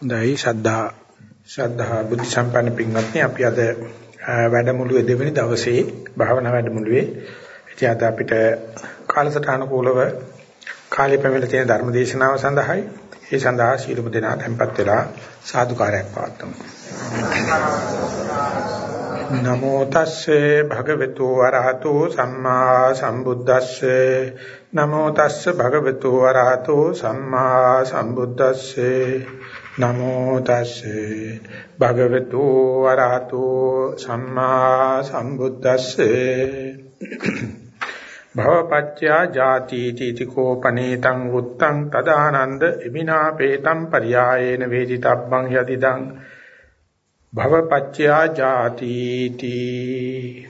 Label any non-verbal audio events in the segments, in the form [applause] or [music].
හොඳයි. ශ්‍රද්ධා ශ්‍රද්ධා බුද්ධ සම්පන්න පින්වත්නි අපි අද වැඩමුළුවේ දෙවෙනි දවසේ භාවනා වැඩමුළුවේ. ඉතින් අද අපිට කාලසටහන කූලව කාලය පැමිණ තියෙන ධර්ම දේශනාව සඳහායි. ඒ සඳහා ශීලමු දෙනා tempත් වෙලා සාදුකාරයක් පවත්වමු. නමෝ තස්සේ භගවතු වරහතෝ සම්මා සම්බුද්දස්සේ. නමෝ තස්සේ භගවතු වරහතෝ සම්මා සම්බුද්දස්සේ. නමෝ තස්සේ භගවතු වරහතෝ සම්මා සම්බුද්දස්සේ භවපච්චයා ජාති තීති කෝපනේතං උත්තං තදානන්ද එමිනාපේතං පරියායේන වේදිතබ්බං යදිදං භවපච්චයා ජාති තී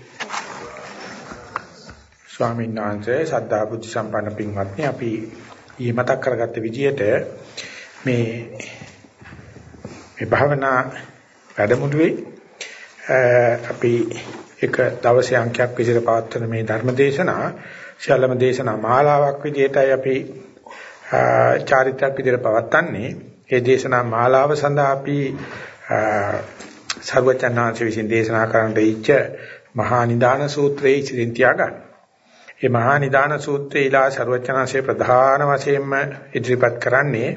ස්වාමීන් වහන්සේ සද්ධා බුද්ධ සම්පන්න පින්වත්නි අපි ඊ මතක් කරගත්ත විදිහට මේ මේ භාවනා වැඩමුළුවේ අපි එක දවසේ අංකයක් විදිහට පවත්වන මේ ධර්ම දේශනා ශාලම දේශනා මාලාවක් විදිහටයි අපි චාරිත්‍රාක් විදිහට පවත්වන්නේ. ඒ දේශනා මාලාව සඳහා අපි සර්වචන්නාංශ විසින් දේශනා කරන්නට ඉච්ඡ මහා නිදාන සූත්‍රයේ ඉතින් තියාගන්න. මේ මහා නිදාන සූත්‍රයේ ඊලා සර්වචන්නාංශයේ ප්‍රධාන වශයෙන්ම ඉදිරිපත් කරන්නේ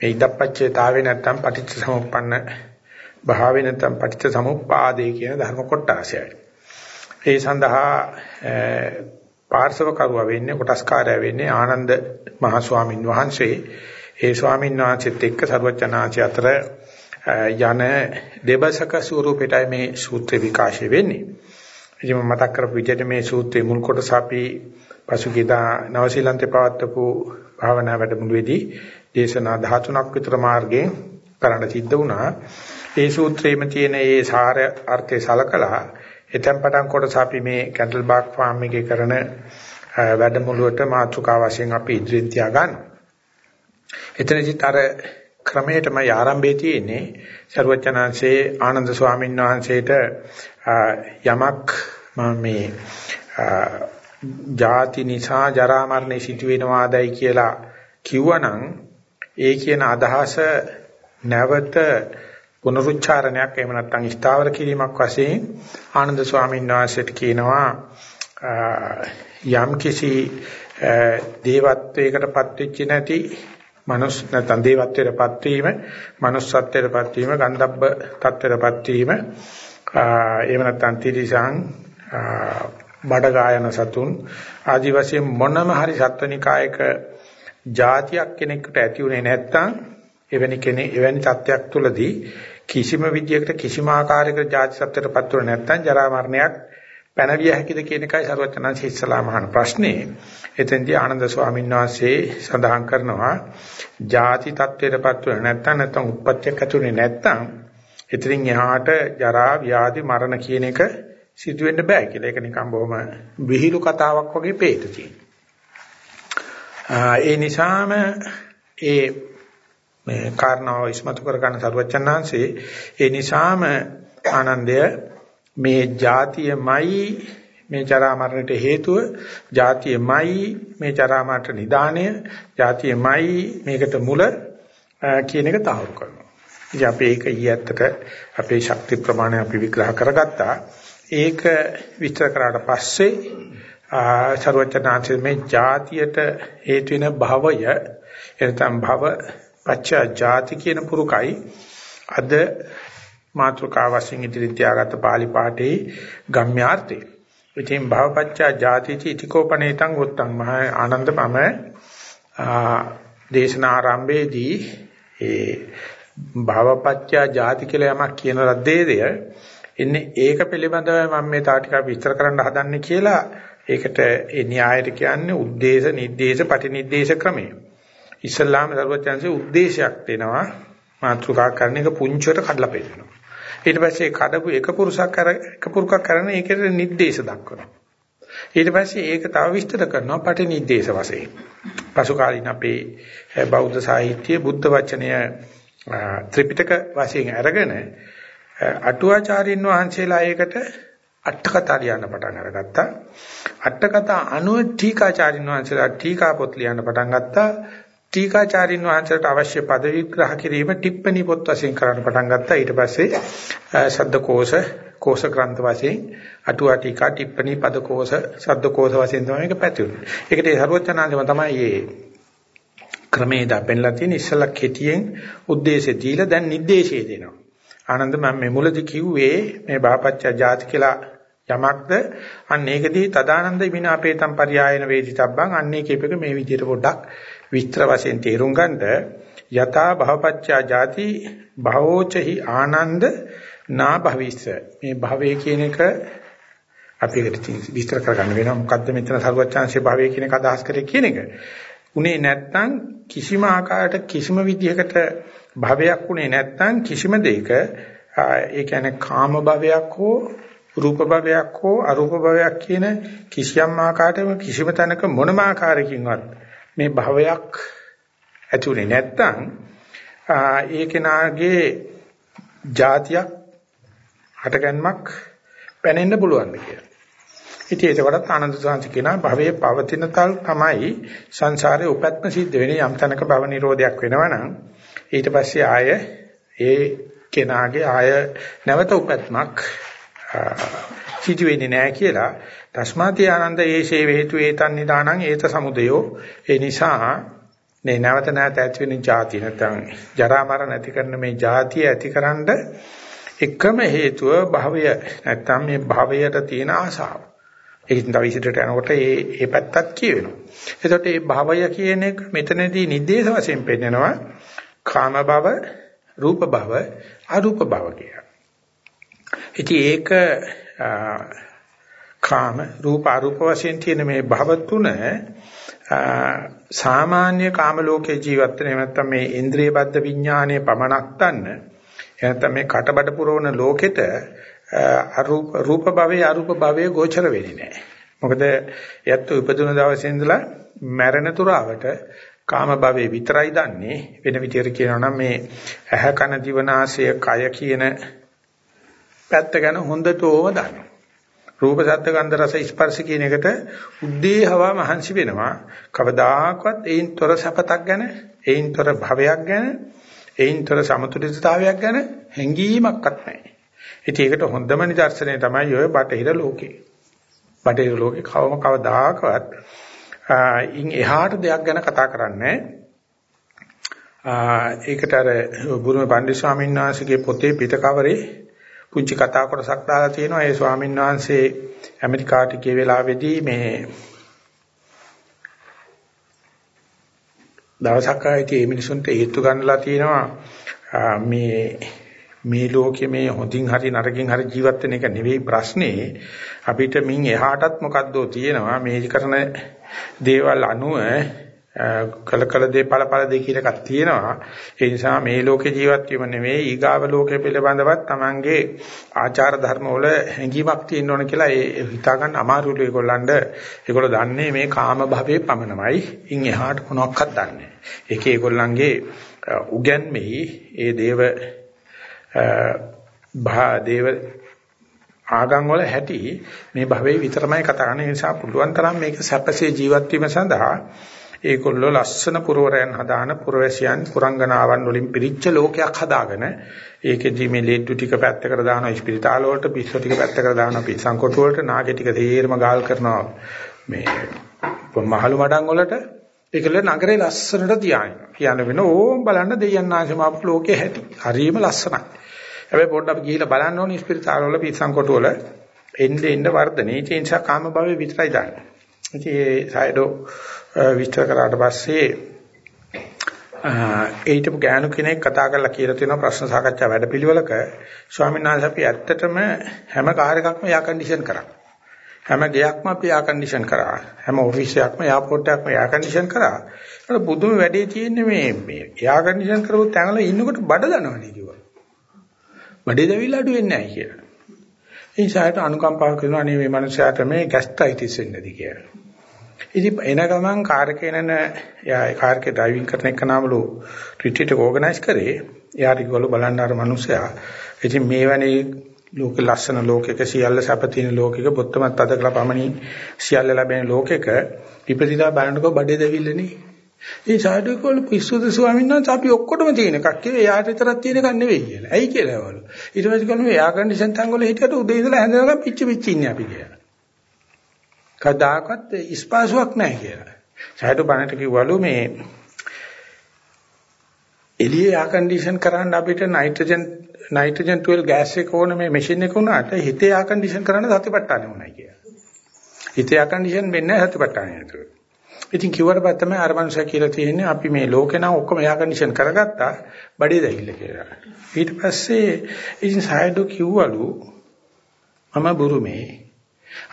මේ ඉදප්පච්චේතාවේ නැත්තම් පටිච්ච සමුප්පන්න භාවේ නැත්තම් පටිච්ච සමුප්පාදේ කියන ධර්ම කොටසයි. ඒ සඳහා පාර්ශව කරුවා වෙන්නේ කොටස්කාරය වෙන්නේ ආනන්ද මහ ස්වාමින් වහන්සේ. ඒ ස්වාමින් වහන්සේත් එක්ක සර්වචනාචි අතර යන දෙබසක ස්වරූපයටයි මේ සූත්‍ර විකාශය වෙන්නේ. ඉතින් මතක් කරපු විදිහට මේ සූත්‍රයේ මුල් කොටස අපි පසුගියදා නවසීලන්තේ පවත්වපු භාවනා වැඩමුළුවේදී දේශනා 13ක් විතර මාර්ගයෙන් කරන්න සිද්ධ වුණා. ඒ සූත්‍රයේම තියෙන ඒ සාර අර්ථය සලකලා එතෙන් පටන් කොටස අපි මේ කැන්ඩල් බාග් ෆාම් එකේ කරන වැඩමුළුවට මාතෘකා වශයෙන් අපි ඉදිරියෙන් තියාගන්න. එතනදිත් අර ක්‍රමයටම ආරම්භයේ තියෙන්නේ ਸਰවචනංශේ ආනන්ද ස්වාමීන් වහන්සේට යමක් මේ ජාති නිසා ජරා මරණේ සිදු වෙනවාදයි කියලා කිව්වනම් ඒ කියන අදහස නැවත පුනරුච්චාරණයක් එහෙම නැත්නම් ස්ථාවර කිරීමක් වශයෙන් ආනන්ද ස්වාමීන් වහන්සේට කියනවා යම් කිසි දේවත්වයකටපත් වෙච්ච නැති මනුස් නැත්නම් දේවත්වයටපත් වීම, manussත්වයටපත් වීම, ගන්ධබ්බ තත්වයටපත් වීම, එහෙම නැත්නම් තිරිසං බඩ ගායන සතුන් ආදි වශයෙන් මොනම හරි සත්වනිකායක જાතියක් කෙනෙක්ට ඇති උනේ නැත්තම් එවැනි කෙනෙක් එවැනි තත්ත්වයක් තුලදී කිසිම විදියකට කිසිම ආකාරයකට ජාති සත්‍යයටපත් වෙන්නේ නැත්තම් ජරා මරණයක් පැනවිය හැකිද කියන එකයි සරුවචනංශ ඉස්සලාම අහන ප්‍රශ්නේ. එතෙන්දී ආනන්ද ස්වාමීන් වහන්සේ සඳහන් කරනවා ಜಾති තත්ත්වයටපත් වෙන්නේ නැත්තම් නැත්තම් උප්පත්තියක් ඇතුනේ නැත්තම් එතනින් එහාට ජරා ව්‍යාධි මරණ කියන එක සිදුවෙන්න බෑ කියලා. ඒක නිකන් බොහොම විහිළු කතාවක් වගේ පේන තියෙනවා. ඒ නිසාම ඒ මේ කාරණාව ඉස්මතු කර ගන්න සරුවචනාංශේ ඒ නිසාම ආනන්දය මේ જાතියමයි මේ ජරා මරණයට හේතුව જાතියමයි මේ ජරා මරණට නිදාණය જાතියමයි මේකට මුල කියන එක තහවුරු කරනවා. ඉතින් අපි ඒක ඊයත්තට අපේ ශක්ති ප්‍රමාණය අපි විග්‍රහ කරගත්තා. ඒක විස්තර කරාට පස්සේ ਸਰවචනාංශයේ මේ જાතියට හේතු වෙන භවය එතන භව පච්චා જાති කියන පුරුකයි අද මාතෘකාව වශයෙන් ඉදිරින් තියාගත්ත පාලි පාඨයේ ගම්‍යාර්ථය. ඉතින් භවපච්චා જાතිචි ඉතිකෝපනේතං උත්තං මහ ආනන්දමම දේශනා ආරම්භයේදී ඒ භවපච්චා જાති කියලා යමක් කියන ලද්දේදය එන්නේ ඒක පිළිබඳව මම මේ තා ටිකක් විස්තර කරන්න හදන්නේ කියලා ඒකට ඒ න්‍යායයට කියන්නේ උද්දේශ නිද්දේශ ප්‍රතිනිද්දේශ ක්‍රමය. ඉස්ලාම දරුවචන්සේ උද්දේශයක් දෙනවා මාත්‍රිකා කරන එක පුංචියට කඩලා පෙන්නනවා. ඊට පස්සේ කඩපු එක පුරුෂක් කර එක පුරුකක් කරන ඒකට නිද්දේශ දක්වනවා. ඊට පස්සේ ඒක තව විස්තර කරනවා ප්‍රතිනිද්දේශ වශයෙන්. පසු කාලින අපේ බෞද්ධ සාහිත්‍යයේ බුද්ධ වචනය ත්‍රිපිටක වශයෙන් අරගෙන අටුවාචාරින් වහන්සේලා ඒකට අටකතා ලියන්න පටන් අරගත්තා. අටකතා අනුව ටීකාචාරින් වහන්සේලා ටීකා පොත් ලියන්න පටන් ගත්තා. ටීකාචාරින් වහන්සේට අවශ්‍ය පද විග්‍රහ කිරීම ටිප්පණි පොත් වශයෙන් කරන්න පටන් ගත්තා. ඊට පස්සේ ශබ්දකෝෂ, කෝෂ ග්‍රන්ථ වශයෙන් අටුවා ටීකා ටිප්පණි පදකෝෂ, ශබ්දකෝෂ වශයෙන් තමයි මේක පැතිරුනේ. ඒකට ඒ සර්වඥාන්දම තමයි මේ ක්‍රමේ දාපෙන්ලා තියෙන ඉස්සලා කෙටියෙන් ಉದ್ದೇಶය දීලා දැන් නිर्देशය දෙනවා. ආනන්ද මම මේ මුලදී කිව්වේ මේ බාපච්චා ජාති කියලා යමක්ද? අන්න ඒකදී තදානන්ද විනාපේතම් පරියායන වේදිතබ්බං අන්නේ කීපක මේ විදිහට පොඩ්ඩක් විස්තර වශයෙන් තේරුම් ගන්නද? යථා භවපච්චා ජාති භවෝචහි ආනන්ද නා භවිස්ස මේ භවය කියන එක අපි ඒකට විස්තර කරගන්න වෙනවා. මොකද්ද මෙතන සරුවච්චාන්සේ භවය කියන එක අදහස් කරේ කියන එක? උනේ නැත්නම් කිසිම ආකාරයකට කිසිම විදිහකට භවයක් උනේ නැත්නම් කිසිම දෙයක ඒ කියන්නේ කාම භවයක් හෝ රූප භවයක් හෝ අරූප භවයක් කියන කිසියම් ආකාරයක කිසිම තැනක මොනම ආකාරයකින්වත් මේ භවයක් ඇතුලේ නැත්තම් ඒ කෙනාගේ જાතියක් හටගන්මක් පැනෙන්න පුළුවන් කියලා. ඉතින් ඒකටත් ආනන්ද සාංශ කියනවා භවයේ පවතින තල් තමයි සංසාරේ උපත්ම සිද්ධ වෙන්නේ යම් තැනක භව නිරෝධයක් වෙනවනම් ඊට පස්සේ ආය ඒ කෙනාගේ ආය නැවත උපත්මක් සිදු වෙන්නේ නැහැ කියලා තස්මාති ආනන්ද ඒසේ හේතු ඒතන් නිදානං ඒත සමුදයෝ ඒ නිසා මේ නැවත නැවත ඇති වෙන જાති නැත්නම් ජරා මරණ ඇති කරන මේ જાතිය ඇතිකරනද එකම හේතුව භවය නැත්නම් මේ භවයට තියෙන ආසාව ඒකින් තව ඉදිරියට යනකොට ඒ ඒ පැත්තත් කියවෙනවා. එතකොට මේ භවය කියන එක මෙතනදී නිදේශ වශයෙන් පෙන්නනවා කාම භව, රූප භව, අරූප භව කියලා. ඉතින් ඒක කාම රූප අරූප වශයෙන් තියෙන මේ භව තුන සාමාන්‍ය කාම ලෝකේ ජීවත් වෙන නැත්නම් මේ ඉන්ද්‍රිය බද්ධ විඥානයේ පමණක් ගන්න එහෙනම් මේ කටබඩ පුරවන ලෝකෙට අරූප රූප භවයේ අරූප භවයේ ගෝචර වෙන්නේ නැහැ. මොකද යත් උපදින දවසේ ඉඳලා මැරෙන තුරාවට කාම භවයේ විතරයි දන්නේ වෙන විදිහට කියනවා නම් මේ ඇහ කන දිවනාසය කය කියන පැත්ත ගැන හොඳටම දන්නවා. රූප ශබ්ද ගන්ධ රස ස්පර්ශ කියන එකට උද්දේහවා මහන්සි වෙනවා. කවදාකවත් ඒන්තර සපතක් ගැන, ඒන්තර භවයක් ගැන, ඒන්තර සමතුලිතතාවයක් ගැන හැඟීමක්වත් නැහැ. ඉතින් ඒකට හොඳම නිදර්ශනය තමයි ඔය බටහිර ලෝකේ. බටහිර ලෝකේ කවම කවදාකවත් ඉන් එහාට දෙයක් ගැන කතා කරන්නේ ඒකට අර බුදුම පණ්ඩිත ස්වාමීන් වහන්සේගේ පොතේ පිටකවරේ පුංචි කතා කොටසක් දාලා තියෙනවා. ඒ ස්වාමීන් වහන්සේ ඇමරිකාට ගිය වෙලාවේදී මේ දවසක් ආයේ මේ මිනිසුන්ට හේතු ගන්නලා තියෙනවා. මේ මේ ලෝකයේ මේ හොඳින් හරි නරකින් හරි ජීවත් වෙන එක නෙවෙයි ප්‍රශ්නේ. අපිට මින් එහාටත් මොකද්දෝ තියෙනවා. මේ කරන දේවල් අනුව කල කල දේ ඵල ඵල දේ කියලා එකක් තියෙනවා. ඒ නිසා මේ ලෝකේ ජීවත් වීම නෙවෙයි ඊගාව ලෝකේ පිළිබඳවත් Tamange ආචාර ධර්ම වල හැඟීමක් තියෙන්න ඕන කියලා ඒ හිතා ගන්න අමාරුලු ඒගොල්ලන්ට ඒගොල්ලෝ දන්නේ මේ කාම භවයේ පමණමයි. ඉන් එහාට මොනවක්වත් දන්නේ ඒකේ ඒගොල්ලන්ගේ උගන්මෙහි ඒ දේව භා දේව ආගම් වල හැටි මේ භවයේ විතරමයි කතා කරන්නේ. ඒ නිසා පුළුවන් තරම් මේක සැපසේ ජීවත් වීම සඳහා ඒගොල්ලෝ ලස්සන පුරවරයන් හදාන පුරවැසියන් පුරංගනාවන් වලින් පිරිච්ච ලෝකයක් හදාගෙන ඒකෙදි මේ ලේට්ටු ටික පැත්තකට දානවා ස්පිරිතාල වලට පිස්සු ටික පැත්තකට දානවා පිස්සන් කොටු වලට නාගේ ටික තේරම ගාල් කරනවා. මේ මහලු මඩම් වලට ඒකල නගරේ ලස්සනට තියාගෙන. කියන වෙන ඕම් බලන්න දෙයයන් ආශම අප ලෝකේ හැටි. හරිම ලස්සනයි. හැබැයි පොඩ්ඩක් අපි ගිහිල්ලා බලන්න ඕනේ ස්පිරිතාල වල පිස්සන් කොටු වල. එන්නේ එන්න වර්ධනේ ඒ නිසා කාම භාවයේ විතරයි දාන්නේ. ඉතින් ඒ සයිඩෝ විස්තර කරාට පස්සේ ඒිටපු ගෑනු කෙනෙක් කතා කරලා කියලා තියෙනවා ප්‍රශ්න සාකච්ඡා වැඩපිළිවෙලක ස්වාමීන් වහන්සේ අපි ඇත්තටම හැම කාර් එකක්ම එයා කන්ඩිෂන් කරා. හැම ගෙයක්ම අපි එයා කන්ඩිෂන් කරා. හැම ඔෆිස් එකක්ම එයාපෝට් එකක්ම එයා කන්ඩිෂන් කරා. ඒක බුදුම වැඩේ තියෙන්නේ මේ මේ එයා කන්ඩිෂන් කරපු තැන්වල ඉන්නකොට බඩ දනවනේ කිව්වා. බඩේ දැවිල්ල අඩු වෙන්නේ නැහැ කියලා. ඒ නිසාට අනුකම්පාව කරනවා නේ මේ මනුස්සයාට මේ ગેස්ට්‍රයිටිස් වෙන්නේදී කියලා. ඉතින් එන ගමන් කාර් එකේ නන එයා කාර් එකේ ඩ්‍රයිවිං කරන එක නාමලු රිට්‍රීට් එක ඕගනයිස් කරේ. එයාට කිව්වලු බලන්න අර මනුස්සයා. ඉතින් මේ වැනි ලෝක ලස්සන ලෝකයක සියල්ල සැපතින ලෝකයක බොත්තමත් අද කළා පමණි සියල්ල ලැබෙන ලෝකයක ඉපදිලා බලනකොට බඩේ දෙවිල්ලනේ. ඒ සාඩුකෝල පිස්සුද ස්වාමීන් වහන්සේ අපි ඔක්කොටම තියෙන එකක් කියලා එයාට විතරක් තියෙන එකක් නෙවෙයි කියලා. ඇයි කියලා වළු. ඊට පස්සේ කිව්වලු එයා කන්ඩිෂන් තංගවල හිටියට උදේ ඉඳලා හැන්දනකම් පිච්ච පිච්ච ඉන්නේ අපි කියලා. කදාකත් ඉස්පාසුවක් නැහැ කියලා. සාඩු බණට කිව්වලු මේ එළියේ එයා කන්ඩිෂන් කරන්න අපිට නයිට්‍රජන් නයිට්‍රජන් 12 ගෑස් එක ඕන මේ මැෂින් එක උනාට හිතේ එයා කන්ඩිෂන් කරන්න සතිපට්ඨානෙ උනායි කියලා. හිතේ එයා කන්ඩිෂන් වෙන්නේ සතිපට්ඨානෙ නේද? ඉතින් කිව්වට පස්සේ තමයි අර මනුස්සයා කියලා තියෙන්නේ අපි මේ ලෝකේ නම් ඔක්කොම එයා කන්ඩිෂන් කරගත්තා බඩේ දැවිල්ල කියලා. ඊට පස්සේ ඉතින් සායඩෝ කිව්වලු මම බුරුමේ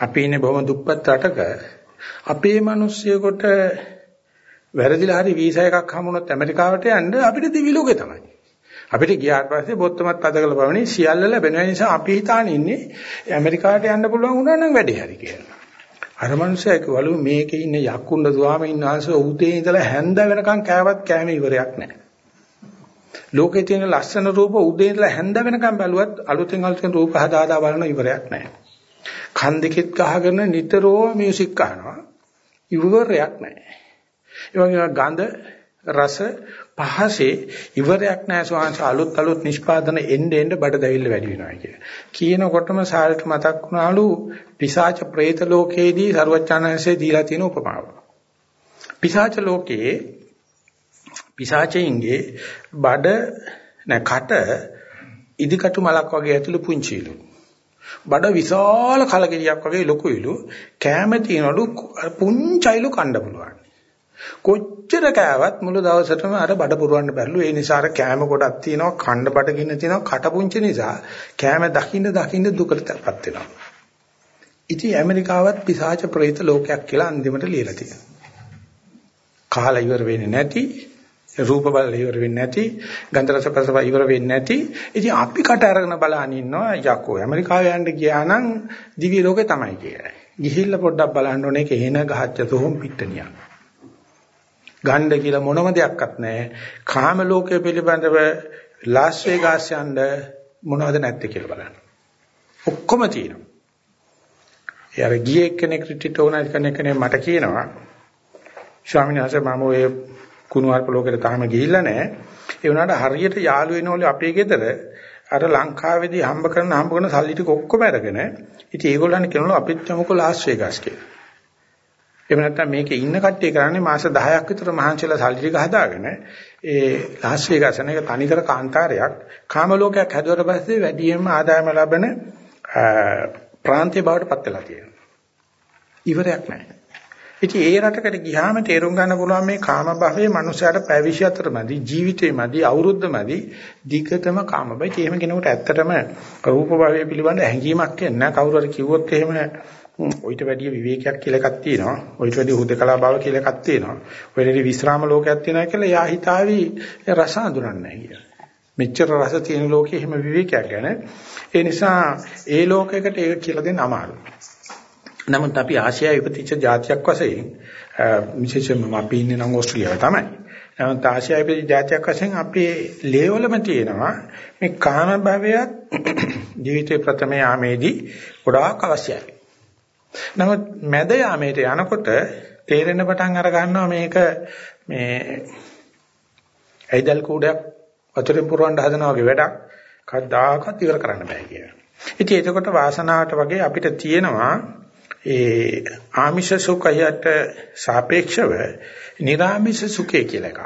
අපි ඉන්නේ බොහොම දුප්පත් රටක අපේ මිනිස්සුයෙකුට වැරදිලා හරි වීසා එකක් හමුනොත් ඇමරිකාවට යන්න අපිට දිවි ලෝකේ තමයි. අපිට ගියාට පස්සේ බොත්තමත් අදකල පවණි සියල්ල ලැබෙන නිසා අපි හිතාන ඉන්නේ ඇමරිකාවට යන්න පුළුවන් වුණා නම් වැඩේ හරි කියලා. අර මනුස්සයා කිව්වලු මේකේ ඉන්න යක්කුණ්ඩ ස්වාමීන් වහන්සේ උදේ ඉඳලා හැන්ද වෙනකන් කෑවත් කෑම ඉවරයක් නැහැ. ලෝකේ තියෙන ලස්සන රූප උදේ ඉඳලා හැන්ද වෙනකන් බැලුවත් අලුතෙන් අලුතෙන් රූප හදා හදා බලන ඉවරයක් නැහැ. කන් දෙකෙත් ගහගෙන නිතරම මියුසික් අහනවා. ඉවරයක් නැහැ. ඒ වගේම ගඳ රස පහසේ ඉවරයක් නැහැ ස්වාංශ අලුත් අලුත් නිෂ්පාදන එන්න එන්න බඩ දැවිල්ල වැඩි වෙනවා කියලා. කියනකොටම සාරට මතක් වුණාලු පිසාච പ്രേත ලෝකයේදී ਸਰවඥාන්සේ දීලා තියෙන උපමාව. පිසාච ලෝකයේ පිසාචයින්ගේ බඩ නැ කට ඉදිකටු මලක් වගේ ඇතුළු පුංචිලු. බඩ විශාල කලකිරියක් වගේ ලොකුයිලු කැම තියනලු පුංචයිලු කණ්ඩ පුළුවන්. කොච්චර කෑවත් මුළු දවසටම අර බඩ පුරවන්න බැරිලු. ඒ නිසා අර කෑම ගොඩක් තියෙනවා, කණ්ඩ බඩ ගින්න තියෙනවා, කටපුංචි නිසා කෑම දකින්න දකින්න දුකටපත් වෙනවා. ඉතින් ඇමරිකාවත් පිසාච ප්‍රේත ලෝකයක් කියලා අන්තිමට ලියලා තියෙනවා. කාලා ඉවර වෙන්නේ නැති, රූප බල ඉවර වෙන්නේ නැති, ගන්ධ රස පසව ඉවර වෙන්නේ නැති. ඉතින් අපි කට අරගෙන බලන ඉන්නවා යකෝ ඇමරිකාව යන්න ගියා නම් දිවි ලෝකේ තමයි කියලා. ගිහිල්ලා පොඩ්ඩක් බලන්න ඕනේ ඒක එන ගහච්ච තොම් පිට්ටනියක්. ගන්න කියලා මොනම දෙයක්වත් නැහැ. කාම ලෝකයේ පිළිබඳව ලාස් වේගාස් යන්න මොනවද නැත්තේ කියලා බලන්න. ඔක්කොම තියෙනවා. ඒ අර ගියේ කෙනෙක් රිට්‍රීට් ඕනයි කෙනෙක් මට කියනවා ස්වාමීන් වහන්සේ මම ඔය කුණුහරුප ලෝකෙට තාම ගිහිල්ලා නැහැ. ඒ වුණාට හරියට යාළු වෙනවලු අපේ ගෙදර අර ලංකාවේදී හම්බ කරන හම්බ කරන සල්ලි ටික ඔක්කොම අරගෙන ඉතින් ඒගොල්ලන් කියනවලු අපිත් යමුකෝ ලාස් වේගාස් කියලා. එහෙම නැත්නම් මේකේ ඉන්න කට්ටිය කරන්නේ මාස 10ක් විතර මහන්සිලා සල්ලි ටික හදාගෙන ඒ ලාස් වේගස් එක තනිකර කාන්තාරයක් කාම ලෝකයක් හැදුවට පස්සේ වැඩියෙන්ම ආදායම ලබන ප්‍රාන්තිය බවට පත් වෙලා තියෙනවා. ඉවරයක් නැහැ. ඉතින් ඒ රටකට ගියාම තේරුම් ගන්න පුළුවන් මේ කාම භවයේ මනුස්සයාට පැය 24 මදි ජීවිතේ මදි අවුරුද්ද මදි දිගටම කාම භවය. ඒ හැම කෙනෙකුට ඇත්තටම රූප භවය පිළිබඳ හැඟීමක් එන්නේ කවුරු හරි කිව්වොත් එහෙම ඔయిత වැඩිය විවේකයක් කියලා එකක් තියෙනවා. ඔయిత වැඩිය හුදකලා භව කියලා එකක් තියෙනවා. ඔයලේ විස්රාම ලෝකයක් තියෙනවා කියලා යා හිතාවි රස අඳුරන්නේ නැහැ කියලා. මෙච්චර රස තියෙන ලෝකෙ එහෙම විවේකයක් ගැන. ඒ නිසා ඒ ලෝකයකට ඒක කියලා දෙන්න අමාරුයි. නමුත් අපි ආසියාවේ ඉපදිච්ච જાතියක් වශයෙන් විශේෂයෙන්ම අපි ඉන්නේ නම් ඕස්ට්‍රේලියාවේ තමයි. නමුත් ආසියාවේ ඉපදිච්ච જાතියක් වශයෙන් අපේ ලේවලම තියෙනවා මේ කාම භවයත් [clears throat] ජීවිතේ ප්‍රථම යාමේදී ගොඩාක් අවශ්‍යයි. නමුත් මැද යාමේට යනකොට තේරෙන පටන් අර ගන්නවා මේක මේ ඇයිදල් කූඩයක් වතුරෙන් පුරවන්න හදනවා වගේ වැඩක් කවදාකවත් ඉවර කරන්න බෑ කියලා. ඉතින් එතකොට වාසනාවට වගේ අපිට තියෙනවා ඒ ආමිෂ සුඛයට සාපේක්ෂව නිර්ආමිෂ සුඛය කියලා එකක්.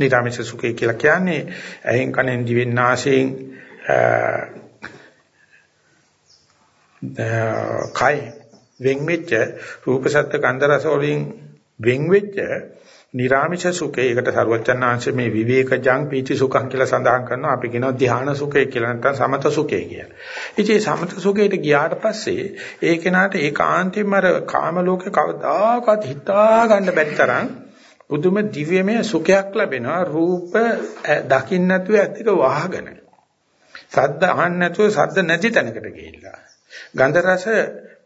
නිර්ආමිෂ සුඛය කියලා කියන්නේ ඇහෙන් කනෙන් දිවෙන් නාසයෙන් කය වෙන් වෙච්ච රූප සත්ත්ව ගන්ධ රස වලින් වෙන් වෙච්ච නිරාමිෂ සුඛය ඒකට සරුවච්චන් ආංශ මේ විවේකජං පීති සුඛං කියලා සඳහන් කරනවා අපි කියනවා ධානා සුඛය කියලා නැත්නම් සමත සුඛය කියලා. ඉතින් සමත සුඛයට ගියාට පස්සේ ඒ කෙනාට ඒකාන්තයෙන්ම අර කාම ලෝකේ කවදාකවත් හිතා ගන්න බැරි තරම් පුදුම දිව්‍යමය සුඛයක් ලැබෙනවා රූප දකින්න නැතුව ඇත්තක වහගෙන. සද්ද අහන්න නැතුව සද්ද නැති තැනකට ගිහිල්ලා. ගන්ධ රස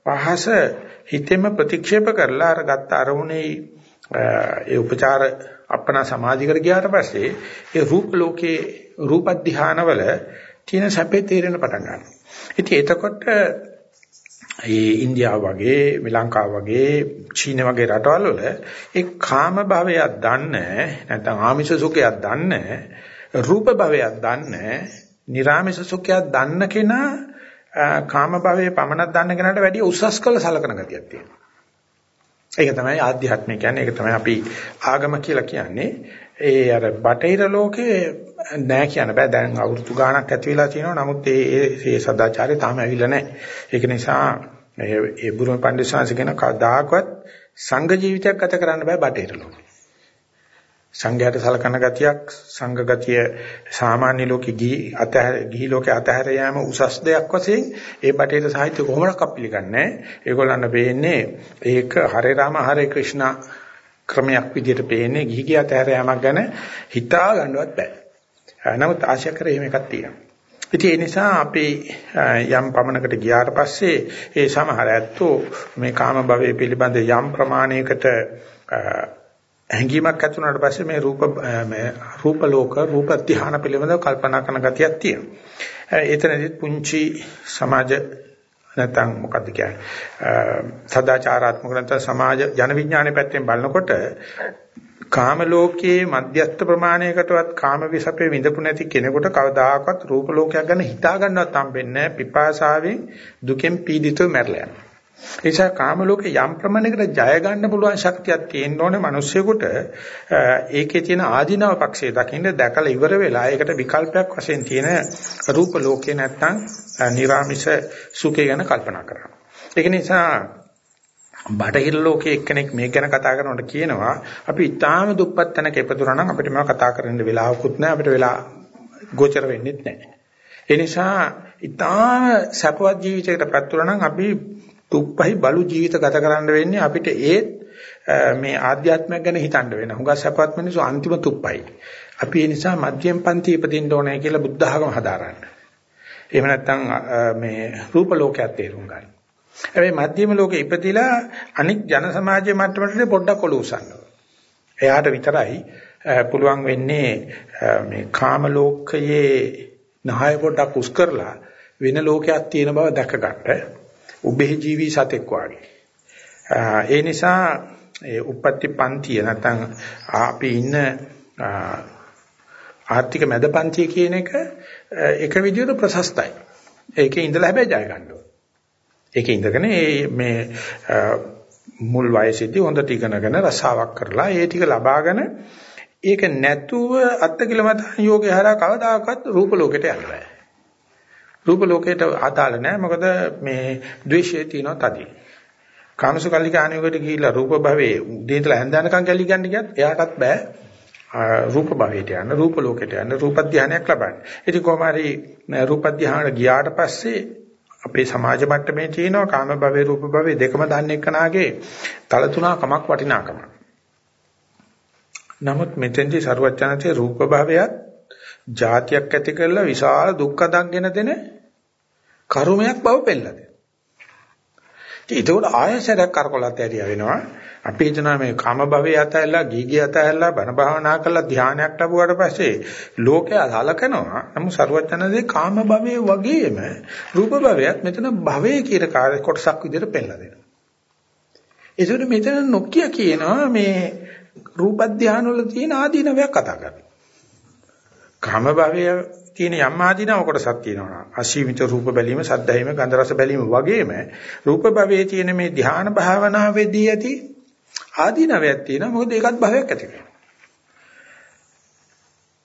පහස හිතෙම ප්‍රතික්ෂේප කරලා අර ගත්ත අරමුණේ ඒ උපචාර අපනා සමාධිකට ගියාට පස්සේ ඒ රූප ලෝකේ රූප ධානවල තියෙන සැපේ තේරෙන පටන් ගන්නවා. ඉතින් එතකොට ඒ ඉන්දියාව වගේ ලංකාව වගේ චීන වගේ රටවල් වල ඒ කාම භවයක් දන්නේ නැත්නම් ආමිෂ සුඛයක් දන්නේ රූප භවයක් දන්නේ නිර්ආමිෂ සුඛයක් දන්න කෙනා කාම භවයේ පමණක් දන්න කෙනාට වැඩිය උසස් කළ සලකන ගතියක් තියෙනවා. ඒක තමයි ආධ්‍යාත්මය කියන්නේ. ඒක තමයි අපි ආගම කියලා කියන්නේ. ඒ අර බටහිර ලෝකේ නෑ කියන්න බෑ. දැන් අවුරුදු ගාණක් ඇති වෙලා තියෙනවා. නමුත් ඒ ඒ සදාචාරය තාම ඇවිල්ලා නෑ. ඒක නිසා ඒ බුරුම පඬිස්සාංශ කියන කවදාකවත් සංඝ ජීවිතයක් ගත කරන්න බෑ බටහිර ලෝකේ. සංඝයාට සලකන ගතියක් සංඝ ගතිය සාමාන්‍ය ලෝකේ ගිහි අතහැර ගිහි ලෝකේ අතහැර යාම උසස් දෙයක් වශයෙන් ඒ බටේට සාහිත්‍ය කොහොමද පිළිගන්නේ ඒගොල්ලන් පේන්නේ ඒක හරේ රාම හරේ ක්‍රිෂ්ණා ක්‍රමයක් විදිහට පේන්නේ ගිහි ගිය අතහැර යාමක් ගැන හිතා ගන්නවත් බෑ. නමුත් ආශය කරේ එහෙම එකක් තියෙනවා. ඉතින් ඒ නිසා අපි යම් පමණකට ගියාට පස්සේ ඒ සමහර ඇත්තෝ මේ කාම භවයේ පිළිබඳ යම් ප්‍රමාණයකට හැඟීමක් ඇති වුණාට පස්සේ මේ රූප මේ රූප ලෝක රූප ධ්‍යාන පිළිබඳව කල්පනා කරන ගතියක් තියෙනවා. එතනදි පුංචි සමාජ නැත්නම් මොකද්ද කියන්නේ සදාචාරාත්මක නැත්නම් සමාජ ජන විඥානයේ පැත්තෙන් බලනකොට කාම ලෝකයේ මධ්‍යස්ථ ප්‍රමාණයකටවත් කාම විසපේ විඳපු නැති කෙනෙකුට කවදාකවත් රූප ලෝකයක් ගැන හිතා ගන්නවත් හම්බෙන්නේ නැහැ පිපාසාවෙන් දුකෙන් පීඩිතව මැරලා යනවා. ඒ නිසා කාම ලෝකේ යම් ප්‍රමාණයකට ජය ගන්න පුළුවන් ශක්තියක් තියෙන්න ඕනේ මිනිස්සුෙකුට ඒකේ තියෙන ආධිනව පක්ෂය දකින්න දැකලා ඉවර වෙලා ඒකට විකල්පයක් වශයෙන් තියෙන රූප ලෝකේ නැත්තම් නිර්ාමිෂ සුඛය ගැන කල්පනා කරනවා. ඒක නිසා බටහිර ලෝකයේ එක්කෙනෙක් මේක ගැන කතා කරනකොට කියනවා අපි ඊටාම දුප්පත් තැනක ඉපදුනා නම් අපිට මේවා කතා කරන්න වෙලාවකුත් නැහැ අපිට වෙලා ගෝචර වෙන්නේ නැහැ. ඒ නිසා ඊටාම සපවත් ජීවිතයකට පත් වුණා නම් අපි තුප්පහයි බලු ජීවිත ගත කරන්න වෙන්නේ අපිට ඒත් මේ ආධ්‍යාත්මයක් ගැන හිතන්න වෙනවා. හුඟක් සපවත් මිනිස්සු අන්තිම තුප්පයි. අපි ඒ නිසා මධ්‍යම පන්ති ඉපදින්න ඕනේ කියලා බුද්ධ ආගම හදාරන්න. එහෙම නැත්නම් මේ රූප ලෝකයක් තේරුම් ගන්න. හැබැයි මධ්‍යම ලෝකෙ ඉපදිලා අනික් ජන සමාජයේ මට්ටමට පොඩ්ඩක් ඔලු උසන්නවා. එයාට විතරයි පුළුවන් වෙන්නේ මේ කාම ලෝකයේ නහය පොඩ්ඩක් උස් කරලා වෙන ලෝකයක් තියෙන බව දැක ගන්න. උබේ ජීවි සතෙක් වාගේ. ඒ නිසා ඒ උපත්ති පන්තිය නැත්නම් අපි ඉන්න ආර්ථික මැද පන්තිය කියන එක එක විදිහට ප්‍රශස්තයි. ඒකේ ඉඳලා හැබැයි ජය ගන්න ඕනේ. ඒකේ ඉඳගෙන මේ මුල් වයසේදී හොඳට ඉගෙනගෙන රසාවක් කරලා ඒ ටික ලබාගෙන ඒක නැතුව අත්කිලමත යෝගේ හරහා කවදාකවත් රූප ලෝකෙට යන්න බෑ. රූප ලෝකයට අදාළ නැහැ මොකද මේ ද්වේෂය තියෙනවා තදී. කාමසුකල්ලිකාණියකට ගිහිල්ලා රූප භවයේ උදේටලා හැන්දනකම් ගැලි ගන්න ගියත් එයාටත් බෑ රූප භවයට යන්න රූප ලෝකයට යන්න රූප ධානයක් ලබන්න. ඉතින් කොහොම හරි රූප ධානයට ගියාට පස්සේ අපේ සමාජ මට්ටමේ තියෙනවා කාම භවයේ රූප භවයේ දෙකම දන්නේ කනාගේ තල තුනකමක් වටිනාකම. නමුත් මෙතෙන්දී ਸਰවඥාන්සේ රූප භවයත් જાතියක් ඇති කරලා විශාල දුක්ඛ දන්ගෙන දෙන කර්මයක් බව පෙන්නලා දෙනවා. ඒකෝට ආයසරයක් කරකොලත් ඇරියා වෙනවා. අපි හිතනවා මේ කාම භවයේ අතහැරලා, ගීගී අතහැරලා, බණ භාවනා කරලා ධානයක් ලැබුවාට පස්සේ ලෝකය හලකනවා. නමුත් සරුවචනදී කාම භවයේ වගේම රූප භවයත් මෙතන භවයේ කියන කාර්ය කොටසක් විදිහට පෙන්නලා දෙනවා. ඒකෝට මෙතන නොකිය කියනවා මේ රූප ධානවල තියෙන ආදීනවයක් කතා කරනවා. කාම භවයේ තියෙන යම් ආදීනව කොටසක් තියෙනවා. අසීමිත රූප බැලීම, සද්ධායීම, ගන්ධ රස බැලීම වගේම රූප භවයේ තියෙන මේ ධ්‍යාන භාවනාවේදී ඇති ආදීනවයක් තියෙනවා. මොකද ඒකත් භවයක් ඇති කරනවා.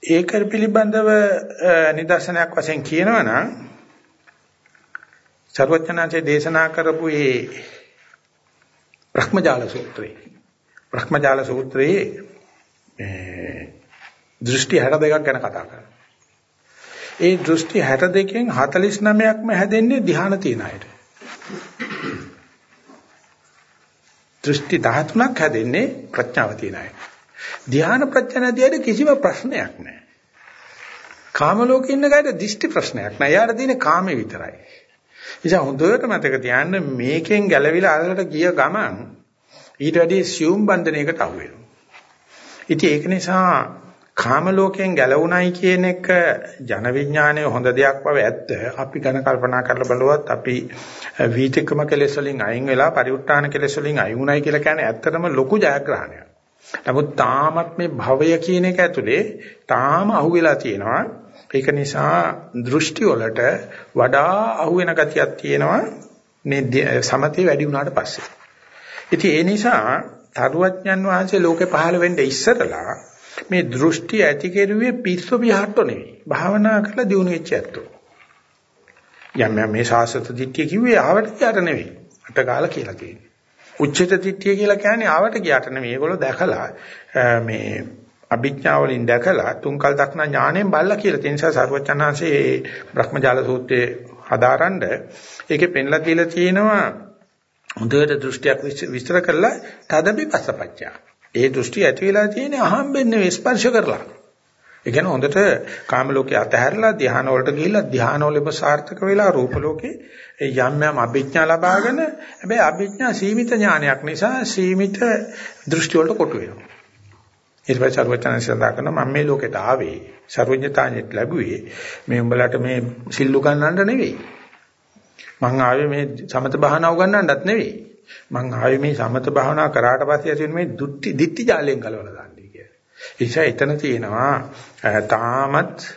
ඒක පිළිබඳව නිදර්ශනයක් වශයෙන් කියනවනම් සර්වඥාන්සේ දේශනා කරපු ඒ බ්‍රහ්මජාල සූත්‍රය. බ්‍රහ්මජාල සූත්‍රයේ දෘෂ්ටි 62ක් ගැන කතා කරනවා. ඒ දෘෂ්ටි 62කින් 49ක්ම හැදෙන්නේ ධ්‍යාන තියන අයට. දෘෂ්ටි 13ක් හැදෙන්නේ ප්‍රඥාව තියන අයට. ධ්‍යාන ප්‍රඥාදියට කිසිම ප්‍රශ්නයක් නැහැ. කාම ලෝකේ ඉන්න ගායට දෘෂ්ටි ප්‍රශ්නයක් නැහැ. යාර තියෙන්නේ කාමේ විතරයි. නිසා හොඳට මතක තියාගන්න මේකෙන් ගැලවිලා අරකට ගිය ගමන් ඊට වැඩි සියුම් බන්ධනයකට අහු වෙනවා. ඉතින් ඒක නිසා කාම ලෝකයෙන් ගැලවුණයි කියන එක ජන විඥානයේ හොඳ දෙයක් බව ඇත්ත. අපි ගැන කල්පනා කරලා බලුවත් අපි වීතිකම කෙලෙස් වලින් අයින් වෙලා පරිඋත්තාන කෙලෙස් වලින් අයින් වුණයි කියලා කියන්නේ ඇත්තටම ලොකු ජයග්‍රහණයක්. නමුත් තාමත් මේ භවය කියන එක ඇතුලේ තාම අහුවෙලා තියෙනවා. ඒක නිසා දෘෂ්ටි වලට වඩා අහුවෙන ගතියක් තියෙනවා මේ සමතේ වැඩි වුණාට පස්සේ. ඉතින් ඒ නිසා තරුවඥන් වහන්සේ ලෝකේ පහළ වෙන්න ඉස්සරලා මේ දෘෂ්ටි ඇති කෙරුවේ පිස්සු විහට්ටෝ නෙවෙයි. භාවනා කරලා දිනු වෙච්ච ඇත්තෝ. යම් යම් මේ සාසත දිට්ඨිය කිව්වේ ආවට ගියාට නෙවෙයි. අටකාල කියලා කියන්නේ. උච්චිත දිට්ඨිය කියලා කියන්නේ ආවට ගියාට නෙවෙයි. ඒගොල්ලෝ දැකලා මේ අභිඥා වලින් දැකලා තුන්කල් දක්නා ඥාණයෙන් බල්ලා කියලා. ඒ නිසා සර්වචනාංශයේ බ්‍රහ්මජාල සූත්‍රයේ හදාරන්න ඒකේ පෙන්ලා තියලා තියෙනවා හොඳට දෘෂ්ටියක් විස්තර කරලා තදබි පස්සපච්චා. ඒ දෘෂ්ටි ඇති වෙලා තියෙන්නේ අහම්බෙන් නෙවෙයි ස්පර්ශ කරලා. ඒ කියන්නේ හොඳට කාම ලෝකේ අතහැරලා ධ්‍යාන වලට ගිහිල්ලා ධ්‍යාන වලම සාර්ථක වෙලා රූප ලෝකේ යම් යම් අභිඥා ලබාගෙන හැබැයි අභිඥා සීමිත ඥානයක් නිසා සීමිත දෘෂ්ටි වලට කොටු වෙනවා. ඊට පස්සේ සර්වචන සඳහන් කරනවා මම මේ ලෝකෙට ආවේ සර්වඥතාඥෙත් ලැබුවේ මේ උඹලට මේ සිල්ලු ගන්නන්න නෙවෙයි. මං ආවේ මේ සමත භාවනා උගන්නන්නත් නෙවෙයි. මං ආවේ මේ සමත භාවනා කරාට පස්සේ ඇති මේ දුක්ටි දික්ටි ජාලයෙන් කලවලා දාන්නයි කියන්නේ. ඒ නිසා එතන තියෙනවා තාමත්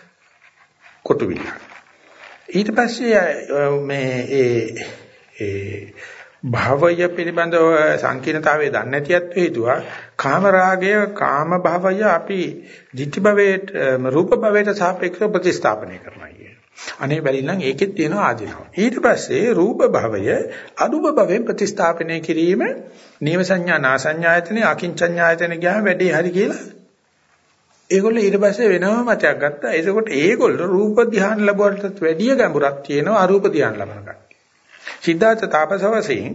කොටු විලා. ඊට පස්සේ මේ ඒ ඒ භවය පිළිබඳව සංකීර්ණතාවය දන්නේ නැතිවත් හේතුව කාම රාගය කාම භවය අපි ditthi භවයට රූප භවයට සාපේක්ෂව ප්‍රතිස්ථාපනය කරනවා කියන්නේ. අනේ බැලිනම් ඒකෙත් තියෙනවා ආධිනව. ඊට පස්සේ රූප භවය අරූප භවයෙන් ප්‍රතිස්ථාපනය කිරීම නීව සංඥා නාසඤ්ඤායතනේ අකින්චඤ්ඤායතනේ ගියාම වැඩේ හරි කියලා ඒගොල්ලෝ ඊට පස්සේ වෙනම මතයක් ගත්තා. ඒකකොට ඒගොල්ලෝ රූප ධ්‍යාන ලැබුවටත් වැඩිය ගැඹුරක් තියෙනවා අරූප ධ්‍යාන ලබනකට. සිද්ධාර්ථ තාපසවසීන්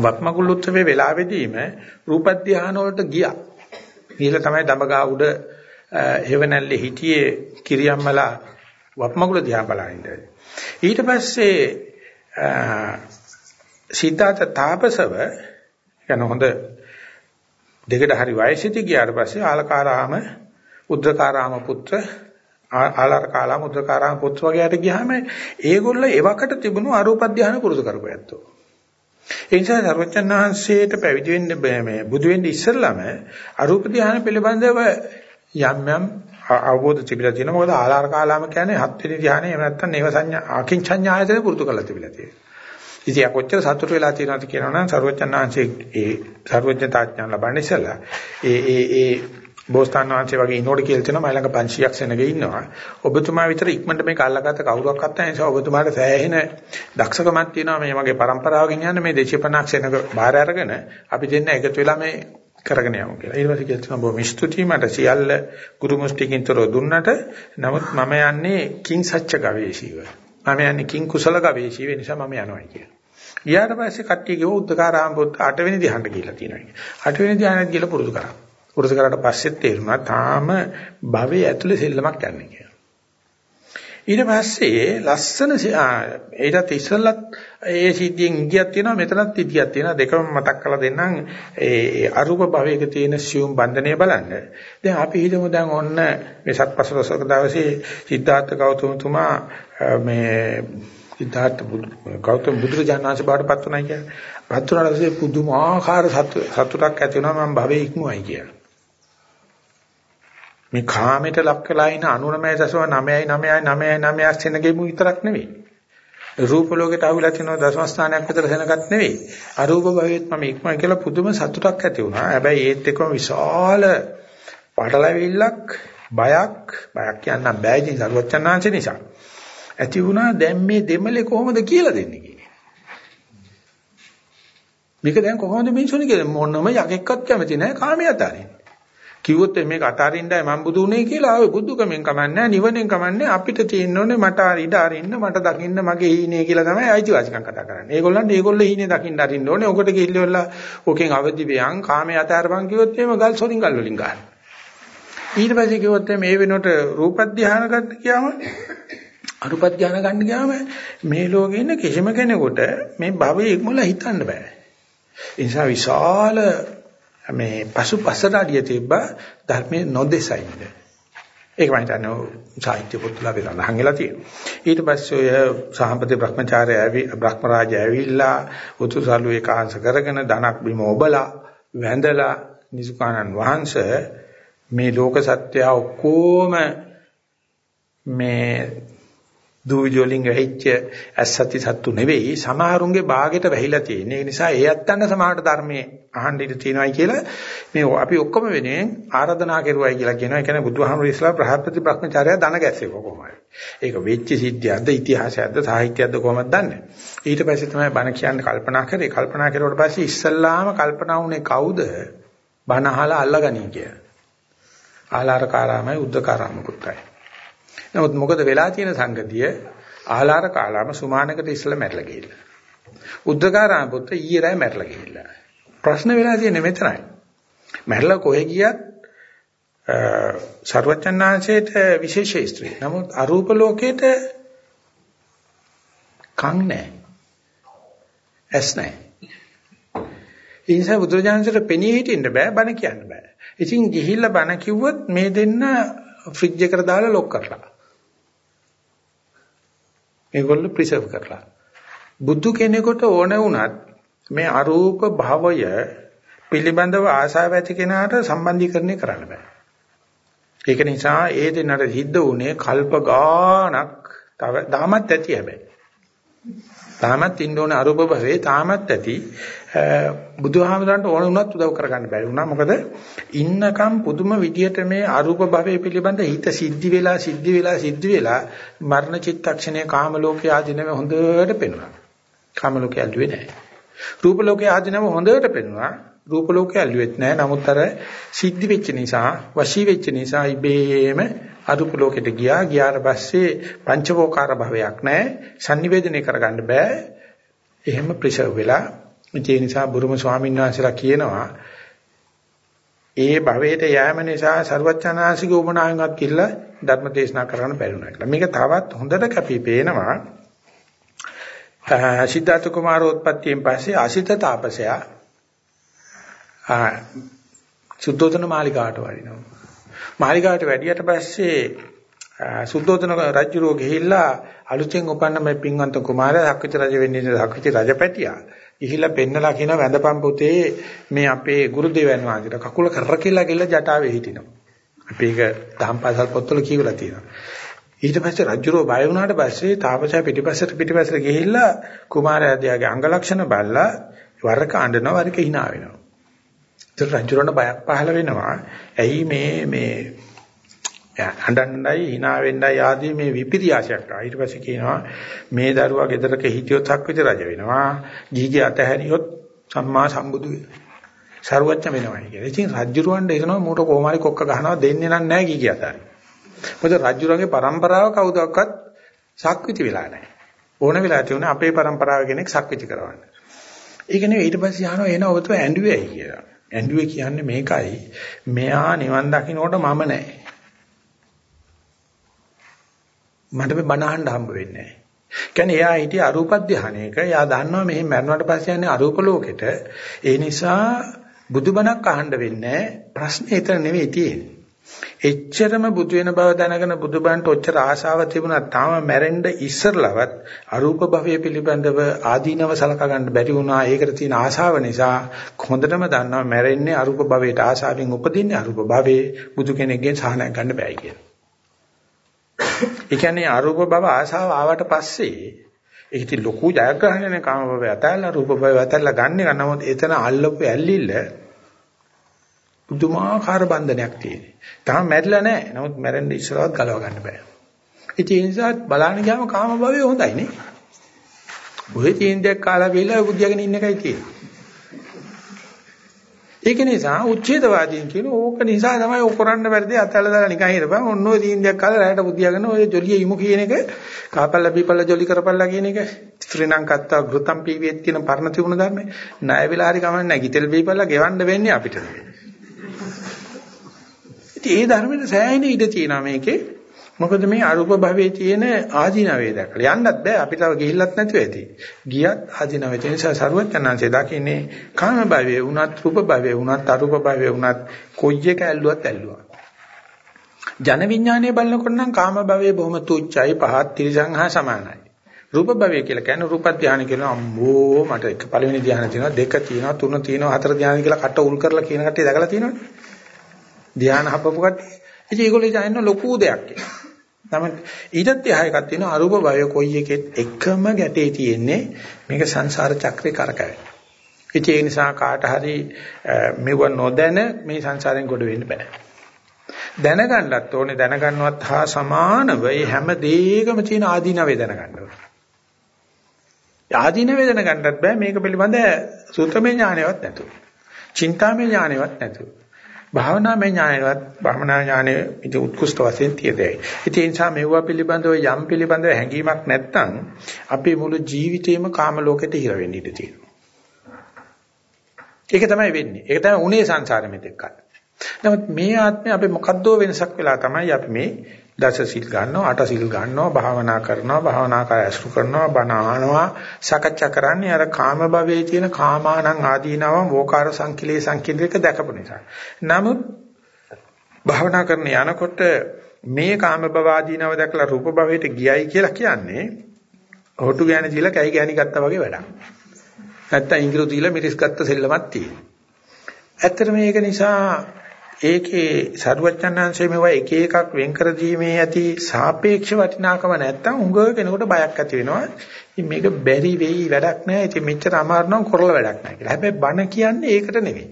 වත්මකුල් උත්සවයේ වෙලාවෙදීම රූප ධ්‍යාන වලට ගියා. ගිහලා තමයි දඹගා උඩ හේවණල්ලේ හිටියේ කිරියම්මලා වත්මකුල දිහා බලනින්න. ඊට පස්සේ සිද්ධාර්ථ තාපසව යන හොඳ දෙකට හරි වයසෙදි ගියාට පස්සේ ආලකාරාම උද්දකාරාම පුත්‍ර ආලාරකාලාම උද්දකාරාම පුත්‍ර වගේට ගියාම ඒගොල්ලෝ එවකට තිබුණු අරූප ධානය පුරුදු කරපැත්තෝ. ඒ නිසා සර්වචන්නාංශයට පැවිදි වෙන්න මේ බුදු වෙන්න ඉස්සෙල්ලාම අරූප ධානය පිළිබඳව යම් යම් අවබෝධ තිබිලා තියෙනවා. මොකද ආලාරකාලාම කියන්නේ හත් වෙනි ධානය එහෙම නැත්නම් නේව සංඥා ආකින්චඤ්ඤායතන පුරුදු කරලා තිබිලා තියෙනවා. ඉතින් කොච්චර සතුට වෙලා තියෙනවද කියනවනම් සර්වචන්නාංශයේ ඒ සර්වඥතා ඥාන ලබන්නේ ඉස්සලා ඒ ඒ ඒ බෝසතාන් වහන්සේ වගේ ඉනෝඩ කියලා තියෙනවා මයි ළඟ 500ක් සෙනගේ ඉන්නවා. ඔබතුමා විතර ඉක්මනට මේක අල්ලගත්ත කවුරක්වත් නැහැ. ඒ නිසා ඔබතුමාට සෑහෙන දක්ෂකමක් තියෙනවා මේ මගේ પરම්පරාවකින් යන මේ 250ක් සෙනග බාහිර අරගෙන අපි දෙන්න එකතු වෙලා මේ කරගෙන යමු කියලා. ඊට පස්සේ කියනවා බොහොම ස්තුතියි මට සියල්ල ගුරු මුස්ටිකින්තර දුන්නට නමුත් මම යන්නේ කිං සච්ච ගවේෂීව. මම යන්නේ කිං කුසල ගවේෂීව නිසා මම යනවා කියලා. ගියාට පස්සේ කට්ටිය ගිහුව උද්දකාරාම පොත් 8 වෙනි ධ්‍යානට ගිහිල්ලා තියෙනවා. 8 වෙනි ධ්‍යානට ගිහලා පුරුදු කරා. පුරුදු කරාට පස්සෙත් තේරුණා තාම භවයේ ඇතුලේ සෙල්ලමක් යන්නේ කියලා. ඊට පස්සේ ලස්සන ඊටත් ඉස්සෙල්ලත් ඒ සිද්ධියෙන් ඉගියක් තියෙනවා මෙතනත් ඉගියක් තියෙනවා දෙකම මතක් කරලා දෙන්නම් ඒ අරූප භවයක තියෙන සියුම් බන්ධනය බලන්න. දැන් අපි හිතමු දැන් ඔන්න මේ සත්පසලසක දවසේ සිද්ධාර්ථ ගෞතමතුමා මේ සිද්ධාර්ථ ගෞතම බුදුරජාණන් වහන්සේ බාටපත් උනායි කියන්නේ. පත් උනාට පස්සේ පුදුමාකාර සතුටක් ඇති වෙනවා මම භවයේ ඉක්මුවයි කියලා. මේ කාමයට ලක් වෙලා ඉන 99.99999 සෙනගෙමු විතරක් නෙවෙයි. රූප ලෝකයට අහුවිලා තියෙන දශම ස්ථානයක් විතර සෙනගත් නෙවෙයි. අරූප භවෙත් මම ඉක්මන කියලා පුදුම සතුටක් ඇති වුණා. හැබැයි ඒත් එක්කම විශාල පටලැවිල්ලක් බයක් බයක් කියන්න බෑ ඉතින් සරුවචනාංශ නිසා. ඇති වුණා දැන් මේ දෙමලේ කොහොමද කියලා දෙන්නේ කියන්නේ. මේක දැන් කොහොමද මිනිස්සුනි කියලා මොනම යකෙක්වත් කැමති නැහැ කාමයේ අතාරින්න. කිව්වොත් මේක අතාරින්නයි මම බුදු උනේ කියලා ආවේ බුදුකමෙන් කමන්නේ නිවනෙන් කමන්නේ අපිට තියෙන්න ඕනේ මට ඉඩ අරින්න මට දකින්න මගේ හීනේ කියලා තමයි අයිතිවාසිකම් කතා කරන්නේ. ඒගොල්ලන්ට ඒගොල්ලෝ හීනේ දකින්න අරින්න ඕනේ. ඔකට ගිහිල්ලා ඕකෙන් අවදි වෙයන් කාමයේ අතාරපන් කිව්වොත් එහෙම ගල් සොරින් ගල් වලින් ගන්න. ඊට පස්සේ කිව්වොත් මේ වෙනකොට රූප ධානය ගන්න කියාම අරුපත් ඥාන ගන්න ගියාම මේ ලෝකේ ඉන්න කිසිම කෙනෙකුට මේ භවයේ ඉක්මලා හිතන්න බෑ. ඒ නිසා විශාල මේ පසුපසට අඩිය තිබ්බා ධර්මයේ නොදෙසයිද. ඒක මම හිතන්නේ සාහිත්‍ය පොත්වල අපි සඳහන් වෙලා තියෙනවා. ඊට පස්සේ ඔය සහම්පති බ්‍රහ්මචාර්ය ඇවි බ්‍රහ්මරාජ ඇවිල්ලා උතුසලු ඒකාංශ කරගෙන ධනක් බිම ඔබලා වැඳලා නිසුකානන් වහන්සේ මේ ලෝක සත්‍ය ඔක්කොම මේ දූවිලි වලින් වැහිච්ච ඇස්සති සත්තු නෙවෙයි සමහරුන්ගේ භාගයට වැහිලා තියෙන. ඒ නිසා ඒ ඇත්තන්න සමහරට ධර්මයේ අහන්න ඉඩ තියෙනවායි කියලා මේ අපි ඔක්කොම වෙනුවෙන් ආරාධනා කරුවයි කියලා කියනවා. ඒ කියන්නේ බුදුහාමුදුරු ඉස්ලාම් ප්‍රහත්පති බ්‍රහ්මචාර්යය දන ගැස්සෙක කොහොමද? ඒක වෙච්ච සිද්ධියක්ද ඉතිහාසයක්ද සාහිත්‍යයක්ද කොහොමද දන්නේ? ඊට පස්සේ තමයි බණ කියන්නේ කල්පනා කරේ. කල්පනා කරුවට පස්සේ ඉස්සල්ලාම කල්පනා වුණේ කවුද? බණ අහලා අල්ලගනී කියලා. ආලාරකාරාමයි උද්දකාරාමකුත්යි. නමුත් මොකද වෙලා තියෙන සංගතිය ආහාර කාලාම සුමානකට ඉස්සලා මැරලා ගිහිල්ලා. උද්දකාරාම පුත්‍ර ඊයේ රෑ මැරලා ගිහිල්ලා. ප්‍රශ්න වෙලා තියෙන්නේ මෙතනයි. මැරලා කොහෙ ගියත් ਸਰවචන්නාංශයට විශේෂ ස්ත්‍රී. නමුත් අරූප ලෝකේට කන් නැහැ. ඇස් නැහැ. ඒ නිසා බුදුරජාණන්සේට පෙනී හිටින්න බෑ බණ කියන්න බෑ. ඉතින් ගිහිල්ලා බණ කිව්වොත් මේ දෙන්න ෆ්‍රිජ් එකට දාලා ලොක් කරලා. මේගොල්ලෝ ප්‍රිසර්ව් කරලා. බුදු කෙනෙකුට ඕන වුණත් මේ අරූප භවය පිළිබඳව ආශාව ඇති කෙනාට සම්බන්ධීකරණය කරන්න බෑ. ඒක නිසා ඒ දෙන්නට සිද්ධ වුණේ කල්ප ගාණක් තව තාමත් ඇති හැබැයි. තාමත් ඉන්න ඕන අරූප භවයේ තාමත් ඇති බුදුහාමරන්ට ඕන වුණත් උදව් කරගන්න බැරි වුණා. මොකද ඉන්නකම් පුදුම විදියට මේ අරූප භවයේ පිළිබඳ හිත සිද්ධි වෙලා සිද්ධි වෙලා සිද්ධි වෙලා මරණ චිත්තක්ෂණයේ කාම ලෝකයේ ආධිනව හොඳට පෙනුණා. කාම ලෝකයේ ඇල්ලුවේ නැහැ. රූප ලෝකයේ ආධිනව හොඳට පෙනුණා. රූප ලෝකයේ ඇල්ලුවෙත් නැහැ. නමුත් අර සිද්ධි වෙච්ච නිසා, වශී වෙච්ච නිසා ඉබේම අරූප ලෝකෙට ගියා. ගියාට පස්සේ පංචවෝකාර භවයක් නැහැ. sannivedanaya කරගන්න බෑ. එහෙම ප්‍රිසර්ව් වෙලා ඒ නිසා බුරුම ස්වාමීන් වහන්සේලා කියනවා ඒ භවයට යෑම නිසා ਸਰවඥාන්සික උමනාවෙන්වත් කිල්ල ධර්ම දේශනා කරන්න බැරි වුණා කියලා. මේක තවත් හොඳට කැපී පේනවා. සිද්ධාර්ථ කුමාරෝත්පත්තියෙන් පස්සේ අසිත තාපසයා සුද්ධෝදන මාලිකාවට වඩිනවා. මාලිකාවට වැඩියට පස්සේ සුද්ධෝදන රජුරෝ ගිහිල්ලා අලුතෙන් උපන්න මේ පින්වන්ත කුමාරයා ධක්විත රජ වෙන්නේ ධක්විත රජපැටියා. ඉහිලා පෙන්නලා කියන වැඳපම් පුතේ මේ අපේ ගුරු දෙවියන් වහන්සේට කකුල කරකෙලා ගිහලා ජටාවේ හිටිනවා. අපි ඒක දහම්පාසල් පොත්වල කියවලා තියෙනවා. ඊට පස්සේ රජුරෝ බය වුණාට පස්සේ තාපසයා පිටිපස්සට පිටිපස්සට ගිහිල්ලා කුමාරයාගේ අංග ලක්ෂණ බලලා වරක අඬනවා වරක hina වෙනවා. ඒතර රජුරණ බයක් පහළ වෙනවා. ඇයි මේ මේ අඬන්නයි hina වෙන්නයි ආදී මේ විපිරියාසයක් ආ. ඊට පස්සේ කියනවා මේ දරුවා ගෙදරක හිටියොත් හක්විත රජ වෙනවා. ගිහිගේ අතහැරියොත් සම්මා සම්බුදු සරුවච්ච වෙනවා කියලා. ඉතින් රජුරවණ්ඩ එනවා මූට කොමාරි කොක්ක ගහනවා දෙන්නේ නැහැ ගිහිගේ අතහැරි. මොකද රජුරන්ගේ પરම්පරාව කවුදක්වත් සක්විති වෙලා නැහැ. ඕන වෙලා තියුණා අපේ પરම්පරාව කෙනෙක් සක්විති කරවන්න. ඒක නෙවෙයි ඊට පස්සේ අහනවා එන ඔබතුමා ඇඬුවේයි කියලා. ඇඬුවේ කියන්නේ මේකයි. මෙයා නිවන් දකින්නකොට මම නැහැ. මට මේ බණ අහන්න හම්බ වෙන්නේ නැහැ. කියන්නේ එයා හිටිය අරූප ධානයක එයා දන්නවා මෙහි මැරුණාට පස්සේ යන්නේ අරූප ලෝකෙට ඒ නිසා බුදුබණක් අහන්න වෙන්නේ ප්‍රශ්නේ එතන නෙවෙයි තියෙන්නේ එච්චරම බුදු වෙන බව දැනගෙන බුදුබණට ඔච්චර ආශාව තිබුණා තාම මැරෙන්න ඉස්සරලවත් අරූප භවය පිළිබඳව ආදීනව සලකා ගන්න බැරි වුණා. ඒකට තියෙන ආශාව නිසා හොඳටම දන්නවා මැරෙන්නේ අරූප භවයට ආශාවෙන් උපදින්නේ අරූප භවයේ බුදු කෙනෙක්ගෙන් සහනයක් ගන්න බෑයි කියලා. ඒ කියන්නේ අරූප භව ආශාව ආවට පස්සේ ඒක ඉතින් ලොකු ජයග්‍රහණයනේ කාම භවය අතල්ලා රූප භවය අතල්ලා ගන්න එක. නමුත් එතන අල්ලපු ඇල්ලිල්ල පුදුමාකාර බන්ධනයක් තියෙනවා. තාම මැරිලා නැහැ. නමුත් මැරෙන්න ඉස්සරවත් ගලව ගන්න බෑ. ඉතින් ඒ නිසා බලන්න ගියාම කාම භවය හොඳයි නේ. ඔය චීන්දයක් කාලා බීලා බුද්ධියගෙන ඉන්න එකයි තියෙන්නේ. ඒක නිසා උච්ඡේදවාදීන් කියන ඕක නිසා තමයි ඔය කරන්න බැරිදී අතල්ලා දාලා නිකන් හිරපන් ඔන්න ඔය තීන්දයක් කාලා රැයට බුදියාගෙන ඔය ජොලිය ඉමු කියන එක කාපල්ලා බීපල්ලා ජොලි කරපල්ලා කියන එක ශ්‍රී ලංකත්තා ගෘතම් පීවියත් කියන පරණ තිබුණ ධර්මේ ණය වෙලා හරි කමන්නේ නැහැ ගිතෙල් බීපල්ලා ගෙවන්න වෙන්නේ අපිට ඉතින් ඒ ධර්මෙට සෑහෙන ඉඩ තියෙනවා මේකේ මොකද මේ අරූප භවයේ තියෙන ආධිනවේ දැකලා යන්නත් බෑ අපිට තව ගිහිල්ලත් නැතුව ඇති. ගියත් ආධිනවේ තියෙන නිසා සරුවචනංශය දකින්නේ කාම භවයේ වුණත් රූප භවයේ වුණත් අරූප භවයේ වුණත් කොයි එක ඇල්ලුවත් ඇල්ලුවා. ජන විඥානය බලනකොට නම් කාම භවයේ බොහොම තුච්චයි පහත් තිරසං හා සමානයි. රූප භවය කියලා කියන්නේ රූප ධානය කියන අම්මෝ මට එක පළවෙනි ධානය තියෙනවා දෙක තියෙනවා තුන තියෙනවා හතර ධානය කියලා කට උල් කරලා කියන කට්ටිය දැකලා තියෙනවනේ. ධානය හපපු කට්ටිය. ඉතින් ඒගොල්ලෝ ඉතින් ලොකු දෙයක් කියලා. තමයි ඊටත් එහා එකක් තියෙනවා අරූප භවය කොයි එකෙත් එකම ගැටේ තියෙන්නේ මේක සංසාර චක්‍රේ කරකැවෙන. ඒ නිසා කාට හරි මෙව නොදැන මේ සංසාරයෙන් ගොඩ වෙන්න බෑ. දැනගන්නත් ඕනේ දැනගන්නවත් හා සමානව මේ හැම දෙයකම තියෙන ආදීනවේ දැනගන්න ඕනේ. ආදීනවේ දැනගන්නත් බෑ මේක පිළිබඳ සූත්‍රමය ඥානයවත් නැතුව. චින්තාමය ඥානයවත් නැතුව. භාවනාමය ඥානයවත් භාවනා ඥානය ඉති උත්කෘෂ්ඨ වශයෙන් තියෙදයි. ඉතින් ඒ නිසා මෙවුවා පිළිබඳව යම් පිළිබඳව හැඟීමක් නැත්නම් අපේ මුළු ජීවිතේම කාම ලෝකෙට හිර වෙන්න ඉඩ තියෙනවා. ඒක තමයි වෙන්නේ. ඒක තමයි උනේ සංසාරෙ මෙතෙක් කල්. නමුත් මේ ආත්මේ අපි මොකද්දෝ වෙනසක් වෙලා තමයි අපි මේ දස සිල් ගන්නවා අට සිල් ගන්නවා භාවනා කරනවා භාවනා කර ඇසුරු කරනවා බණ අහනවා සකච්ඡා කරන්නේ අර කාම භවයේ තියෙන කාමානං ආදීනව වෝකාර සංකිලේ සංකේතයක දැකපු නිසා. නමුත් භාවනා කරන යනකොට මේ කාම භව ආදීනව දැකලා රූප භවයට ගියයි කියලා කියන්නේ හොටු ගෑණි දීලා කැයි ගෑණි ගත්තා වගේ වැඩක්. නැත්තම් ඉංග්‍රීසි දීලා මිරිස් ගත්ත සෙල්ලමක් තියෙනවා. ඇත්තට මේක නිසා ඒකේ සරුවච්චන්හන්සේ මේවා එක එකක් වෙන් කර දීමේ ඇති සාපේක්ෂ වටිනාකම නැත්තම් උඟ කෙනෙකුට බයක් ඇති වෙනවා. ඉතින් මේක බැරි වෙයි වැඩක් නැහැ. ඉතින් මෙච්චර අමාරු නම් කරලා වැඩක් නැහැ කියලා. හැබැයි බණ කියන්නේ ඒකට නෙවෙයි.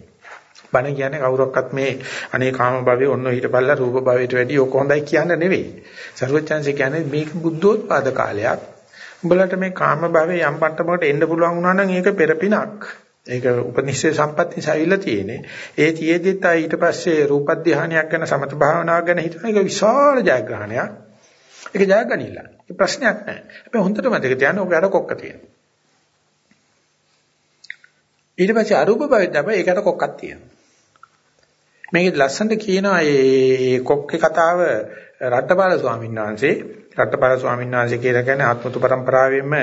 බණ කියන්නේ කවුරක්වත් මේ අනේ කාම භවයේ ඔන්න හිටපල්ලා රූප භවයට වැඩි ඔක හොඳයි කියන්න නෙවෙයි. සරුවච්චන්සේ කියන්නේ මේක බුද්ධෝත්පාද කාලයක්. උඹලට මේ කාම භවයේ යම් පට්ටමකට එන්න පුළුවන් වුණා නම් ඒක පෙරපිනක්. ඒක උපනිෂේ සම්පත් නිසා ඉල්ල තියෙන්නේ. ඒ තියේදිත් ආ ඊට පස්සේ රූප ධානයක් ගැන සමත භාවනාවක් ගැන හිතන එක විශාල ජයග්‍රහණයක්. ඒක ජයගනින්න. ඒ ප්‍රශ්නයක් නැහැ. හැබැයි හොඳට මතක තියාගන්න ඔක අර කොක්ක තියෙනවා. ඊට පස්සේ අරූප භවෙත් තමයි ඒකට කොක්කක් තියෙනවා. මේකේ ලස්සනට කියනවා මේ කොක්කේ කතාව රට්ටපාල ස්වාමීන් වහන්සේ රට්ටපාල ස්වාමීන් වහන්සේ කියලා කියන්නේ ආත්මතු પરම්පරාවෙම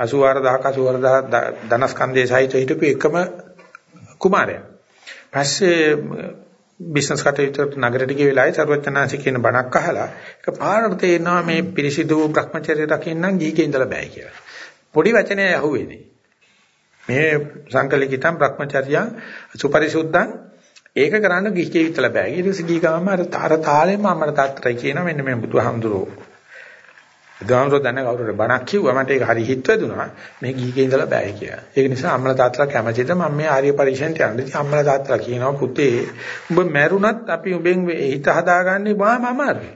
84000ක 84000 ධනස්කන්ධයේ සහිත හිටපු එකම කුමාරයා. පස්සේ බිස්නස් කටයුතු නගරයට ගිය වෙලාවේ සර්වඥාන්සේ කියන බණක් අහලා ඒක පාරට තේරෙනවා මේ පිරිසිදු භ්‍රමචර්ය රකින්නම් ගීකේ ඉඳලා බෑ කියලා. පොඩි වචනය අහුවෙන්නේ. මේ සංකලිකිතම් භ්‍රමචර්ය සුපරිසුද්ධං ඒක කරන්න ගිහිකේ විතර බෑ. ඊට පස්සේ ගිහ ගාම අර තාර තාලෙම අම්මට තාත්තටයි කියනවා මෙන්න මේ බුදුහාමුදුරෝ. බුදුහාමුදුරෝ දැන කවුරුර බණක් කිව්වා මට ඒක හරි හිත වැදුනා. මේ ගිහිකේ ඉඳලා බෑ කියලා. ඒක නිසා අම්මලා තාත්තලා කැමතිද මම මේ ආර්ය පරිශ්‍රයට යන්න. ඉතින් අම්මලා තාත්තලා කියනවා පුතේ උඹ මැරුණත් අපි උඹෙන් හිත හදාගන්නේ බාම අමාරුයි.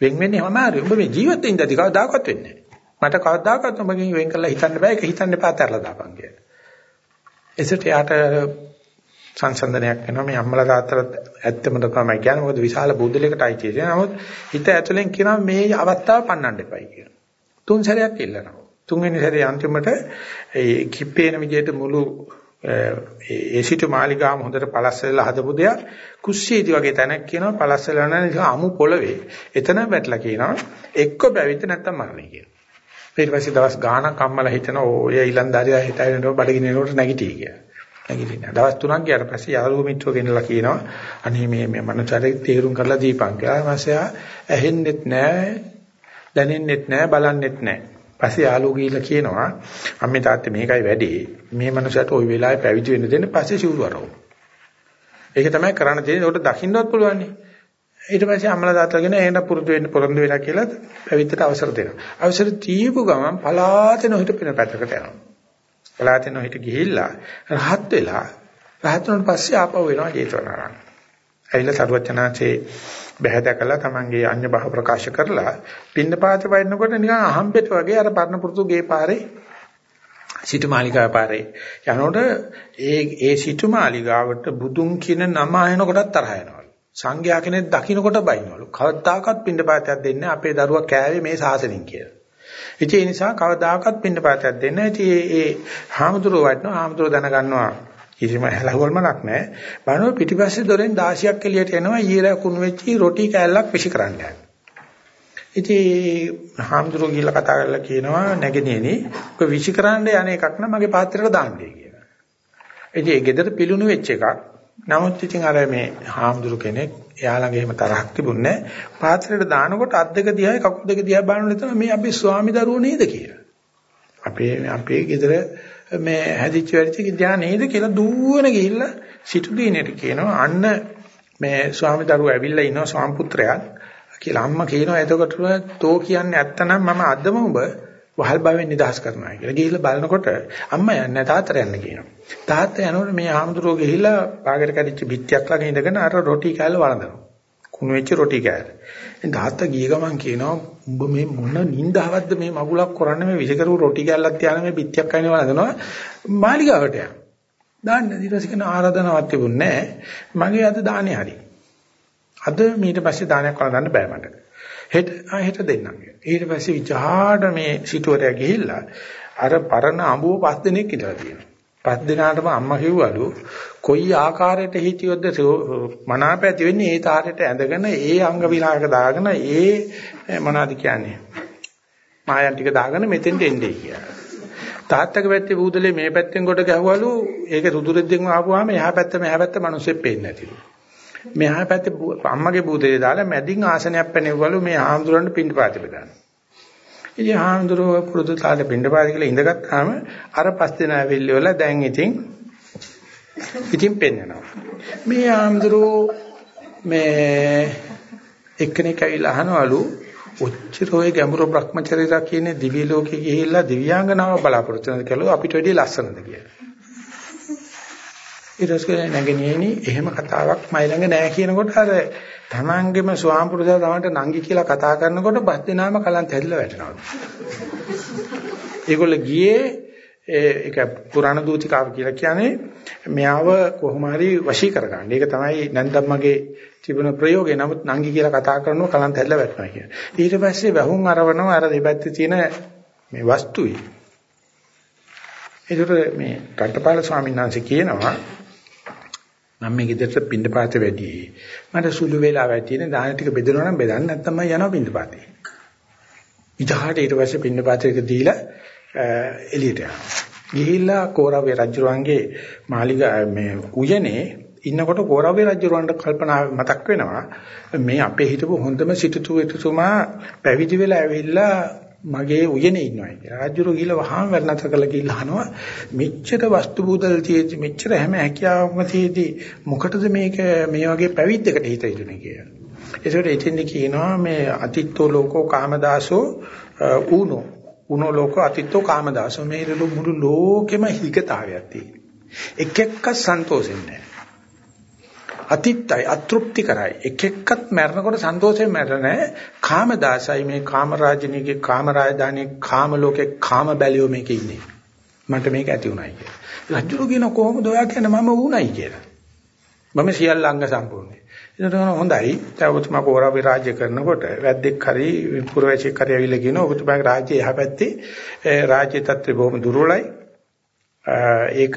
වෙන් වෙන්නේ අමාරුයි. උඹ මේ ජීවිතේ ඉඳදී කවදාකවත් වෙන්නේ නැහැ. මට කවදාකවත් උඹගෙන් වෙන් කරලා හිතන්න බෑ. ඒක හිතන්න එපා අතහැරලා දාපන් කියලා. එසට යාට සංසන්දනයක් වෙනවා. මේ අම්මලා තාත්තලා ඇත්තම තමයි කියන්නේ. මොකද විශාල බුද්ධලයකට අයිති තියෙනවා. නමුත් හිත ඇතුලෙන් කියනවා මේ අවස්ථාව පන්නන්න එපයි කියලා. තුන් සැරයක් ඉල්ලනවා. තුන්වෙනි සැරේ අන්තිමට ඒ කිප්පේන විදිහට මුළු ඒ සිටු මාලිගාම හොඳට පළස්සෙලා හදපු දෙයක් කුස්සියේදී වගේ තැනක් කියනවා. පළස්සෙලා නැහැ. අමු පොළවේ. එතන වැටලා කියනවා එක්ක බැවිත නැත්තම් මරණය කියලා. ඊට පස්සේ දවස් ගාණක් අම්මලා හිතනවා ඔය ඊලන්දාරියා හිතයිනකොට බඩගිනිනකොට නැගිටී කියලා. නැගිටින්න. දවස් 3ක් ගියාට පස්සේ යාළුවෝ මිත්‍රෝ කෙනෙක්ලා කියනවා අනේ මේ මේ මනසට තීරුම් කරලා දීපන් කියලා. ඊපස්සේ ඇහෙන්නෙත් නැහැ, දැනෙන්නෙත් නැහැ, බලන්නෙත් නැහැ. පස්සේ යාළුවෝ ගිහිල්ලා කියනවා අම්මේ තාත්තේ මේකයි වැඩි. මේ මනසට ওই වෙලාවේ පැවිදි වෙන්න දෙන්න පස්සේ සිවුරවරව. ඒක තමයි කරන්න තියෙන්නේ. ඒකට දකින්නවත් පුළුවන් නේ. ඊට පස්සේ අම්මලා තාත්තලාගෙන එහෙනම් පුරුදු වෙන්න පොරොන්දු වෙලා කියලා පැවිද්දට අවසර දෙනවා. අවසර දීපු ගමන් පලාතෙන හිට පින පැත්තකට යනවා. පලාතෙන් හිට ගිහිල්ලා රහත් වෙලා රහත් වුණාට පස්සේ ආපහු වෙනවා ජේතවනාරාම. ඇවිල්ලා සරුවචනාංශේ බහැදකලා තමන්ගේ අඤ්ඤ බහ ප්‍රකාශ කරලා පින්නපාත වයින්නකොට නිකන් අහම්බෙට වගේ අර පරණ පුරුදු ගේ පාරේ සිටු මාලිගාව පාරේ යනකොට ඒ ඒ සිටු මාලිගාවට බුදුන් කියන නම අහනකොටත් තරහ යනවලු. සංඝයා කෙනෙක් දකින්නකොට බයිනවලු. කවදාකවත් පින්නපාතයක් දෙන්නේ අපේ දරුවා කෑවේ මේ සාසනෙන් කියලා. ඉතින් ඒ නිසා කවදාකවත් පින්න පාතයක් දෙන්න. ඉතින් ඒ ඒ හාමුදුරුවෝ වටනවා හාමුදුරුවෝ දැනගන්නවා කිසිම හැලහුවල්මක් නැහැ. බලනවා පිටිපස්සේ දොරෙන් 16ක් එළියට එනවා ඊර කුණු වෙච්චි රොටි කෑල්ලක් විශ් කරන්න යනවා. ඉතින් හාමුදුරුවෝ ගිහිල්ලා කතා කරලා කියනවා නැගෙනියනි ඔක විෂිකරන්න යන එකක් නම් මගේ පාත්‍රයට දාන්නයි කියලා. ඉතින් ඒ ගෙදර පිලුණු වෙච්ච එකක්. නමුත් ඉතින් අර මේ හාමුදුරු කෙනෙක් එයා ළඟ එහෙම තරහක් තිබුණේ පාත්‍රයට දානකොට අත් දෙක දිහායි කකුල් දෙක දිහා බලනකොට තමයි මේ අපේ ස්වාමි දරුවෝ නේද කියලා. අපේ අපේ ගෙදර මේ හැදිච්ච වැඩිච්ච ගියා නේද කියලා දුවන ගිහිල්ලා සිටු දිනේට කියනවා අන්න මේ ස්වාමි දරුවෝ ඇවිල්ලා ඉනවා ස්වාම පුත්‍රයා කියලා අම්මා කියනවා එතකොට තෝ කියන්නේ ඇත්තනම් මම අදම ඔබ වහල් භවෙන් නිදහස් කරනවා කියලා. ගිහිල්ලා බලනකොට අම්මා යන්නේ තාත්තට යන්න කියනවා. තාත්තා යනකොට මේ ආම්දුරෝ ගිහිල්ලා පාගට කැඩිච්ච බිත්තියක් ළඟ ඉඳගෙන අර රොටි කෑල්ල වළඳනවා. කුණු වෙච්ච රොටි කෑල්ල. ඉතින් තාත්තා ගිය ගමන් කියනවා උඹ මේ මොන නින්දාවක්ද මේ මගුලක් කරන්නේ මේ විෂකරු රොටි කෑල්ලක් තියාගෙන මේ බිත්තියක් කන්නේ වළඳනවා මාලිගාවට යන්න. දාන්න ඊට පස්සේ කියන ආරාධනාවක් තිබුණේ නැහැ. මගේ අද දානේ හරි. අද ඊට පස්සේ දානයක් වළඳන්න බෑ මට. හෙට හෙට දෙන්නම් කියලා. ඊට පස්සේ විචාරට මේ සිටුවරයා ගිහිල්ලා අර පරණ අඹුව පස් දෙනෙක් ඉඳලා තියෙනවා. පස් දෙනාටම අම්මා කිව්වලු කොයි ආකාරයට හිටියොත්ද මනාප ඇති වෙන්නේ ඒ තාරයට ඇඳගෙන ඒ අංග විලාක දාගෙන ඒ මොනවද කියන්නේ මායන් ටික දාගෙන මෙතෙන්ට එන්නේ කියලා. තාත්තගේ පැත්තේ බූදලේ මේ පැත්තෙන් කොට ගැහුවලු ඒක රුදුරෙද්දෙන් ආපුවාම එහා පැත්ත මෙහා පැත්ත මිනිස්සෙක් පේන්නේ නැතිලු. මෙහා පැත්තේ අම්මගේ බූදලේ දාලා මැදින් ආසනයක් පැනෙව්වලු මේ ආම්දුරන්ට පින්ඩපාති බෙදාන. ඉතින් ආම්දුරව පුරුදු තාලේ පින්ඩපාති කියලා ඉඳගත්තාම අර පස් දෙනා ඇවිල්ලිවල දැන් ඉතින් ඉතින් පෙන්නනවා. මේ ආම්දුරෝ මේ එක්කෙනෙක් ඇවිල්ලා අහනවලු ඔච්චර ඔය ගැඹුරු Brahmacharya කියන්නේ දිව්‍ය ලෝකෙ ගිහිල්ලා දිව්‍යාංගනාව බලාපොරොත්තු වෙනද කියලා අපිට වැඩි ලස්සනද කියලා. ඊට පස්සේ නැගෙනියනි එහෙම කතාවක් මයි ළඟ නැහැ කියනකොට අර තමන්ගේම ස්වාමපුරුෂයා තමන්ට නංගි කියලා කතා කරනකොට බස් දෙනාම කලන්ත හැදිලා වැටෙනවා. ඒගොල්ලෝ ගියේ ඒක පුරාණ දූතිකාව කියලා කියන්නේ මෙයාව කොහොම හරි වශී කරගන්න. ඒක තමයි නැන්දම්මගේ තිබුණ ප්‍රයෝගය. නමුත් නංගි කියලා කතා කරනවා කලන්ත හැදලා වැටෙනවා කියන. ඊට පස්සේ වැහුම් අරවනවා අර දෙපැත්තේ තියෙන මේ වස්තුයි. ඒකට මේ රටපාල ස්වාමීන් වහන්සේ කියනවා මම මේ ගෙදරට පින්ඩපාත වැඩි. මට සුළු වෙලාවක් තියෙන දාන ටික බෙදනවා නම් බෙදන්න නැත්නම් මම යනවා පින්ඩපාතේ. ඉතහාට ඊට පස්සේ පින්ඩපාතේක දීලා එළියට යනවා. ගිහිල්ලා කෝරව්‍ය රජුරන්ගේ මාලිගා මේ උයනේ ඉන්නකොට කෝරව්‍ය රජුරන්ට කල්පනා මතක් වෙනවා මේ අපේ හිටපු හොඳම සිටුතු එතුමා පැවිදි වෙලා ඇවිල්ලා මගේ උයනේ ඉන්නවා කියලා. රජුරු ගිහලා වහාම වැඩනතර කරලා ගිහලා අහනවා මෙච්චර වස්තු බුදල් තියෙදි මෙච්චර හැම හැකියාවක්ම තියෙදි මොකටද මේක මේ වගේ පැවිද්දකට හිත ඉදුනේ කියලා. ඒසොට එතින්දි කියනවා මේ අතිත්තෝ ලෝකෝ කාමදාසෝ ඌනෝ ඌනෝ ලෝකෝ අතිත්තෝ කාමදාසෝ මේ මුළු ලෝකෙම හිගතාවයක් තියෙනවා. එක එක්ක සන්තෝෂෙන්නේ නැහැ. අතිත්තයි අතෘප්ති කරයි. එක එක්කත් මැරෙනකොට සන්තෝෂයෙන් මැරෙන්නේ කාමදාසයි මේ කාමරාජිනීගේ කාමරාජධානී කාම ලෝකේ කාම බැලියෝ මේකේ ඉන්නේ. මන්ට මේක ඇති උනායි කියලා. රජුරු කියන කොහොමද ඔයා කියන්නේ මම වුණයි කියලා. මම සියල්ල අංග සම්පූර්ණයි. එතකොට හොඳයි. තවතුමා කෝරාවේ රාජ්‍ය කරනකොට වැද්දෙක් හරි පුරවැසියෙක් හරි ඇවිල්ලා කියනවා ඔබතුමාගේ රාජ්‍ය එහා පැත්තේ රාජ්‍ය තත්ත්වය බොහොම දුර්වලයි. ඒක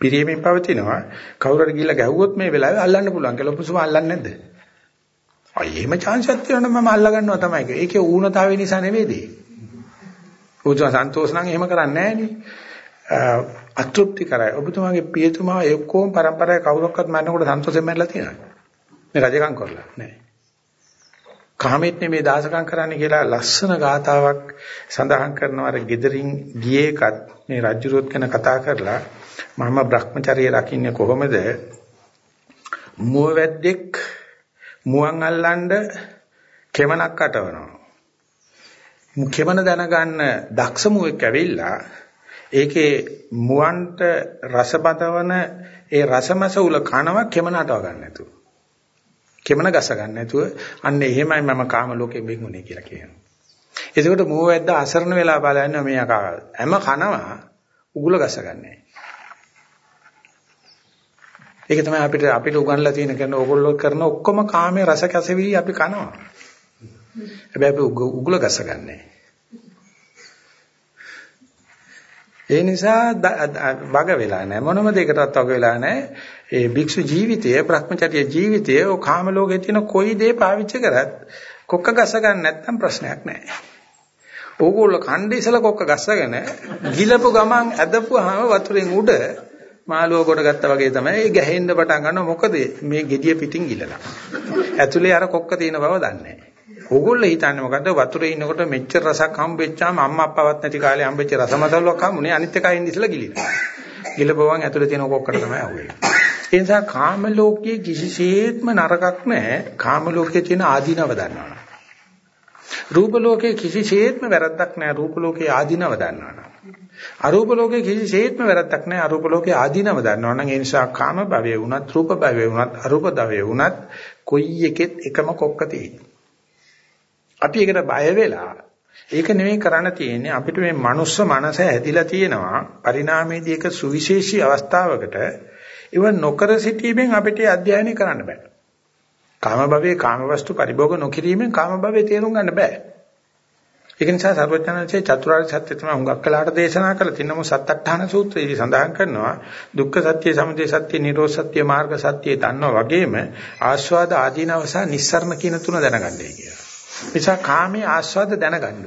පිරීමෙන් පවතිනවා. කවුරු හරි ගිහිල්ලා ගැහුවොත් මේ වෙලාවේ අල්ලන්න පුළුවන් කියලා ඔපසුම අල්ලන්නේ නැද්ද? අය එහෙම chance එකක් තියෙනවා නම් මම අල්ල ගන්නවා තමයි. ඒකේ ඌනතාවය නිසා නෙවෙයිද? උජා සන්තෝෂ නම් එහෙම කරන්නේ නැහැ අතෘප්ති කරයි. ඔබතුමාගේ පියතුමා එක්කෝම પરම්පරාවේ කවුරක්වත් මරනකොට සන්තෝෂයෙන් මැරලා තියෙනවා. මේ රජකම් කරලා නෑ. කාමෙත් නෙමේ දාසකම් කරන්න කියලා ලස්සන ගාතාවක් සඳහන් කරනවා අර gederin ගියේකත් මේ රජුරුවත් ගැන කතා කරලා මම Brahmacharya රකින්නේ කොහොමද? මුවවැද්දෙක් මුවන් අල්ලන්න කෙමනක් අටවනවා. කෙමන දැනගන්න දක්ෂ මුවෙක් ඇවිල්ලා ඒකේ මුවන්ට රස බදවන ඒ රසමස උල කනවා කෙමන අටව ගන්න නැතුව. කෙමන ගස ගන්න නැතුව අන්න එහෙමයි මම කාම ලෝකෙ බින්ගුනේ කියලා කියනවා. එතකොට මුවවැද්ද අසරණ වෙලා බලන්නේ මේ අකා හැම කනවා උගුල ගස ගන්නෑ. ඒක තමයි අපිට අපිට උගන්ලා තියෙන කරන ඕගොල්ලෝ කරන ඔක්කොම කාමයේ රස කැසවිලි අපි කනවා. හැබැයි අපි උගුල ගස ගන්නෑ. ඒ නිසා වග වෙලා නැහැ මොනම දෙයකටවත් වග වෙලා නැහැ ඒ භික්ෂු ජීවිතය භ්‍රමචර්ය ජීවිතය ඔය කාම ලෝකයේ තියෙන කොයි දේ පාවිච්චි කරත් කොක්ක ගස ගන්න නැත්නම් ප්‍රශ්නයක් නැහැ. ඕගොල්ලෝ කණ්ඩ ඉසල කොක්ක ගස්සගෙන ගිලපු ගමන් ඇදපුවාම වතුරෙන් උඩ මාළුව කොට ගත්තා වගේ තමයි ඒ ගැහෙන්න පටන් ගන්නවා මොකද මේ gediya පිටින් ගිලලා. ඇතුලේ අර කොක්ක තියෙන බව දන්නේ නැහැ. ඕගොල්ලෝ හිතන්නේ මොකද්ද වතුරේ ඉන්නකොට මෙච්චර රසක් හම්බෙච්චාම අම්මා අප්පාවත් නැති කාලේ හම්බෙච්ච රසමසල්ලක් හම්බුනේ අනිත් එකයි ඉඳි ඉස්සලා ගිලිනවා. ගිලපුවම ඇතුලේ තියෙන කොක්කට තමයි අහුවෙන්නේ. ඒ නිසා කාම ලෝකයේ කිසිසේත්ම නරකක් නැහැ. කාම ලෝකයේ තියෙන ආධිනව දන්නවා. රූප ලෝකයේ කිසිසේත්ම වැරද්දක් නැහැ. රූප ලෝකයේ ආධිනව දන්නවා. අරූප ලෝකයේ කිසිසේත්ම වැරද්දක් නැහැ. අරූප ලෝකයේ ආධිනව දන්නවා නම් ඒ නිසා කාම භවයේ වුණත් රූප භවයේ වුණත් අරූප භවයේ වුණත් කොයි එකෙත් එකම කොක්ක තියෙනවා. අපි ඒකට බය වෙලා ඒක නෙමෙයි කරන්න තියෙන්නේ අපිට මේ මනුස්ස මනස ඇදිලා තියෙනවා පරිණාමයේදී ඒක සුවිශේෂී අවස්ථාවකට ඉව නොකර සිටීමෙන් අපිට අධ්‍යයනය කරන්න බෑ. කාම භවයේ කාම වස්තු පරිභෝග නොකිරීමෙන් කාම භවයේ තේරුම් ගන්න බෑ. ඒක නිසා සර්වඥාන්සේ චතුරාර්ය සත්‍ය තමයි හුඟක් කලකට දේශනා කරලා තින්නම සත්අට්ඨාන සූත්‍රයේදී සඳහන් කරනවා දුක්ඛ සත්‍ය, සමුදය සත්‍ය, නිරෝධ සත්‍ය, මාර්ග සත්‍ය දන්නවා වගේම ආස්වාද ආදීනව සහ නිස්සරණ කියන තුන දැනගන්නයි කියලා. නිසා කාමයේ ආස්වාද දැනගන්න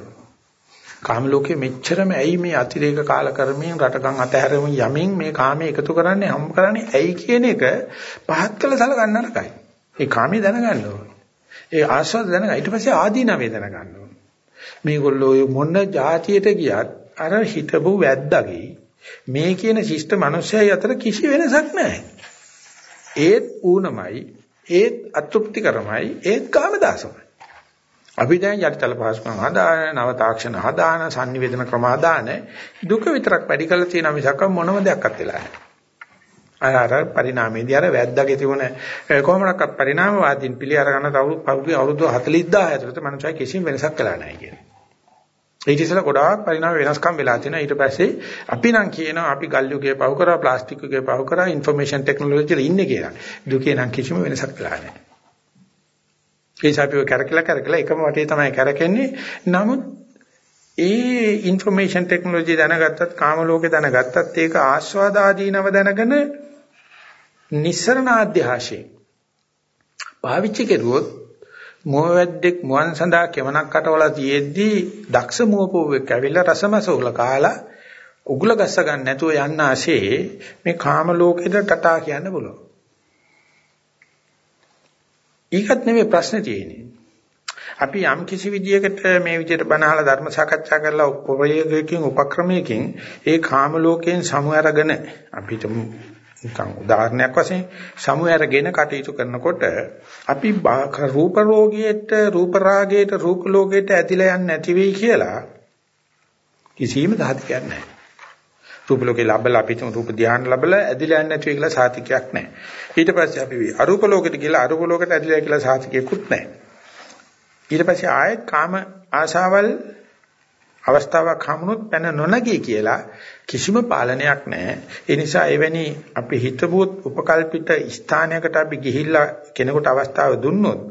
කාම ලෝකෙ මෙච්චරම ඇයි මේ අතිරේක කාල කර්මයෙන් රටකම් අතහැරෙමින් යමින් මේ කාමයේ එකතු කරන්නේ හම් කරන්නේ ඇයි කියන එක පහත් කළ සලකන්න නරකයි. ඒ කාමයේ දැනගන්න ඕනේ. ඒ ආස්වාද දැනගන්න ඊට පස්සේ ආදීනවේ දැනගන්න ඕනේ. මේගොල්ලෝ මොන જાතියට ගියත් අර හිතපු වැද්දාගේ මේ කියන ශිෂ්ට මිනිස්සයයි අතර කිසි වෙනසක් නැහැ. ඒත් ඌනමයි, ඒත් අතෘප්තිකරමයි, ඒත් කාමදාසමයි. අපි දැන් යටිතල පහසුකම් හදාන, නව තාක්ෂණ හදාන, sannivedana ක්‍රම හදාන දුක විතරක් වැඩි කරලා තියෙන මිසක් මොනම දෙයක්වත් වෙලා නැහැ. අර පරිණාමයේදී අර වැද්දාගේ තිබුණ කොහොමරක්වත් පරිණාමවාදීන් පිළි අරගන්න තව පෞද්ගලික අවුරුදු 40000 ඇතුළත මනුස්සය කිසිම වෙනසක් කළා නැහැ කියන්නේ. ඊට ඉස්සෙල්ලා ගොඩාක් පරිණාම වෙනස්කම් වෙලා තිනවා. ඊට පස්සේ අපි නම් කියනවා අපි ගල් යුගයේ පව කරා, ප්ලාස්ටික් යුගයේ පව කරා, ইনফরমේෂන් ටෙක්නොලොජි වල ඉන්නේ කියලා. දුකේ නම් කිසිම වෙනසක් කළා නැහැ. ඒ නිසා අපි කරකලා කරකලා එකම වටේ තමයි කරකෙන්නේ. නමුත් ඒ ইনফরমේෂන් ටෙක්නොලොජි දැනගත්තත්, කාම ලෝකේ දැනගත්තත් ඒක ආස්වාදාදීනව දැනගෙන නිස්සරණාධ්‍යාශේ පාවිච්චි කෙරුවොත් මොහොවැද්දෙක් මුවන් සඳහා කෙමනක් කටවලා තියෙද්දී දක්ෂ මුවපොවෙක් ඇවිල්ලා රසමසෝල කාලා උගුල ගස්ස ගන්න නැතුව යන්න ආසේ මේ කාම ලෝකෙද ටටා කියන්න පුළුවන්. ඊකත් නෙමෙයි ප්‍රශ්නේ තියෙන්නේ. අපි යම් කිසි විදියකට මේ විදියට බණහලා ධර්ම සාකච්ඡා කරලා උපවේගයකින් උපක්‍රමයකින් ඒ කාම ලෝකයෙන් සමු අරගෙන අපිට නිකන් උදාහරණයක් වශයෙන් සමු අරගෙන කටයුතු කරනකොට අපි රූප රෝගියෙට රූප රාගයට රූප ලෝකයට ඇතිලා යන්නේ නැති වෙයි කියලා කිසිම සාධකයක් නැහැ. රූප ලෝකේ ලැබලා අපි තුන් රූප ධානය ලැබලා ඇදිලා යන්නේ නැති වෙයි කියලා සාතිකයක් නැහැ. ඊට පස්සේ අපි අරූප ලෝකෙට ගිහලා අරූප ලෝකයට ඇදිලා කියලා සාතිකයක්වත් නැහැ. ඊට පස්සේ ආයෙත් කාම ආශාවල් අවස්ථාවක් හමුනොත් පැන නොනගී කියලා කිසිම පාලනයක් නැහැ. ඒ නිසා එවැනි අපි හිතබුත් උපකල්පිත ස්ථානයකට අපි ගිහිල්ලා කෙනෙකුට අවස්ථාව දුන්නොත්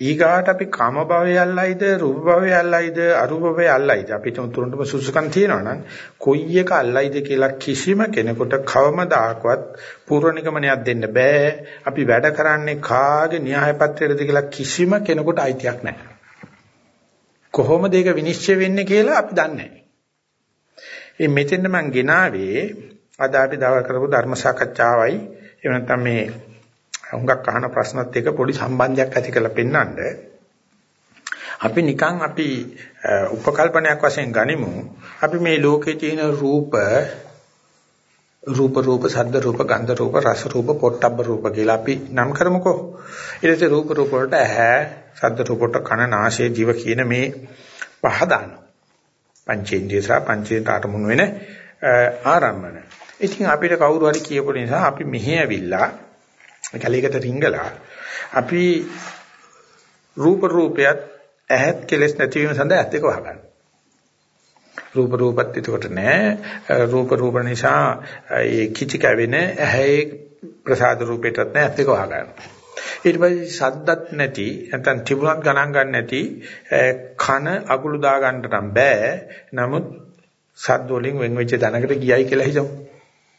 ඊගාට අපි කාම භවය අල්ලයිද රූප භවය අල්ලයිද අරූප භවය අල්ලයිද අපි තුන්තුරටම සුසුකම් තියෙනවා නම් කොයි එක අල්ලයිද කියලා කිසිම කෙනෙකුට කවමදාකවත් පූර්ව නිගමනයක් දෙන්න බෑ. අපි වැඩ කරන්නේ කාගේ න්‍යාය පත්‍රයේද කියලා කිසිම කෙනෙකුට අයිතියක් නැහැ. කොහොමද ඒක විනිශ්චය වෙන්නේ කියලා අපි දන්නේ නැහැ. මෙතෙන්ද මම ගෙනාවේ අද අපි දවල් කරපු ධර්ම සාකච්ඡාවයි එහෙම නැත්නම් මේ හුඟක් අහන ප්‍රශ්නත් එක්ක පොඩි සම්බන්ධයක් ඇති කරලා පෙන්නන්න. අපි නිකන් අපි උපකල්පනයක් වශයෙන් ගනිමු. අපි මේ ලෝකේ තියෙන රූප රූප රූප සද්ද රූප ගන්ධ රූප රස රූප පොට්ටබ්බ රූප කියලා අපි නම් කරමුකෝ ඊට පස්සේ රූප රූප වලට ඇහැ සද්ද රූප වලට කන නාසය දිව කියන මේ පහ දාන පංචේන්ද්‍රිය සහ පංචේන්ද්‍ර අරමුණු වෙන ආරම්මන ඉතින් අපිට කවුරු හරි කියපු නිසා අපි මෙහි ඇවිල්ලා කැලේකට රිංගලා අපි රූප රූපයත් ඇහත් කෙලස් නැතිවීම සඳහා ඇත්ත එක වහගන්න. රූප රූපත් එතකොට නෑ. රූප රූප නිසා ඒ කිචි කැවෙන ඇහැ ප්‍රසාද රූපයටත් නෑ ඇත්ත එක වහගන්න. ඊට පස්සේ සද්දත් නැති නැත්නම් තිබුණත් ගණන් ගන්න නැති කන අගුළු දා ගන්නට නම් බෑ. නමුත් සද්ද වලින් වෙන් වෙච්ච තැනකට ගියයි කියලා හිතමු.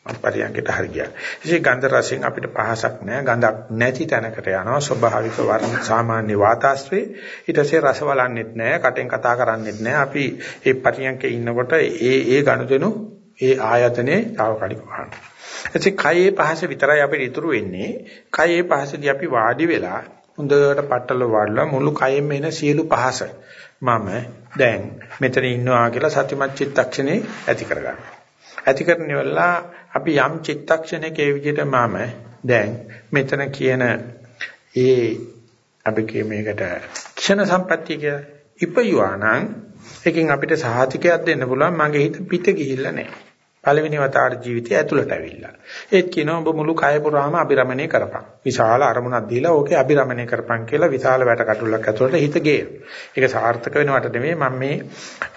පරියන්කට හරි ගියා. ඉතින් ගන්ධ රසයෙන් අපිට පහසක් නැහැ. ගඳක් නැති තැනකට යනවා. ස්වභාවික වර්ණ සාමාන්‍ය වාතාශ්‍රේ. ඊට පස්සේ රස බලන්නෙත් නැහැ. කටෙන් කතා කරන්නෙත් නැහැ. අපි මේ පරියන්කේ ඉන්නකොට ඒ ඒ ගනුදෙනු ඒ ආයතනේ తాවකඩික වහනවා. එතකොට කයේ පහස විතරයි අපිට ඉතුරු වෙන්නේ. කයේ පහසදී අපි වාඩි වෙලා හොඳට පట్టල වාඩිලා මුළු කයෙම එන සියලු පහස මම දැන් මෙතන ඉන්නවා කියලා සතිමත් චිත්තක්ෂණේ ඇති කරගන්නවා. ඇති කරන වෙලාව අපි යම් චිත්තක්ෂණයක ඒ විදිහට මම දැන් මෙතන කියන ඒ අපි කිය මේකට ක්ෂණ සම්පත්තිය කියලා ඉපයුවා නම් එකකින් අපිට සහතිකයක් දෙන්න පුළුවන් මගේ හිත පිට ගිහිල්ලා නැහැ. පළවෙනි වතාවට ජීවිතය ඇතුළට ඇවිල්ලා. ඒත් කියනවා ඔබ මුළු කය පුරාම අබිරමණය කරපන්. විශාල අරමුණක් දීලා ඕකේ අබිරමණය කරපන් කියලා විශාල වැට කටුලක් ඇතුළට හිත ගේන. ඒක සාර්ථක වෙනවට නෙමෙයි මම මේ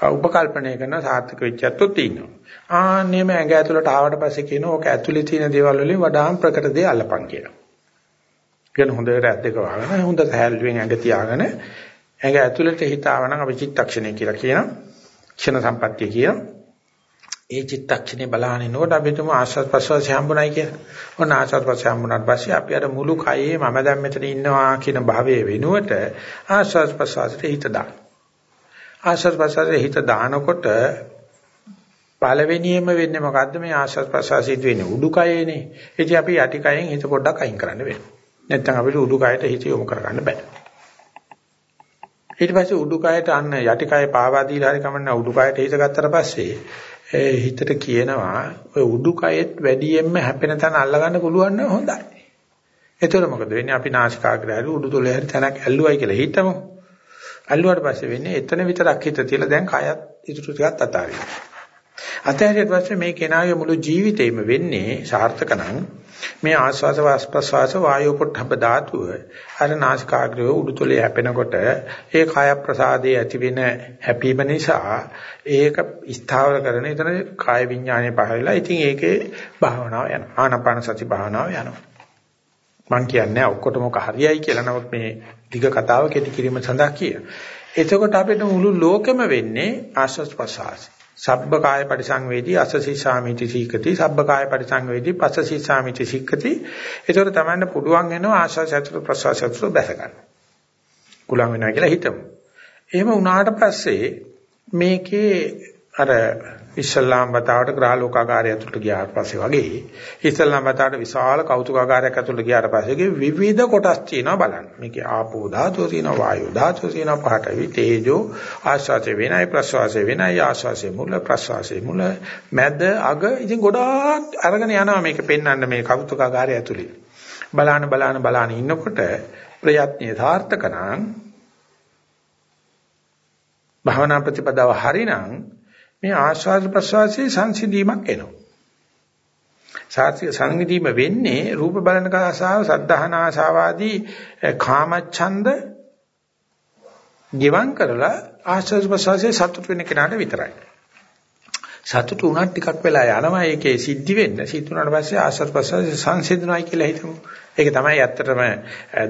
උපකල්පනය කරන සාර්ථක වෙච්චත්තොත් ඉන්නවා. ආන්නේම ඇඟ ඇතුළට ආවට පස්සේ කියනවා ඕක ඇතුලේ තියෙන දේවල් වලින් වඩාම ප්‍රකට දේ අල්ලපන් කියලා. කියන හොඳට ඇස් දෙක වහගෙන හොඳ සහැල්ලුවෙන් ඇඟ තියාගෙන ඇඟ ඇතුළට හිත ආවනම් අපි චිත්තක්ෂණය කියලා කියනවා. ක්ෂණ සම්පත්තිය කියනවා. ඒ චිත්තක්ෂණේ බලහන් ඉනකොට අපි තුමු ආස්වාද ප්‍රසවාසය හම්බුනායි කියලා. ඔන්න ආස්වාද ප්‍රසවාසය හම්බුනාට පස්සේ අපි අර මුළු කයේ මම දැන් මෙතන ඉන්නවා කියන භාවයේ වෙනුවට ආස්වාද ප්‍රසවාසයට හිත දාන. ආස්වාද ප්‍රසවාසයට හිත දානකොට පළවෙනියෙම වෙන්නේ මොකද්ද මේ ආස්වාද ප්‍රසවාසයට වෙන්නේ උඩුකයේනේ. ඉතින් අපි යටිකයෙන් හිත පොඩ්ඩක් අයින් කරන්න වෙනවා. නැත්නම් අපිට උඩුකයට හිත යොමු කරගන්න බෑ. ඊට පස්සේ උඩුකයට අන්න යටිකය පාවා දීලා හරි කමන්න උඩුකයට හිත ගත්තට පස්සේ හිතට කියනවා ඔය උඩුකයෙත් වැඩියෙන්ම හැපෙන තැන අල්ලගන්න පුළුවන් නම් හොඳයි. එතකොට මොකද වෙන්නේ අපි නාසිකාග්‍රය උඩුතොලේ හරි තැනක් ඇල්ලුවයි කියලා හිතමු. ඇල්ලුවාට පස්සේ වෙන්නේ එතන විතරක් හිත තියලා දැන් කයත් ඉතුරු ටිකත් අතාරිනවා. අතහැරියට පස්සේ මේ කෙනාගේ මුළු ජීවිතේම වෙන්නේ සාර්ථක නම් මේ ආස්වාස වාස්පස්වාස වායෝ පොට්ටබ ධාතුව අර නාසිකාග්‍රය උඩුතලයේ හැපෙනකොට ඒ කාය ප්‍රසාදයේ ඇති වෙන හැපීම නිසා ඒක ස්ථාවර කරන එතන කාය විඥානය පහළලා ඉතින් ඒකේ භාවනාව යනවා ආනාපාන සති භාවනාව යනවා මම කියන්නේ ඔක්කොටම හරියයි කියලා නමුත් මේ දිග කතාව කෙටි කිරීම සඳහා කිය. එතකොට අපිට මුළු ලෝකෙම වෙන්නේ ආස්වාස් ප්‍රසආසි. සබ්බ කාය පරිසංවේදී අසසී සාමිති සීකති සබ්බ කාය පරිසංවේදී පසසී සාමිති සීකති ඒතර තමන්න පුළුවන් වෙනවා ආශා සත්‍ය ප්‍රසවාස සත්‍ය බැස ගන්න. කුලම් වෙනවා කියලා හිතමු. එහෙම වුණාට පස්සේ මේකේ අර ඉස්ලාම් වතාවට ග්‍රහලෝකාගාරය ඇතුළට ගියාට පස්සේ වගේ ඉස්ලාම් වතාවට විශාල කෞතුකාගාරයක් ඇතුළට ගියාට පස්සේ විවිධ කොටස් තියෙනවා බලන්න. මේකේ ආපෝ ධාතුව තියෙනවා වායෝ ධාතුව තියෙනවා පඨවි තේජෝ ආශ්වාසය වෙනයි ප්‍රශ්වාසය වෙනයි ආශ්වාසය මුල ප්‍රශ්වාසය මුල මැද අග ඉතින් ගොඩාක් අරගෙන යනවා මේක පෙන්වන්න මේ කෞතුකාගාරය ඇතුළේ. බලාන බලාන බලාන ඉන්නකොට ප්‍රයත්නයේ සාර්ථක නම් භවනා ප්‍රතිපදාව හරිනම් මේ ආස්වාද ප්‍රසවාසයේ සංසිඳීමක් එනවා. සාත්‍ය සංවිධීම වෙන්නේ රූප බලන කාසාව සද්ධාහන ආසාවාදී කාමච්ඡන්ද ගිවන් කරලා ආස්වාද ප්‍රසවාසයේ සතුට වෙන කෙනාට විතරයි. සතුට උනත් ටිකක් වෙලා යනවා ඒකේ සිද්ධි වෙන්න. සිද්ධ වුණාට පස්සේ ආස්වාද ප්‍රසවාසයේ සංසිඳනවායි කියලා හිතමු. ඒක තමයි ඇත්තටම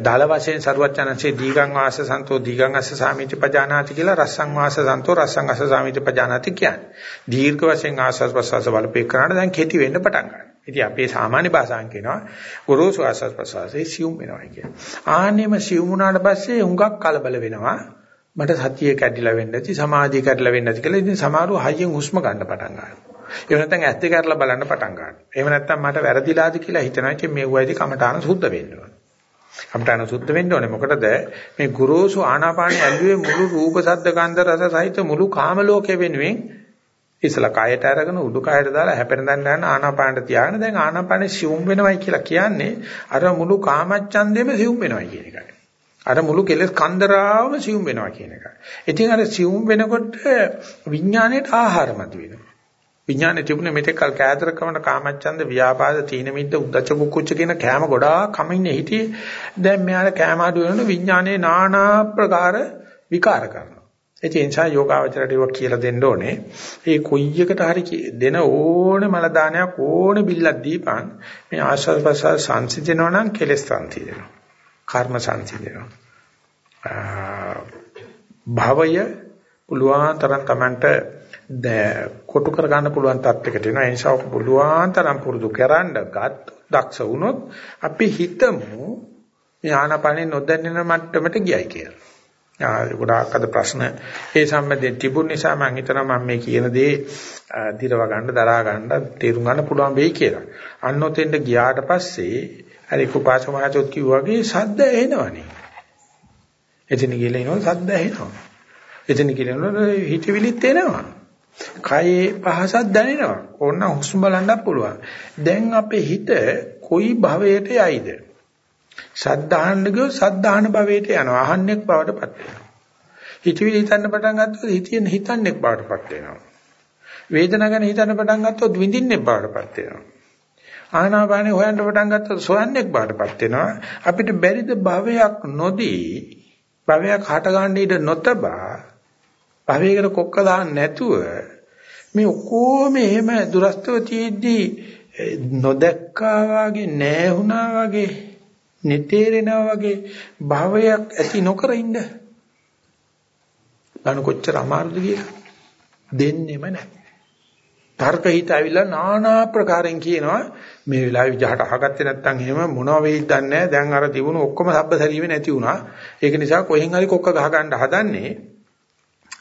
දල වශයෙන් සරුවචනන්සේ දීගං වාස සන්තෝ දීගං අස්ස සාමිති පජානාති කියලා රස්සං වාස සන්තෝ රස්සං අස්ස සාමිති පජානාති කියන්නේ. දීර්ඝ වශයෙන් ආස්වාද ප්‍රසවාස බලපේ කරාට දැන් කෙටි වෙන්න පටන් ගන්නවා. ඉතින් අපේ සාමාන්‍ය භාෂාවෙන් කියනවා ගොරෝසු ආස්වාද ප්‍රසවාසයේ සියුම් වෙනවා කියන. ආන්නෙම සියුම් වුණාට පස්සේ හුඟක් කලබල වෙනවා. මට සතිය කැඩිලා වෙන්න ඇති සමාධිය කැඩිලා වෙන්න ඇති කියලා ඉතින් සමහරව හයියෙන් හුස්ම ගන්න පටන් ගන්නවා. එහෙම නැත්නම් ඇස් දෙක අරලා බලන්න පටන් ගන්නවා. එහෙම නැත්නම් මට වැරදිලාද කියලා හිතනවා ඉතින් මේ වයිදී කමඨාන සුද්ධ වෙන්න ඕන. කමඨාන සුද්ධ වෙන්න ඕනේ මොකටද මේ ගුරුසු ආනාපානිය ඇල්ලුවේ මුළු රූප ශබ්ද ගන්ධ රස සහිත මුළු කාම ලෝකෙ වෙනුවෙන් ඉස්සලා කයට අරගෙන උඩු කයට දාලා හැපෙන දන්න යන ආනාපානට තියාගෙන දැන් ආනාපානෙ සිවුම් වෙනවයි කියලා කියන්නේ අර මුළු කාමච්ඡන්දෙම සිවුම් වෙනවයි කියන එකයි. අර මුළු කෙලස් කන්දරාවම සිවුම් වෙනවා කියන එකයි. ඉතින් අර සිවුම් වෙනකොට විඥාණයට ආහාර මත වෙනවා. විඥානේ තිබුණේ මෙතෙක් කල් කෑදරකමන කාමච්ඡන්ද ව්‍යාපාද තීන මිද්ද උද්දච්ච කුක්කුච්ච කියන කෑම ගොඩාක් කමින්නේ හිටියේ. දැන් මෙයාට කෑම අඩු වෙනකොට විඥානේ নানা ප්‍රකාර විකාර කරනවා. ඒ නිසා යෝගාවචරයට ඒක කියලා දෙන්න ඕනේ. ඒ කොයි එකට හරි දෙන ඕනේ මල දානයක් ඕනේ බිල්ලක් දීපන්. මේ ආශ්වාස ප්‍රශ්වාස සංසිඳනවා නම් කෙලස් සංසිඳනවා. කර්ම සංසිඳනවා භවය පුළුවන් තරම් Tamanට කොටු කර ගන්න පුළුවන් තත්යකට එනවා. ඒ නිසා පුළුවන් තරම් පුරුදු කරන්න ගත් දක්ෂ වුණොත් අපි හිතමු ඥානපණේ නොදැන්නෙන මට්ටමට ගියයි කියලා. ගොඩාක් අද ප්‍රශ්න ඒ සම්බන්ධයෙන් තිබුණ නිසා මම හිතනවා මම මේ කියන දේ දිරව ගන්න දරා ගන්න තේරුම් ගන්න පුළුවන් වෙයි කියලා. අන්නොතෙන්ට ගියාට පස්සේ අර කුපාසක මහත්තයෝ කිව්වා වගේ සද්ද එනවනේ. එතන ගිහලා එනවා සද්ද ඇහෙනවා. එතන ගිහලා හිතවිලිත් එනවා. කයේ පහසක් දැනෙනවා. ඕන්න හුස්ම බලන්නත් පුළුවන්. දැන් අපේ හිත කොයි භවයට යයිද? සද්ධාහන්න ගියොත් සද්ධාහන භවයට යනවා. අහන්නෙක් බවටපත් වෙනවා. හිතවිලි හිතන්න පටන් ගත්තොත් හිතින් හිතන්නෙක් බවටපත් වෙනවා. වේදනාව ගැන හිතන්න පටන් ගත්තොත් විඳින්නෙක් බවටපත් වෙනවා. ආනාපානෙ හොයන්න පටන් ගත්තොත් සොයන්නෙක් බවටපත් වෙනවා. අපිට බැරිද භවයක් නොදී භවයක් හට ගන්න ඉඩ නොතබා භවයකට කොක්ක දාන්න නැතුව මේ ඔක්කොම එහෙම දුරස්තව තියෙද්දි නොදැක්කා වගේ නැහුණා වගේ නිතේරෙනා වගේ භාවයක් ඇති නොකර ඉන්න. ගන්න කොච්චර අමාරුද කියලා. දෙන්නෙම නැහැ. තර්ක හිත ඇවිල්ලා নানা ප්‍රකාරෙන් කියනවා මේ වෙලාවේ විජහට අහගත්තේ නැත්නම් එහෙම මොනව වෙයිද දන්නේ නැහැ. දැන් අර තිබුණු ඔක්කොම සබ්බසරීමේ නැති වුණා. ඒක නිසා කොහෙන් හරි කොක්ක ගහ ගන්න හදන්නේ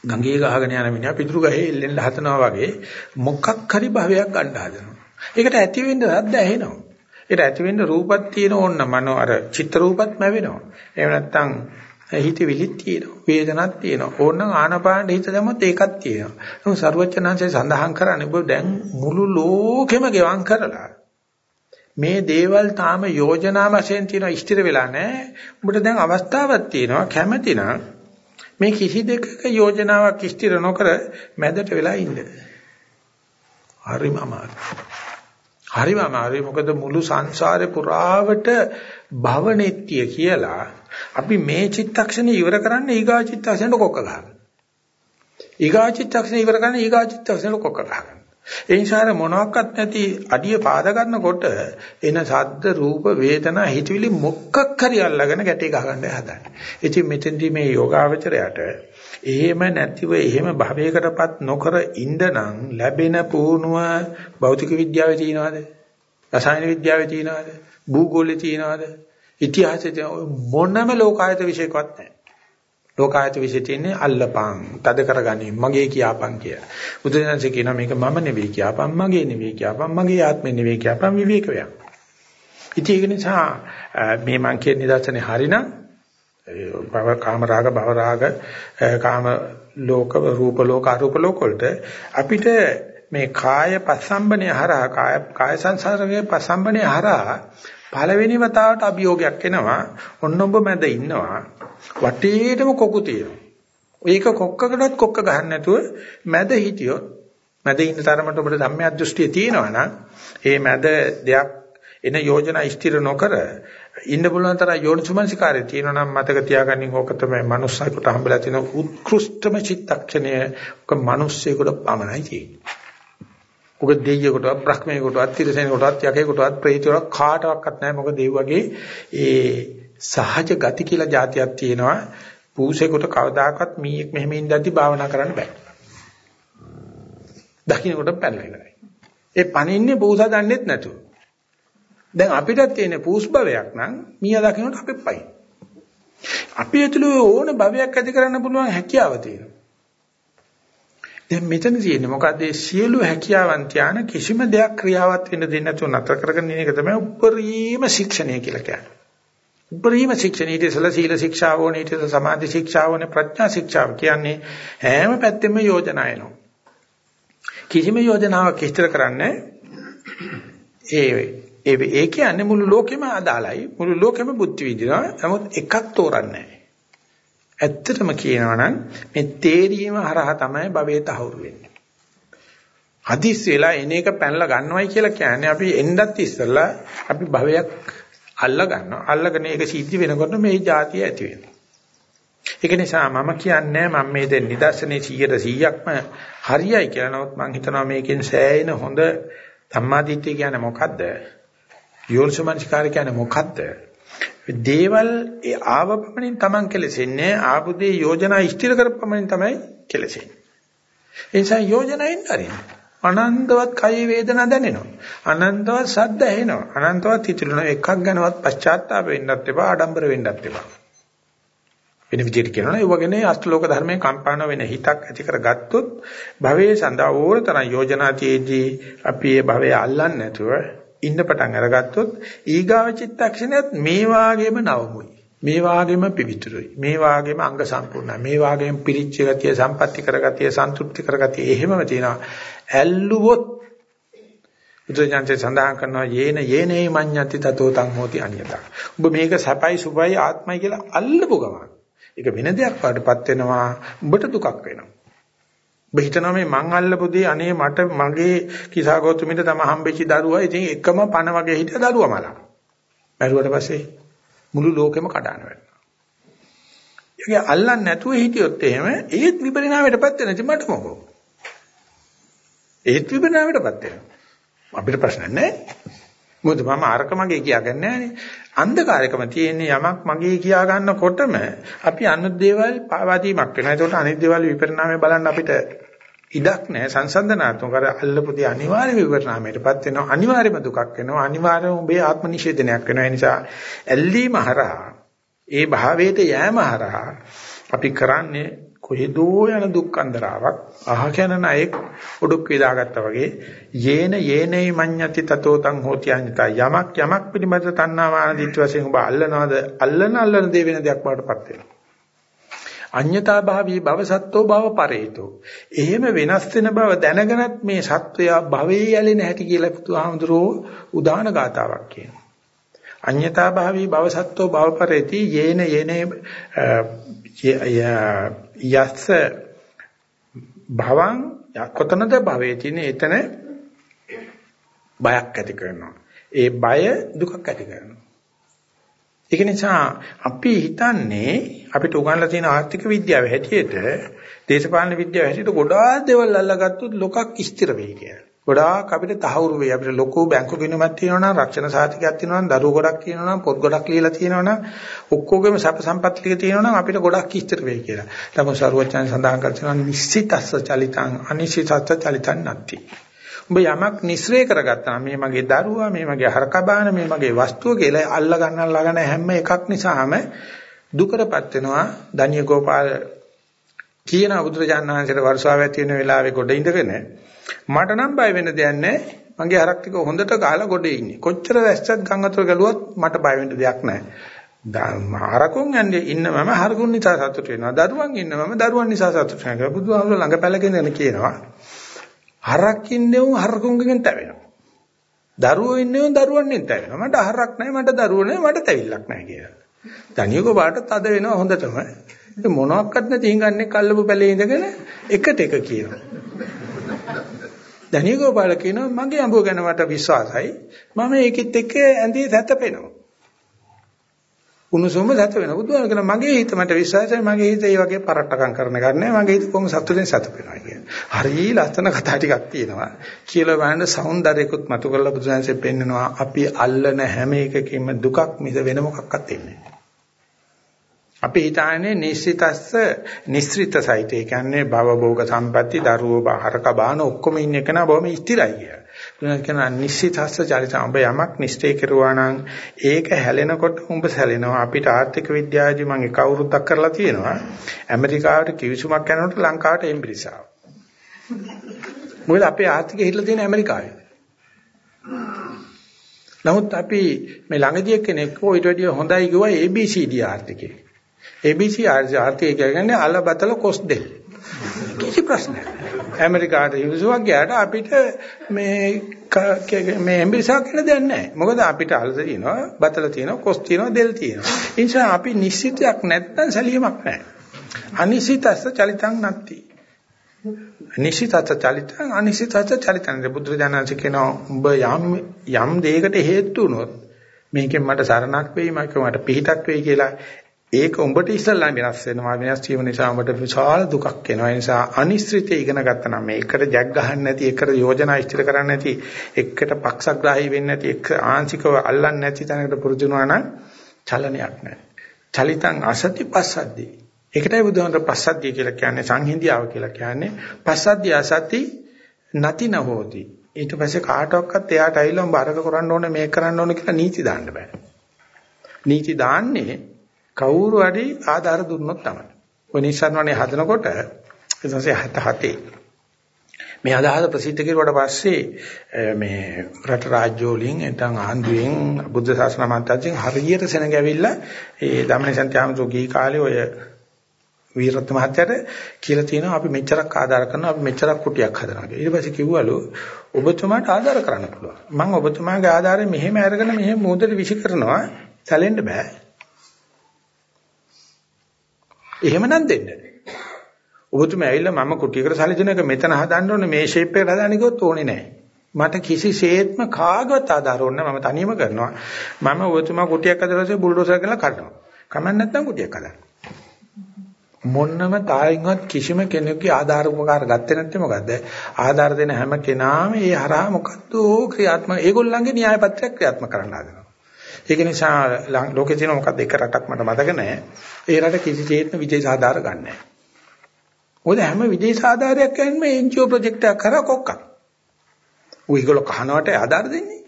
ගංගේ ගහගෙන යන මිනිහා පිටුරු ගහේ එල්ලෙන්න හදනවා වගේ මොකක් හරි භවයක් ගන්න හදනවා. ඒකට ඇති වෙන්න රද්ද ඇහෙනවා. ඒකට ඇති වෙන්න රූපක් තියෙන ඕන්න මනෝ අර චිත්ත රූපත් ලැබෙනවා. එහෙම නැත්නම් හිතවිලිත් තියෙනවා. වේදනක් තියෙනවා. ඕනනම් ආනපාන හිත දැම්මොත් ඒකක් තියෙනවා. නමුත් සරුවචනාංශය සඳහන් කරන්නේ ඔබ දැන් මුළු ලෝකෙම ගෙවම් කරලා මේ දේවල් තාම යෝජනා වශයෙන් තියෙනවා ඉස්තිර වෙලා නැහැ. උඹට දැන් අවස්ථාවක් තියෙනවා කැමැතිනම් මේ කිසි දෙකක යෝජනාවක් ඉස්තිර නොකර මැදට වෙලා ඉන්න. හරිම අමාරුයි. හරිම අමාරුයි මොකද මුළු සංසාරේ පුරාවට භවනෙත්‍ය කියලා අපි මේ චිත්තක්ෂණය ඉවර කරන්න ඊගා චිත්තක්ෂණයට කොක්ක ගහනවා. ඊගා චිත්තක්ෂණය ඉවර කරන්න ඊගා චිත්තක්ෂණයට කොක්ක ගහනවා. ඒ නිසා මොනවත් නැති අඩිය පාද ගන්නකොට එන ශබ්ද රූප වේදනා හිතවිලි මොකක් හරි අල්ලගෙන ගැටේ ගහගන්න හදන්නේ. ඉතින් මෙතෙන්දී මේ යෝගාවචරයට එහෙම නැතිව එහෙම භවයකටපත් නොකර ඉඳනම් ලැබෙන පුහුණුව භෞතික විද්‍යාවේ තියෙනවද? රසායන විද්‍යාවේ තියෙනවද? භූගෝලයේ තියෙනවද? ඉතිහාසයේ මොනම ලෝකායත විශේෂකවත් නැහැ. ලෝකායත විශේෂ තියෙන්නේ අල්ලපං, තද කරගනි, මගේ කියාපං කිය. බුදුදහමසේ කියනවා මේක මම නෙවෙයි කියාපං, මගේ නෙවෙයි කියාපං, මගේ ආත්මෙ නෙවෙයි කියාපං විවේක වේ. ඉතින් ඒක නිසා මේ මං කියන නිදර්ශනේ හරිනම් භව කාම රාග භව රාග කාම ලෝක රූප ලෝක අරූප ලෝක වලට අපිට මේ කාය පස්සම්බනේ හරහා කාය කාය සංසාරයේ පස්සම්බනේ හරහා පළවෙනි වතාවට අභියෝගයක් එනවා. ඔන්න ඔබ මැද ඉන්නවා. වටේටම කොකු තියෙනවා. ඒක කොක්කකටවත් කොක්ක ගහන්න නැතුව මැද හිටියොත් මැද ඉන්න තරමට ඔබට ධම්මයක් දෘෂ්ටිය තියෙනවා නම් ඒ මැද දෙයක් එන යෝජනා ස්ථිර නොකර ඉන්න පුළුවන් තරම් යෝනිසුමනසිකාරය තියෙනවා නම් මතක තියාගන්න ඕක තමයි manussයෙකුට හම්බෙලා තියෙන උත්කෘෂ්ඨම චිත්තක්ෂණය. ඔක මිනිස්සෙකුට පමණයි තියෙන්නේ. ඔක දෙයියෙකුට බ්‍රහ්මයෙකුට අත්තිරසෙනෙකුට යකෙකුට ප්‍රේතයෙකුට කාටවත් නැහැ මොකද ඒ වගේ ඒ සහජ ගති කියලා જાතියක් තියෙනවා. පූසෙකුට කවදාකවත් මීයක් මෙහෙම ඉඳද්දි භාවනා කරන්න බෑ. දකින්නකොට පැනලා ඉවරයි. ඒ පණින්නේ පූසා දන්නෙත් නැතුව. දැන් අපිටත් තියෙන පූස් භවයක් නම් මීයා දකින්නට අපෙත් පයි. අපි ඇතුළේ ඕන භවයක් ඇති කරන්න පුළුවන් හැකියාව තියෙනවා. දැන් මෙතන තියෙන්නේ මොකද්ද සියලු හැකියාවන් තියාන කිසිම දෙයක් ක්‍රියාවත් වෙන්න දෙන්නේ නැතුව නතර කරගෙන ඉන්න එක තමයි උපරිම ශික්ෂණය කියලා කියන්නේ. උපරිම ශික්ෂණ ඊට ඉස්සලා සීල ශික්ෂාව ඕනේ ඊට ඉස්සලා සමාධි ශික්ෂාව ඕනේ ප්‍රඥා ශික්ෂාව කියන්නේ හැම පැත්තෙම යෝජනා එනවා. කිසිම යෝජනාවක් ඉස්තර කරන්නේ ඒ ඒ ඒ කියන්නේ මුළු ලෝකෙම අදාළයි. මුළු ලෝකෙම බුද්ධ විදිනවා. නමුත් එකක් තෝරන්නේ ඇත්තටම කියනවා නම් මේ තේරීම හරහා තමයි භවයේ තහවුරු වෙන්නේ. හදිස් වෙලා එන එක පැනලා ගන්නවයි කියලා කියන්නේ අපි එන්නත් ඉස්සෙල්ලා අපි භවයක් අල්ල ගන්නවා. අල්ලගෙන ඒක සිද්ධ වෙනකොට මේ જાතිය ඇති වෙනවා. ඒක නිසා මම කියන්නේ මම මේ දෙන්න නිදර්ශනේ 100%ක්ම හරියයි කියලා. නමුත් මම හිතනවා මේකෙන් සෑහෙන හොඳ සම්මාදිට්ඨිය කියන්නේ මොකද්ද? යෝනිසමනස්කාරය කියන්නේ මොකද්ද? දේවල් ඒ ආව පමණින් Taman කෙලෙසෙන්නේ ආපු දේ යෝජනා ස්ථිර කරපමණින් තමයි කෙලෙසෙන්නේ. ඒ නිසා යෝජනා එන්න ආරින්න. අනන්තවත් කය වේදනා දැනෙනවා. අනන්තවත් සද්ද ඇහෙනවා. අනන්තවත් හිතෙනවා එකක් ගැනවත් පශ්චාත්තාප වෙන්නත් එපා, ආඩම්බර වෙන්නත් එපා. වෙන විදිහට කියනවා ඒ වගේනේ අෂ්ටලෝක ධර්මයේ කම්පාන වෙන හිතක් ඇති කරගත්තොත් භවයේ සඳහා ඕන තරම් යෝජනා තියේදී අපි ඒ භවය අල්ලන්නේ නැතුව ඉන්න පටන් අරගත්තොත් ඊගාව චිත්තක්ෂණයත් මේ වාගේම නවමුයි. මේ වාගේම පිවිතුරුයි. මේ වාගේම අංග සම්පූර්ණයි. මේ වාගේම පිරිච්ච ගතිය, සම්පatti කරගතිය, සන්තුෂ්ටි කරගතිය එහෙමම තියෙනවා. ඇල්ලුවොත් බුදුජානකේ සඳහන් කරනවා යේන යේනේ මඤ්ඤති තතෝ තං හෝති අනියතං. ඔබ මේක සැපයි සුභයි ආත්මයි කියලා අල්ලපු ගමන්. ඒක වෙන දෙයක් වඩපත් වෙනවා. ඔබට දුකක් වෙනවා. ඔබ හිතනවා මේ මං අල්ලපු දේ අනේ මට මගේ කිසා ගෞතමිට තම හම්බෙච්ච දරුවා ඉතින් එකම පණ වගේ හිටිය දරුවා මලා. මැරුවට පස්සේ මුළු ලෝකෙම කඩාන වැටෙනවා. ඒක අල්ලන්නේ නැතුව හිටියොත් එහෙම ඒත් විපරිණාමයටපත් වෙන ඉතින් මට මොකෝ. ඒත් විපරිණාමයටපත් වෙනවා. අපිට ප්‍රශ්න නැහැ. මොකද මම අරක මගේ කියාගන්නේ නැහනේ. අන්ධකාරයකම තියෙන යමක් මගේ කියා ගන්නකොටම අපි අනිත් දේවල් පාවාදීමක් වෙනවා. ඒකට අනිත් දේවල් විපරිණාමය බලන්න අපිට ඉඩක් නැහැ සංසන්දනාත්මක අර අල්ලපුදී අනිවාර්ය විපරිණාමයටපත් වෙනවා අනිවාර්යම දුකක් වෙනවා අනිවාර්යම ඔබේ ආත්ම නිෂේධනයක් වෙනවා ඒ නිසා ඇල්ලීම හරහා ඒ භාවයට යෑම හරහා අපි කරන්නේ කොහෙදෝ යන දුක් අන්දරාවක් අහ කියන ණයෙක් උඩුක් වේදාගත්තා වගේ යේන යේනේ මඤ්ඤති තතෝ තං හෝති අඤ්ඤතා යමක් යමක් පිළිබඳ තණ්හා මාන දිට්ඨ වශයෙන් ඔබ අල්ලනවාද අල්ලන අල්ලන දේ වෙන දෙයක් වඩටපත් වෙනවා අඤ්ඤතා භාවී භව සත්ත්වෝ භව පරේතෝ. එහෙම වෙනස් වෙන බව දැනගෙනත් මේ සත්වය භවයේ යැලෙන හැටි කියලා පුදුහාමුදුරෝ උදාන ගාතාවක් කියනවා. අඤ්ඤතා භාවී භව සත්ත්වෝ භව පරේති යේන යේනේ යස්ස භවං කොතනද භවයේ තියෙන එතන බයක් ඇති කරනවා. ඒ බය දුකක් ඇති කරනවා. ඒක නිසා අපි හිතන්නේ අපිට උගන්ලා තියෙන ආර්ථික විද්‍යාව හැටියට දේශපාලන විද්‍යාව හැටියට ගොඩාක් දේවල් අල්ලගත්තොත් ලොකක් ස්ථිර වෙයි කියලා. ගොඩාක් අපිට තහවුරු වෙයි. අපිට ලොකු බැංකු ගිණුමක් තියෙනවා නම් රක්ෂණ සාතිකයක් තියෙනවා නම් දරුවෝ ගොඩක් තියෙනවා නම් පොත් ගොඩක් ලියලා තියෙනවා නම් ඔක්කොගෙම සැප සම්පත් ටික තියෙනවා නම් අපිට ගොඩක් ස්ථිර වෙයි කියලා. තමයි සරුවචන සඳහන් කරනවා නිශ්චිතස්ස චලිතං අනිශ්චිතස්ස චලිතං නැති. උඹ යමක් නිස්සරේ කරගත්තා මේ මගේ දරුවා මේ මගේ හරකබාන මේ මගේ වස්තුව කියලා අල්ල ගන්න අල්ල ගන්න හැම එකක් නිසාම දුකටපත් වෙනවා දනිය ගෝපාල කියන බුදුරජාණන් වහන්සේට වර්ෂාව ඇති වෙන වෙලාවේ ගොඩ ඉඳගෙන මට නම් බය වෙන්න දෙයක් නැහැ මගේ හරක් ටික හොඳට කාලා ගොඩේ ඉන්නේ කොච්චර වැස්සක් ගම් අතර ගලුවත් මට බය වෙන්න දෙයක් නැහැ හරකුන් යන්නේ ඉන්න මම හරකුන් නිසා සතුට වෙනවා දරුවන් ඉන්න මම දරුවන් නිසා සතුට වෙනවා බුදුහාමුදුරුවෝ ළඟ පැලගෙන කියනවා හරක් ඉන්නේ උන් හරකුන්ගෙන් තැවෙනවා. දරුවෝ ඉන්නේ උන් දරුවන්ගෙන් තැවෙනවා. මට හරක් නැහැ, මට දරුවෝ නැහැ, මට තැවිල්ලක් නැහැ කියලා. තනියක පාට තද වෙනවා හොඳටම. ඒ මොනවත් නැති හිඟන්නේ කල්ලපු පැලේ ඉඳගෙන එකට එක කියනවා. දනියකෝපාල කියනවා මගේ අඹුව ගැන මට විශ්වාසයි. මම ඒකෙත් එක්ක ඇඳේ සැතපෙනවා. උණුසුම සැත වෙනවා. බුදුහාම කියන මගේ හිත මට විශ්වාසයි මගේ හිත ඒ වගේ පරට්ටකම් කරන ගන්නේ මගේ හිත කොහොම සතුටෙන් සැතපෙනවා කියන. හරි ලස්සන කතා ටිකක් තියෙනවා. කියලා බලන්න సౌందර්යකුත් මතු කරලා බුදුසසුනේ පෙන්නනවා අපි අල්ලන හැම එකකින්ම දුකක් මිස වෙන මොකක්වත් එන්නේ අපි හිතන්නේ නිශ්චිතස්ස නිස්සෘත සහිත ඒ කියන්නේ භව භෝග සම්පatti දරුවෝ බාහරක බාන ඔක්කොම ඉන්න එක නා බොහොම ස්ථිරයි කියලා. බුදුන් කියන නිශ්චිතස්ස චරිත. ඔබ යමක් නිශ්චය කරුවා නම් ඒක හැලෙනකොට උඹ සැලෙනවා. අපිට ආර්ථික විද්‍යාවේදී මම එක අවුරුද්දක් කරලා තියෙනවා. ඇමරිකාවට කිවිසුමක් යනකොට ලංකාවට එම්බ්‍රිසාව මොකද අපේ ආර්ථිකය හිටලා තියෙන ඇමරිකාවේ. නමුත් අපි මේ ළඟදී එක්කෙනෙක් ඔයිට වැඩිය හොඳයි කිව්වා ABCD ආර්ථිකේ ABC ආර්ථිකය කියන්නේ අලබතල කොස් දෙල් කිසි ප්‍රශ්නයක් ඇමරිකාට යුසුවක් ගියාට අපිට මේ මේ එම්බිසා කියලා දෙයක් නැහැ. මොකද අපිට අල්ල තියෙනවා, බතල තියෙනවා, කොස් තියෙනවා, දෙල් තියෙනවා. ඒ නිසා අපි නිශ්චිතයක් නැත්නම් සැලියමක් නැහැ. අනිශ්චිතස්ස චලිතං නැත්ති. නිශ්චිතස්ස චලිතං අනිශ්චිතස්ස චලිතං බුදුරජාණන්ස කියනවා උඹ යම් යම් දෙයකට හේතු වුණොත් මේකෙන් මට සරණක් වෙයි මට පිහිටක් වෙයි කියලා ඒක උඹට ඉස්සල්ලා වෙනස් වෙනවා. වෙනස් වීම නිසා උඹට විශාල දුකක් එනවා. ඒ නිසා අනිශ්චිතය ඉගෙන ගත්තා නම් මේකට ජග් ගහන්න නැති එකට යෝජනා ඉදිරි කරන්න නැති එකට පක්ෂග්‍රාහී වෙන්නේ නැති එක් ආංශිකව අල්ලන්නේ නැති තැනකට පුරුදු වෙනවා නම් චලනයක් නැහැ. චලිතං අසති පස්සද්දී. ඒකටයි බුදුහාමර පස්සද්ධිය කියලා කියන්නේ සංහිඳියාව කියලා කියන්නේ. පස්සද්ධිය අසති නැති නහෝති. ඊට පස්සේ කාටවත් එයාට ඇවිල්ලා උඹ අරක කරන්න ඕනේ මේක කරන්න ඕනේ කියලා නීති දාන්න බෑ. නීති දාන්නේ කවුරු හරි ආධාර දුන්නොත් තමයි. ඔය නිස්සාරණේ හදනකොට එතනසේ හත හතේ මේ අදහස ප්‍රසිද්ධ කෙරුවට පස්සේ මේ රට රාජ්‍ය වලින් නැත්නම් ආන්දුවෙන් බුද්ධ ශාසන මන්ත්‍රයෙන් හරියට සෙනග ඇවිල්ලා ඒ ධම්මනිසන්තියාමතු ගී කාලේ ඔය වීරත් මහත්තයාට කියලා තියෙනවා අපි මෙච්චරක් ආධාර කරනවා අපි මෙච්චරක් කුටියක් හදනවා කියලා. ඊට පස්සේ කිව්වලු ඔබතුමාට ආධාර කරන්න පුළුවන්. මම ඔබතුමාගේ ආධාරය මෙහෙම අරගෙන මෙහෙම මොහොතට විශ් කරනවා සැලෙන්න බෑ. එහෙමනම් දෙන්න. ඔබතුමා ඇවිල්ලා මම කුටියකට සැලසෙන එක මෙතන හදන්න ඕනේ මේ ෂේප් එකට හදන්න කිව්වොත් ඕනේ නැහැ. මට කිසිසේත්ම කාගවත් ආධාර ඕනේ නැහැ. මම තනියම කරනවා. මම ඔබතුමා කුටියක් හදලා බුල්ඩෝසර් කරලා කඩනවා. කමන්න නැත්නම් කුටියක් හදන්න. මොන්නම තායින්වත් කිසිම කෙනෙකුගේ ආධාර උපකාර ගත්තේ නැත්නම් මොකද්ද? ආධාර දෙන හැම කෙනාම ඒ හරහා මොකද්ද ක්‍රියාත්මක ඒගොල්ලන්ගේ න්‍යාය පත්‍රයක් ක්‍රියාත්මක කරන්න හදනවා. ඒක නිසා ලෝකේ තියෙන මොකද්ද එක රටක් මට මතක නැහැ. ඒ රට කිසිසේත්ම විදේශ ආධාර ගන්නෑ නැහැ. මොකද හැම විදේශ ආධාරයක් කියන්නේ NGO ප්‍රොජෙක්ට් එකක් කරා කොක්කක්. උයිගොල්ලෝ කහනවට ආධාර දෙන්නේ.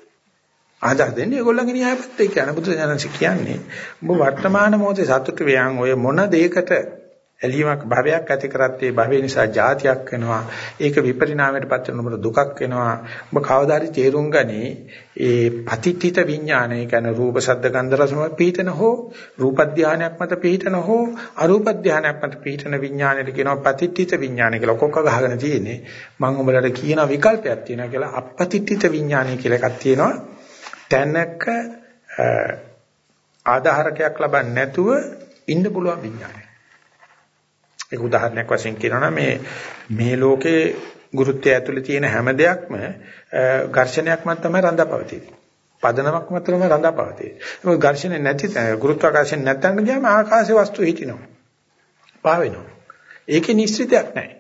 ආධාර දෙන්නේ ඒගොල්ලන්ගේ න්‍යායපත්‍රය කියන බුදු දහම කියන්නේ ඔබ වර්තමාන මොහොතේ සතුට වේයන් ඔය මොන දෙයකට ඇලීමක් භවයක් ඇති කරත් ඒ භවය නිසා જાතියක් වෙනවා. ඒක විපරිණාමයටපත් වෙනකොට දුකක් වෙනවා. ඔබ කවදාරි තේරුම් ගනි ඒ පතිත්‍ිත විඥානය කියන්නේ රූප ශබ්ද ගන්ධ රස පීඨන හෝ රූප ධානයක් මත පීඨන හෝ අරූප ධානයක් මත පීඨන විඥානයට කියනවා පතිත්‍ිත විඥානය කියලා. කොක්ක ගහගෙන තියෙන්නේ. මම උඹලට කියන විකල්පයක් තියෙනවා කියලා අපපතිත්‍ිත විඥානය කියලා එකක් තියෙනවා. තැනක ආධාරකයක් ලබන්නේ නැතුව ඉන්න පුළුවන් විඥානය. ඒක උදාහරණයක් වශයෙන් කියනවා මේ මේ ලෝකේ ගුරුත්වය ඇතුලේ තියෙන හැම දෙයක්ම ඝර්ෂණයක් මත තමයි රඳාපවතින්නේ. පදනමක් මත තමයි රඳාපවතින්නේ. ඒක ඝර්ෂණය නැති ගුරුත්වාකර්ෂණ නැත්නම් ගියාම ආකාශයේ වස්තු හිටිනවා. පාවෙනවා. ඒකේ නිශ්චිතයක් නැහැ.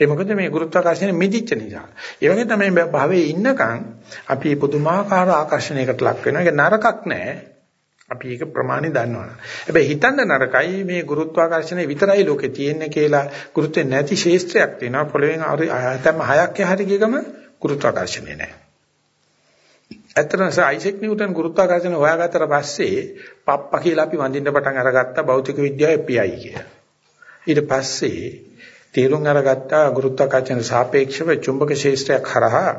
ඒ මොකද මේ ගුරුත්වාකර්ෂණය මිදිච්ච නිසා. ඒ වගේ තමයි භවයේ ඉන්නකම් අපි පුදුමාකාර ආකර්ෂණයකට ලක් වෙනවා. ඒක නරකක් නෑ. අපි ඒක ප්‍රමාණි දන්නවනේ. හැබැයි හිතන්න නරකයි මේ ගුරුත්වාකර්ෂණය විතරයි ලෝකේ තියෙන්නේ කියලා ගුරුත්වය නැති ශේෂ්ත්‍රයක් තියෙනවා. පොළවෙන් තම හයක් යහට ගියගම ගුරුත්වාකර්ෂණය නැහැ. ඇත්තටම අයිසෙක් නිව්ටන් ගුරුත්වාකර්ෂණ හොයාගත්තට පස්සේ පප්පා කියලා අපි වඳින්න පටන් අරගත්ත භෞතික විද්‍යාවේ PI කියලා. ඊට පස්සේ තේරුම් අරගත්ත ගුරුත්වාකර්ෂණ සාපේක්ෂව චුම්බක ශේෂ්ත්‍රයක් හරහා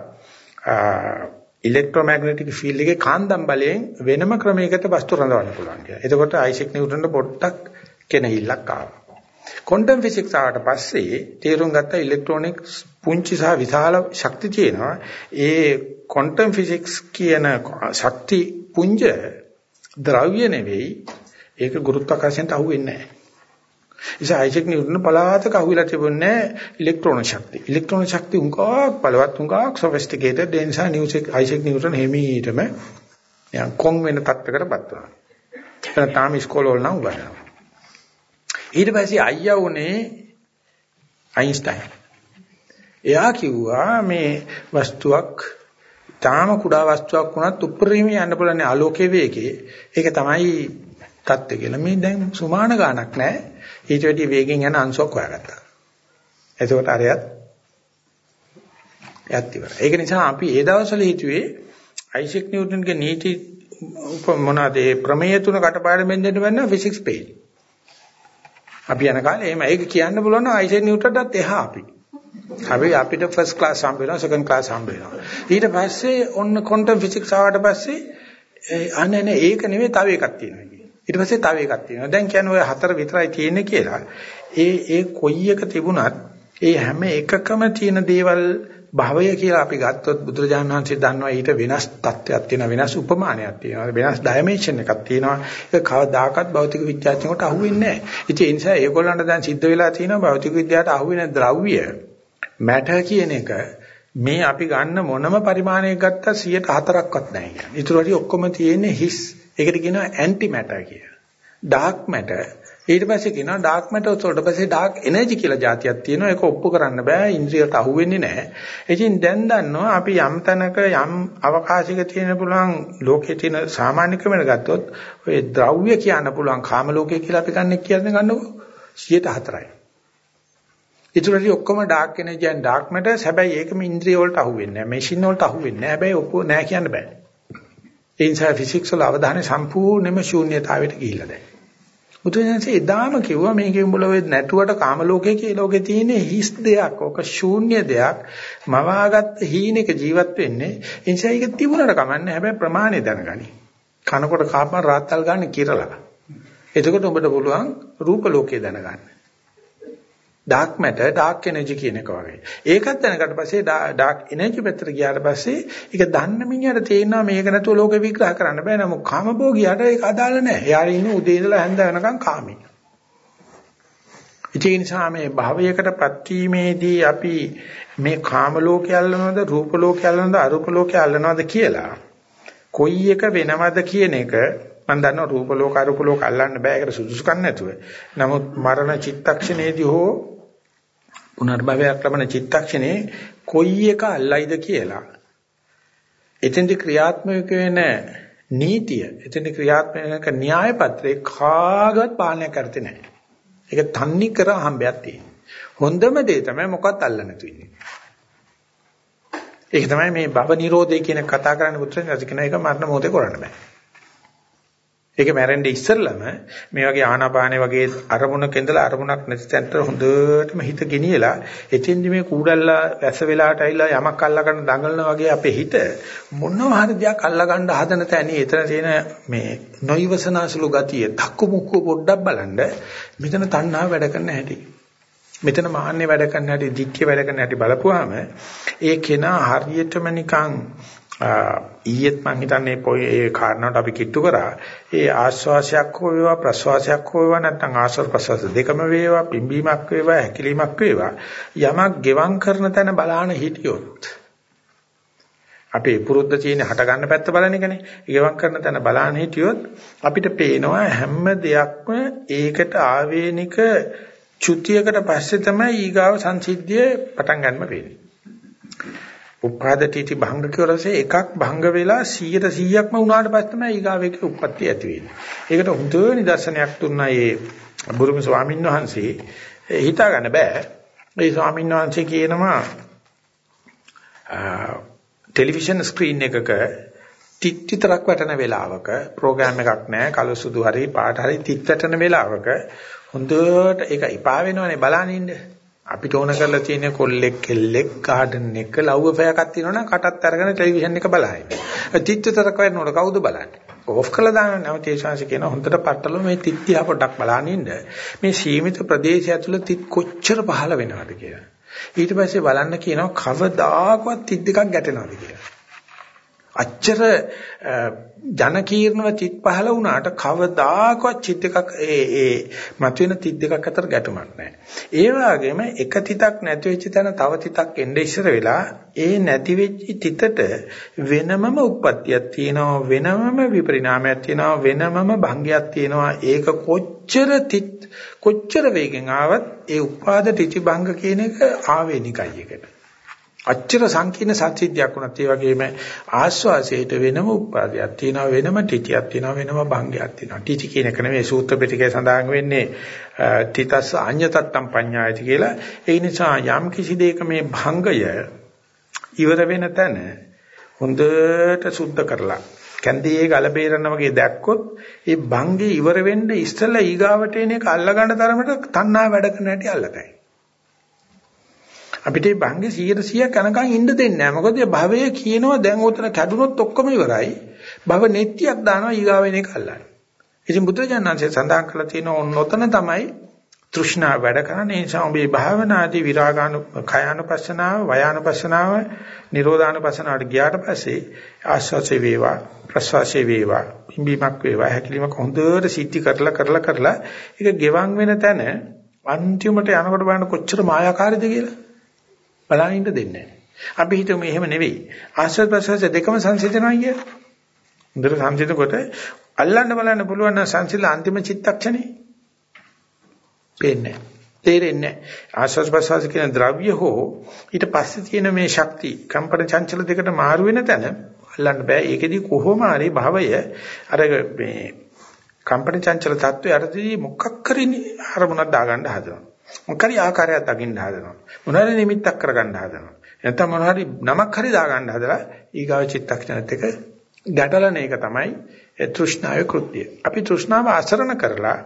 ඉලෙක්ට්‍රෝමැග්නටික් ෆීල්ඩ් එකේ කාන්දම් බලයෙන් වෙනම ක්‍රමයකට වස්තු රඳවන්න පුළුවන් කියලා. එතකොට අයිසෙක් නිව්ටන්ට පොඩ්ඩක් කෙනහිල්ලක් ආවා. ක්වොන්ටම් ෆිසික්ස් ආවට පස්සේ තේරුම් ගත්ත ඉලෙක්ට්‍රොනික්ස් පුංචි සහ විශාල ශක්ති තියෙනවා. ඒ ක්වොන්ටම් ෆිසික්ස් කියන ශක්ති පුංජ ද්‍රව්‍ය නෙවෙයි ඒක ගුරුත්වාකර්ෂණයට අහු වෙන්නේ නැහැ. නිසා අයිසෙක් නිව්ටන් පලාතක අහුවිලා තිබුණේ ඉලෙක්ට්‍රෝන ශක්තිය. ඉලෙක්ට්‍රෝන ශක්තිය උංගාක් බලවත් උංගාක් සොෆිස්ටිකේටඩ් ඒ නිසා නිව්සෙක් අයිසෙක් නිව්ටන් හැමීටම යම් කොන් වෙන තත්ත්වයකටපත් වුණා. ඒක තාම ඉස්කෝල වල නම් උගන්වනවා. ඊට පස්සේ අයියා උනේ අයින්ස්ටයින්. එයා කිව්වා මේ වස්තුවක් තාම කුඩා වස්තුවක් වුණත් උපරිම යන්න පුළුවන් ආලෝකයේ වේගයේ. ඒක තමයි தත්ත්වය කියලා. මේ දැන් සුමාන ගාණක් නැහැ. ඊට වැඩි වේගෙන් යන අංශයක් හොයාගත්තා. එතකොට අරයත් යත් ඉවරයි. ඒක නිසා අපි ඒ දවස්වල හිතුවේ අයිසෙක් නිව්ටන්ගේ නීති මොනවාද ඒ ප්‍රමේය තුන කටපාඩම්ෙන් දෙන්න බෑ ෆිසික්ස් පේජ්. අපි යන කාලේ එහෙම ඒක කියන්න පුළුවන් නම් අයිසෙක් නිව්ටන්ටත් එහා අපි. අපි අපිට ෆස්ට් ක්ලාස් හම්බ වෙනවා සෙකන්ඩ් ක්ලාස් හම්බ වෙනවා. ඊට පස්සේ ඔන්න ක්වොන්ටම් ෆිසික්ස් ආවට පස්සේ අනේ නේ ඒක නෙමෙයි තව එකක් තියෙනවා. ඊට පස්සේ තව එකක් තියෙනවා. දැන් කියන්නේ ඔය හතර විතරයි තියෙන්නේ කියලා. ඒ ඒ කොයි එක තිබුණත් ඒ හැම එකකම තියෙන දේවල් භවය කියලා අපි ගත්තොත් බුදුරජාණන් වහන්සේ දන්නවා ඊට වෙනස් තත්ත්වයක් තියෙනවා වෙනස් උපමානයක් තියෙනවා වෙනස් ඩයිමන්ෂන් එකක් තියෙනවා ඒක කවදාකවත් භෞතික විද්‍යාඥයෙකුට අහුවෙන්නේ නැහැ ඉතින් ඒ නිසා ඒගොල්ලන්ට දැන් සිද්ධ වෙලා තියෙනවා භෞතික විද්‍යාවට අහුවෙන ද්‍රව්‍ය මැටර් කියන එක මේ අපි ගන්න මොනම පරිමාණයක් ගත්තා 104ක්වත් නැහැ කියන්නේ. ඊට වඩා ඔක්කොම තියෙන්නේ හිස් ඒකට කියනවා ඇන්ටි මැටර් කියලා. ඩාර්ක් මැටර් ඊට පස්සේ කියනවා ඩාර්ක් මැටර්ස් වලට පස්සේ ඩාර්ක් එනර්ජි කියලා જાතියක් තියෙනවා. ඒක ඔප්පු කරන්න බෑ. ඉන්ද්‍රියට අහු වෙන්නේ නැහැ. ඉතින් දැන් දන්නවා අපි යම් තැනක යම් අවකාශයක තියෙන පුළුවන් ලෝකයේ තියෙන සාමාන්‍ය ක්‍රමයකට ගත්තොත් ඔය ද්‍රව්‍ය කියන්න පුළුවන් කාම ලෝකය කියලා අපි ගන්න කියන්නේ ගන්නකො 104යි. ඊටරි ඔක්කොම dark energy and dark matters හැබැයි ඒකම ඉන්ද්‍රිය වලට අහු වෙන්නේ නැහැ. මැෂින් වලට අහු වෙන්නේ නැහැ. හැබැයි ඔක්කොම නැහැ කියන්න බෑ. ඒ නිසා ෆිසික්ස් වල අවධානය සම්පූර්ණයෙන්ම ශූන්‍යතාවයට ගිහිල්ලා දැන්. බුදුසසුනේ එදාම කිව්වා මේකේ උඹල ඔය නැටුවට කාම ලෝකයේ කියලා ලෝකේ තියෙන හිස් දෙයක්, ඕක ශූන්‍ය දෙයක්, මවාගත්ත හීනෙක ජීවත් වෙන්නේ. ඒ නිසා ඒක තිබුණට කමන්නේ හැබැයි ප්‍රමාණය දැනගනි. කනකොට කාපම රාත්තල් ගන්න කිරලා. එතකොට උඹට පුළුවන් රූප ලෝකේ දැනගන්න. ඩාර්ක් මැටර් ඩාර්ක් එනර්ජි කියන එක වගේ. ඒකත් දැනගට පස්සේ ඩාර්ක් එනර්ජි පැත්තට ගියාට පස්සේ ඒක දන්න මිනිහට තේරෙනවා මේක නැතුව ලෝකෙ විග්‍රහ කරන්න බෑ. නමුත් කාමභෝගියාට ඒක අදාළ නැහැ. එයා ඉන්නේ උදේ ඉඳලා හැන්ද වෙනකන් කාමී. ඒ නිසා මේ භවයකට ප්‍රතිමේදී අපි මේ කාම ලෝකය අල්ලනවද රූප ලෝකය අල්ලනවද අරූප ලෝකය අල්ලනවද කියලා කොයි එක වෙනවද කියන එක මම දන්නවා රූප ලෝක අරූප ලෝක අල්ලන්න බෑ ඒකට සුදුසුකම් නැතුව. නමුත් මරණ චිත්තක්ෂණයේදී හෝ පුනර්භවයක් ලබන චිත්තක්ෂණේ කොයි එක අල්ලයිද කියලා. එතෙන්දි ක්‍රියාත්මක වෙන නීතිය, එතෙන්දි ක්‍රියාත්මක න්‍යාය පත්‍රේ කාගවත් පාලනය කරते නැහැ. ඒක තන්නේ කර හම්බයක් තියෙන. හොඳම දේ තමයි මොකක්ද අල්ල නැතු ඉන්නේ. ඒක තමයි මේ භව නිරෝධය කියන කතා කරන්න පුත්‍රයන් රසිකන එක මරණ මොහොතේ කරන්න බෑ. ඒක මැරෙන්න ඉස්සෙල්ලම මේ වගේ ආනාපානේ වගේ අරමුණක ඉඳලා අරමුණක් නැති තැනට හොඳටම හිත ගෙනියලා එතෙන්දි මේ කූඩල්ලා වැස වෙලාට ඇවිල්ලා යමක් අල්ලා ගන්න දඟලන වගේ අපේ හිත මොනවා හරි දෙයක් අල්ලා ගන්න හදන තැනේ එතන තියෙන මේ නොයවසනාසුළු ගතිය ධක්කු මුක්කු පොඩ්ඩක් බලන්න මෙතන තණ්හාව වැඩ කරන්න හැටි මෙතන මාන්නේ වැඩ කරන්න හැටි දික්කේ වැඩ කරන්න හැටි බලපුවාම ඒ කෙනා හරියටම නිකන් ඊයේත් මම හිතන්නේ පොයි ඒ කාරණාවට අපි කිට්ටු කරා. ඒ ආශ්වාසයක් හෝ වේවා ප්‍රශ්වාසයක් හෝ වේවා නැත්නම් ආශ්වාස ප්‍රශ්වාස දෙකම වේවා පිම්බීමක් වේවා හැකිලීමක් වේවා යමක් ගෙවම් කරන තැන බලාන හිටියොත් අපේ පුරුද්ද තියෙන හට ගන්න පැත්ත බලන එකනේ. ගෙවම් කරන තැන බලාන හිටියොත් අපිට පේනවා හැම දෙයක්ම ඒකට ආවේනික චුතියකට පස්සේ තමයි ඊගාව සංසිද්ධිය පටන් ගන්න වෙන්නේ. උපාදටීටි භංග කරසේ එකක් භංග වෙලා 100ට 100ක්ම වුණාට පස්සේ තමයි ඊගාවෙක උප්පත්ති ඇති වෙන්නේ. ඒකට හොඳ නිදර්ශනයක් දුන්නා මේ බුරුම ස්වාමීන් වහන්සේ හිතා ගන්න බෑ. ඒ ස්වාමීන් වහන්සේ කියනවා ටෙලිවිෂන් ස්ක්‍රීන් එකක තිත් විතරක් වැටෙන වෙලාවක ප්‍රෝග්‍රෑම් එකක් නැහැ කළු සුදු හරි පාට හරි තිත් වැටෙන වෙලාවක හොඳට ඒක ඉපා වෙනවනේ බලන්න ඉන්න. අපිට ඕන කරලා තියෙන කොල්ලෙක් කෙල්ලෙක් ගාඩන් එක ලව්ව පැයක් තියෙනවනම් කටත් අරගෙන ටෙලිවිෂන් එක බලහයි. තිත්තරක වෙනකොට කවුද බලන්නේ? ඕෆ් කළා දාන නැවත ඒ ශාංශ කියන හොඳට පටල මේ තිත්තියා පොඩක් බලනින්න. මේ සීමිත ප්‍රදේශය ඇතුළ තිත් කොච්චර පහළ වෙනවද කියලා. ඊට පස්සේ බලන්න කියනවා කවදාකවත් තිත් දෙකක් ගැටෙනවද කියලා. අච්චර ජන කීර්ණව චිත් පහල වුණාට කවදාකවත් චිත් එකක් ඒ ඒ මතුවෙන තිත් දෙකක් අතර ගැටුමක් නැහැ. ඒ වගේම එක තිතක් නැති වෙච්ච තැන තව තිතක් එන්නේ ඉස්සර වෙලා ඒ නැති වෙච්ච තිතට වෙනමම උප්පත්තියක් තියෙනවා වෙනමම විපරිණාමයක් තියෙනවා වෙනමම භංගයක් තියෙනවා ඒක කොච්චර තිත් කොච්චර වේගෙන් ආවත් ඒ උපාද තිති භංග කියන එක ආවේනිකයි එකට. අච්චර සංකීර්ණ සත්‍සිද්ධියක් වුණත් ඒ වගේම ආස්වාසයට වෙනම උපාදයක් තියෙනවා වෙනම ටිටියක් තියෙනවා වෙනම භංගයක් තියෙනවා. ටිටි කියන එක නෙමෙයි සූත්‍ර පිටකේ සඳහන් වෙන්නේ තිතස් අඤ්‍යතත්තම් පඤ්ඤායති කියලා. ඒ නිසා යම් කිසි දෙයක මේ භංගය ඉවර වෙන තැන හොඳට සුද්ධ කරලා කැන්දියේ ගල බේරන වගේ දැක්කොත් ඒ භංගේ ඉවර වෙන්න ඉස්සෙල්ලා ඊගාවට එන එක අල්ලගන්න තරමට තණ්හා වැඩ කරන හැටි අල්ලතයි අපිට මේ භංගේ 100 100ක් යනකම් ඉන්න දෙන්නේ නැහැ. මොකද භවය කියනවා දැන් උතන කැඩුනොත් ඔක්කොම ඉවරයි. භව නෙත්තියක් දානවා ඊගාවෙන එක අල්ලන්නේ. ඉතින් බුදුරජාණන්සේ සඳහන් කළා තියෙනවා ඔන්නතන තමයි තෘෂ්ණා වැඩ කරන්නේ. ඒ නිසා ඔබේ භාවනාදී විරාගානු කයානුපස්සනාව, වයානුපස්සනාව, නිරෝධානුපස්සනාවට ගියාට පස්සේ ආස්වාසේ වේවා, ප්‍රස්වාසේ වේවා, පිම්බීමක් වේවා, හැකිලිමක් හොඳට සිද්ධි කරලා කරලා කරලා ඒක ගෙවන් වෙන තැන අන්තිමට යනකොට බලන්න කොච්චර මායාකාරීද කියලා. බලන්න ඉන්න දෙන්නේ නැහැ. අපි හිතමු එහෙම නෙවෙයි. ආශ්‍රද ප්‍රසවාස දෙකම සංසිඳනවා කිය. හොඳට සංසිඳකොට අල්ලන්න බලන්න පුළුවන් නම් සංසිඳලා අන්තිම චිත්තක්ෂණේ. පේන්නේ තේරෙන්නේ ආශ්වාස ප්‍රශ්වාස කියන ද්‍රව්‍ය හෝ ඊට පස්සේ තියෙන මේ ශක්ති කම්පන චංචල දෙකට මාරු වෙන තැන අල්ලන්න බෑ ඒකෙදි කොහොම හරි භවය අර මේ කම්පන චංචල තත්ත්වය අරදී මොකක් කරි අරමුණක් දාගන්න හදනවා මොකක් හරි ආකාරයක් දකින්න හදනවා මොන හරි නිමිත්තක් කරගන්න හදනවා නැත්නම් මොන හරි නමක් හරි දාගන්න හදලා ඊගාව චිත්තක්ෂණත් එක ගැටලන එක තමයි තෘෂ්ණාවේ කෘත්‍යය. අපි තෘෂ්ණාව ආසරණ කරලා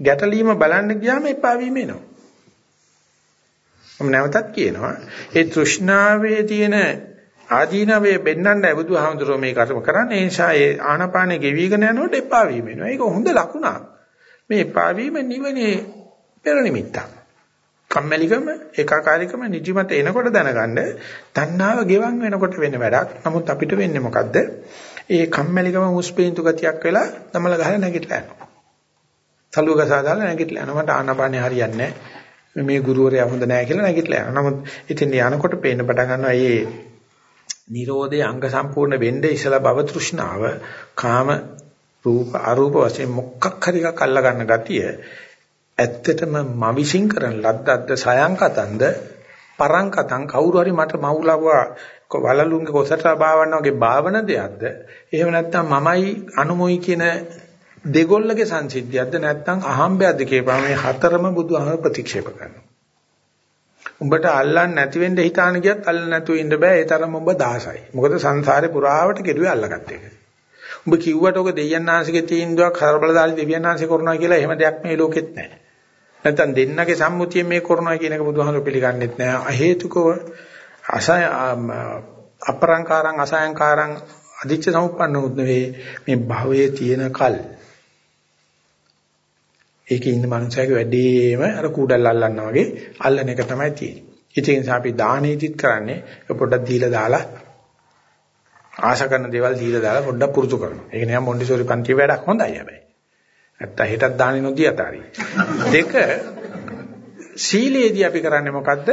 ගැටලීම බලන්න ගියාම එපා වීම එනවා. මම නැවතත් කියනවා ඒ තෘෂ්ණාවේ තියෙන ආදීනවේ බෙන්නන්නයි බුදුහාමුදුරුවෝ මේ කර්ම කරන්නේ. ඒ නිසා ඒ ආනාපානෙ ගෙවිගෙන යනකොට එපා වීම එනවා. ඒක හොඳ ලකුණක්. මේ එපා වීම නිවනේ පෙර නිමිත්තක්. කම්මැලිකම ඒකාකාරීකම නිදිමත එනකොට දැනගන්න තණ්හාව ගෙවන් වෙනකොට වෙන වැඩක්. නමුත් අපිට වෙන්නේ මොකද්ද? ඒ කම්මැලිකම මුස්පීන්තු ගතියක් වෙලා තමල ගහලා නැගිටලා යනවා. සලුව ගසා දාලා නැගිටලා යනවා. මට ආනාපානිය හරියන්නේ නැහැ. මේ ගුරුවරයා හොඳ නැහැ කියලා නැගිටලා යනවා. නමුත් ඉතින් යනකොට පේන්න පටන් ගන්නවා මේ Nirodhe අංග සම්පූර්ණ වෙන්නේ ඉසලා භව තෘෂ්ණාව කාම රූප අරූප වශයෙන් මොකක් හරි එකක් අල්ල ගන්න ගතිය ඇත්තටම මම විශ්ින් කරන ලද්දක්ද සයන්කතන්ද පරංකතං කවුරු හරි මට මවුලවුවා වලලුන්ගේ කොසට බාවන්න වගේ භාවන දෙයක්ද? එහෙම නැත්නම් මමයි අනුමොයි කියන දෙගොල්ලගේ සංසිද්ධියක්ද? නැත්නම් අහම්බයක්ද කියපම මේ හතරම බුදුහාම ප්‍රතික්ෂේප කරනවා. උඹට අල්ලන්න නැති වෙන්න හිතාන ගියත් අල්ල නැතුව ඉන්න බෑ. ඒ තරම උඹ දාසයි. මොකද සංසාරේ පුරාවට කෙරුවේ අල්ලගත්ත එක. උඹ කිව්වට ඔක දෙයයන් ආංශිකේ තීන්දුවක් හරබලදාලි දෙවියන් ආංශේ කරනවා කියලා එහෙම දෙයක් මේ ලෝකෙත් නැහැ. නැත්නම් දෙන්නගේ සම්මුතිය මේ කරනවා කියන එක බුදුහාමුදුරු පිළිගන්නෙත් නෑ. අහේතුකව අසය අපරංකාරං අසයන්කාරං අදිච්ච සමුප්පන්නුත් නෙවෙයි මේ භවයේ තියෙන කල්. ඒකේ ඉන්න මනුස්සයගේ වැඩේම අර කූඩල් අල්ලන්නා වගේ අල්ලන එක තමයි තියෙන්නේ. ඉතින් අපි දානෙදිත් කරන්නේ පොඩ්ඩක් දීලා දාලා ආශා කරන දේවල් දීලා දාලා පොඩ්ඩක් පුරුදු කරනවා. ඒක නිකන් මොන්ඩිසෝරි පන්ති වැඩක් හොඳයි හැබැයි. නැත්තම් හෙටත් දාන්නේ නොදී අතාරි. දෙක සීලේදී අපි කරන්නේ මොකද්ද?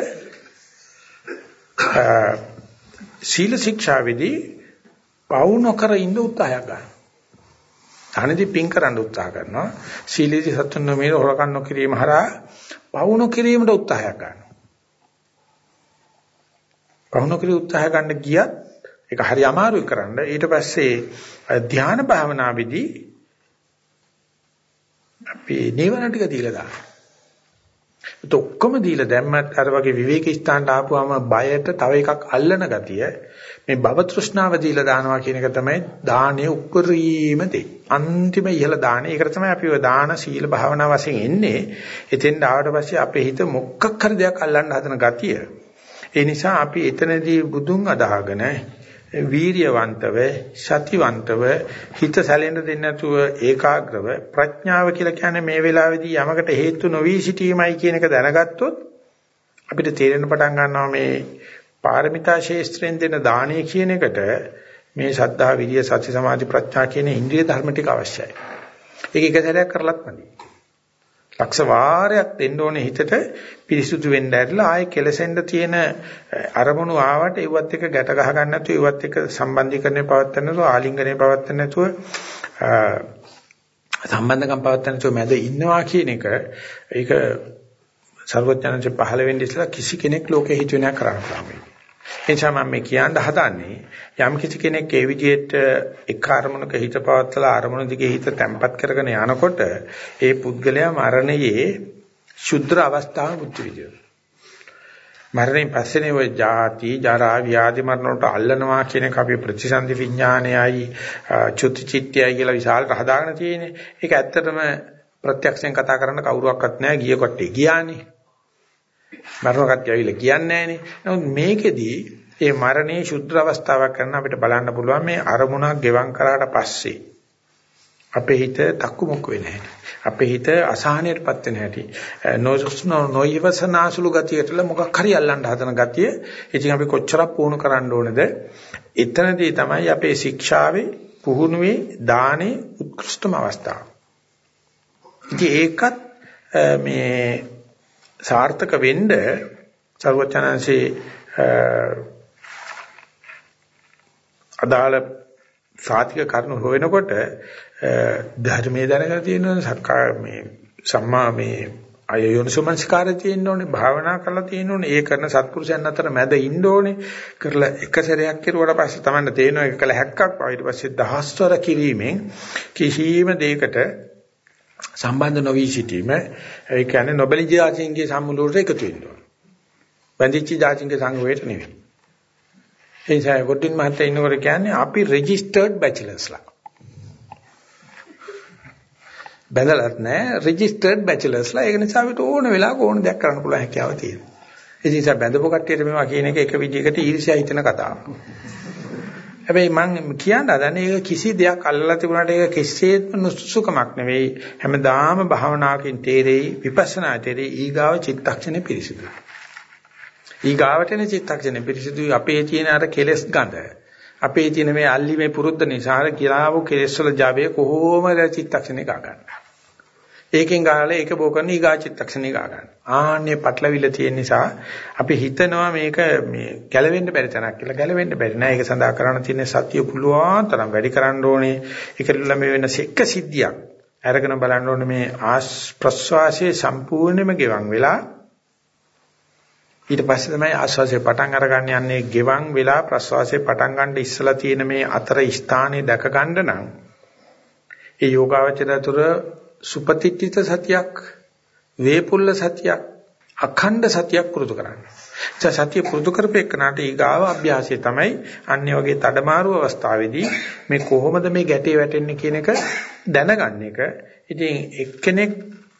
සීල ශික්ෂාවේදී පවු නොකර ඉන්න උත්සාහයක් ගන්න. ධනදී පින් කරන්න උත්සාහ කරනවා. සීලේදී සතුන් නොමේ හොරකම් නොකිරීම හරහා පවු නොකිරීමට උත්සාහයක් ගන්නවා. පවු නොකිරී උත්සාහ ගන්න ගියත් ඒක හරි අමාරුයි කරන්න. ඊට පස්සේ ධ්‍යාන භාවනාවේදී අපි නේවන ටික දීලා දානවා. ඒත් ඔක්කොම දීලා දැම්මත් අර වගේ විවේක ස්ථානට ආපුවාම බයට තව එකක් අල්ලන ගතිය මේ භව තෘෂ්ණාව දීලා දානවා කියන එක තමයි දානයේ උප්පරීම දේ. අන්තිම ඉහළ දාන. ඒකට තමයි අපි ඔය දාන සීල භාවනා වශයෙන් එන්නේ. එතෙන් ආවට පස්සේ අපේ හිත මොකක් හරි දෙයක් අල්ලන්න හදන ගතිය. ඒ නිසා අපි එතනදී බුදුන් අදහගෙන වීරියවන්තව සතිවන්තව හිත සැලෙන්න දෙන්නේ නැතුව ඒකාග්‍රව ප්‍රඥාව කියලා කියන්නේ මේ වෙලාවේදී යමකට හේතු නොවි සිටීමයි කියන එක දැනගත්තොත් අපිට තේරෙන්න පටන් ගන්නවා මේ පාරමිතා ශේස්ත්‍රයෙන් දෙන දානය කියන එකට මේ සද්ධා විරිය සති සමාධි ප්‍රඥා කියන ඉන්ද්‍රිය ධර්ම ටික අවශ්‍යයි. ඒක එක සැරයක් කරලත් මදි. ලක්ෂ වාරයක් දෙන්න ඕනේ හිතට පිරිසුදු වෙන්න ඇරලා ආයේ කෙලසෙන්න තියෙන අරමුණු ආවට ඒවත් එක ගැට ගහ ගන්න නැතුව ඒවත් එක සම්බන්ධීකරණය පවත්වන්න නැතුව ආලිංගනය පවත්වන්න නැතුව සම්බන්ධකම් පවත්වන්න නැතුව මැද ඉන්නවා කියන එක ඒක සර්වඥාන්සේ පහළ වෙන්න ඉස්සලා කිසි කෙනෙක් ලෝකේ හිතුවේ නැහැ කරන්න පුළුවන්. එනිසා මම මේ කියන්න හදන්නේ යම් කිසි කෙනෙක් ඒ විදිහට එක් අරමුණක හිත පවත්ලා අරමුණ දිගේ හිත තැම්පත් කරගෙන යනකොට ඒ පුද්ගලයා මරණයේ ශුද්ධ අවස්ථාව බුද්ධ විදිය. මරණයෙන් පස්සේනේ ඔය ජාති, ජරා, ව්‍යාධි මරණ වලට අල්ලනවා කියන එක අපි ප්‍රතිසන්දි විඥානයයි චුති චිත්තයයි කියලා විශාලට හදාගෙන තියෙන්නේ. ඒක ඇත්තටම ප්‍රත්‍යක්ෂයෙන් කතා කරන්න කවුරුවක්වත් නැහැ ගිය කොටේ ගියානේ. මරණ කට්ටිය ඇවිල්ලා කියන්නේ නැහනේ. නමුත් මේකෙදී ඒ මරණයේ ශුද්ධ අවස්ථාවක් කරන අපිට බලන්න පුළුවන් මේ අරමුණක් ගෙවම් කරාට පස්සේ අපේ හිත තක්කු මුක්ක වෙන්නේ නැහැ. අපේ හිත අසහනයටපත් වෙන හැටි. නොසුස්නෝ නොයවසනාසුළු ගතියටල මොකක් හරි අල්ලන්න හදන ගතිය. ඉතින් අපි කොච්චරක් පුහුණු කරන්න ඕනද? එතනදී තමයි අපේ ශික්ෂාවේ පුහුණුවේ දානේ උත්කෘෂ්ඨම අවස්ථාව. ඉතින් ඒකත් මේ සාර්ථක වෙන්න සර්වචනංශේ අදාළ සාතික කරුණු හොයනකොට ධර්මයේ දැනගෙන තියෙන සක්කා මේ සම්මා මේ අයෝනිසෝමනස්කාරය තියෙන්න ඕනේ භාවනා කරලා තියෙන්න ඕනේ ඒ කරන සත්පුරුෂයන් අතර මැද ඉන්න ඕනේ කරලා එක සැරයක් කෙරුවට පස්සේ තමයි තේරෙනවා ඒක කළ හැක්කක් බව ඊට පස්සේ දහස්වර කිරීමෙන් කිසියම් දෙයකට සම්බන්ධ නොවි සිටීම ඒ කියන්නේ නොබෙලි ජාතින්ගේ සම්මුලුවට එකතු වෙන්න ඕනේ බැඳිච්ච ජාතින්ගේ සංගමයට නෙවෙයි ඒ නිසා ගොඩින් මහත්තයා ඉන්නකොට කියන්නේ අපි රෙජිස්ටර්ඩ් බැචලර්ස්ලා බැඳලත් නැහැ රෙජිස්ටර්ඩ් බැචලර්ස්ලා ඒක නිසා අපිට ඕන වෙලාවක ඕන දෙයක් කරන්න පුළුවන් හැකියාව තියෙනවා. ඒ නිසා බැඳපු කට්ටියට මේවා කියන එක එක විදිහකට ඊර්ෂ්‍යා හිතෙන කතාවක්. හැබැයි මම කියන්න හදන්නේ ඒක කිසි දෙයක් අල්ලලා තිබුණාට ඒක කිසිසේත්ම නුසුසුකමක් නෙවෙයි. හැමදාම භාවනාවකින් තේරෙයි විපස්සනා තේරෙයි ඊගාව චිත්තක්ෂණය පිරිසිදුයි. ඊගාවට එන චිත්තක්ෂණය පිරිසිදුයි අපේ තියෙන අර කෙලස් ගඳ. අපේ තියෙන මේ අල්ලීමේ පුරුද්ද නිසා අර කිලාවු කෙලස් වල ජාබේ කොහොමද චිත්තක්ෂණය ගා ගන්නවා. ඒකෙන් ගහලා ඒක බෝ කරන ඊගා චිත්තක්ෂණේ ගා ගන්න. ආන්නේ පටලවිල්ල තියෙන නිසා අපි හිතනවා මේක මේ ගැලවෙන්න බැරි තැනක් කියලා. ගැලවෙන්න බැරි නෑ. ඒක සඳහා කරන්න තියෙන සතිය පුළුවන් තරම් වැඩි කරන්න ඕනේ. ඒකල මේ වෙන සෙක්ක සිද්ධියක්. අරගෙන බලන්න ඕනේ මේ ආස් ප්‍රස්වාසයේ සම්පූර්ණයෙන්ම ගෙවන් වෙලා ඊට පස්සේ තමයි ආස්වාසේ පටන් අරගන්න යන්නේ ගෙවන් වෙලා ප්‍රස්වාසයේ පටන් ගන්න ඉස්සලා තියෙන මේ අතර ස්ථානේ දැක ගන්න නම් ඒ යෝගාවචර තුර සුපතිත්‍ිත සතියක් වේපුල්ල සතියක් අඛණ්ඩ සතියක් පුරුදු කරන්න. ඒ සතිය පුරුදු කරපෙන්නාට ඊගාව අභ්‍යාසය තමයි අන්නේ වගේ තඩමාරු අවස්ථාවේදී මේ කොහොමද මේ ගැටේ වැටෙන්නේ කියන එක දැනගන්න එක. ඉතින් එක්කෙනෙක්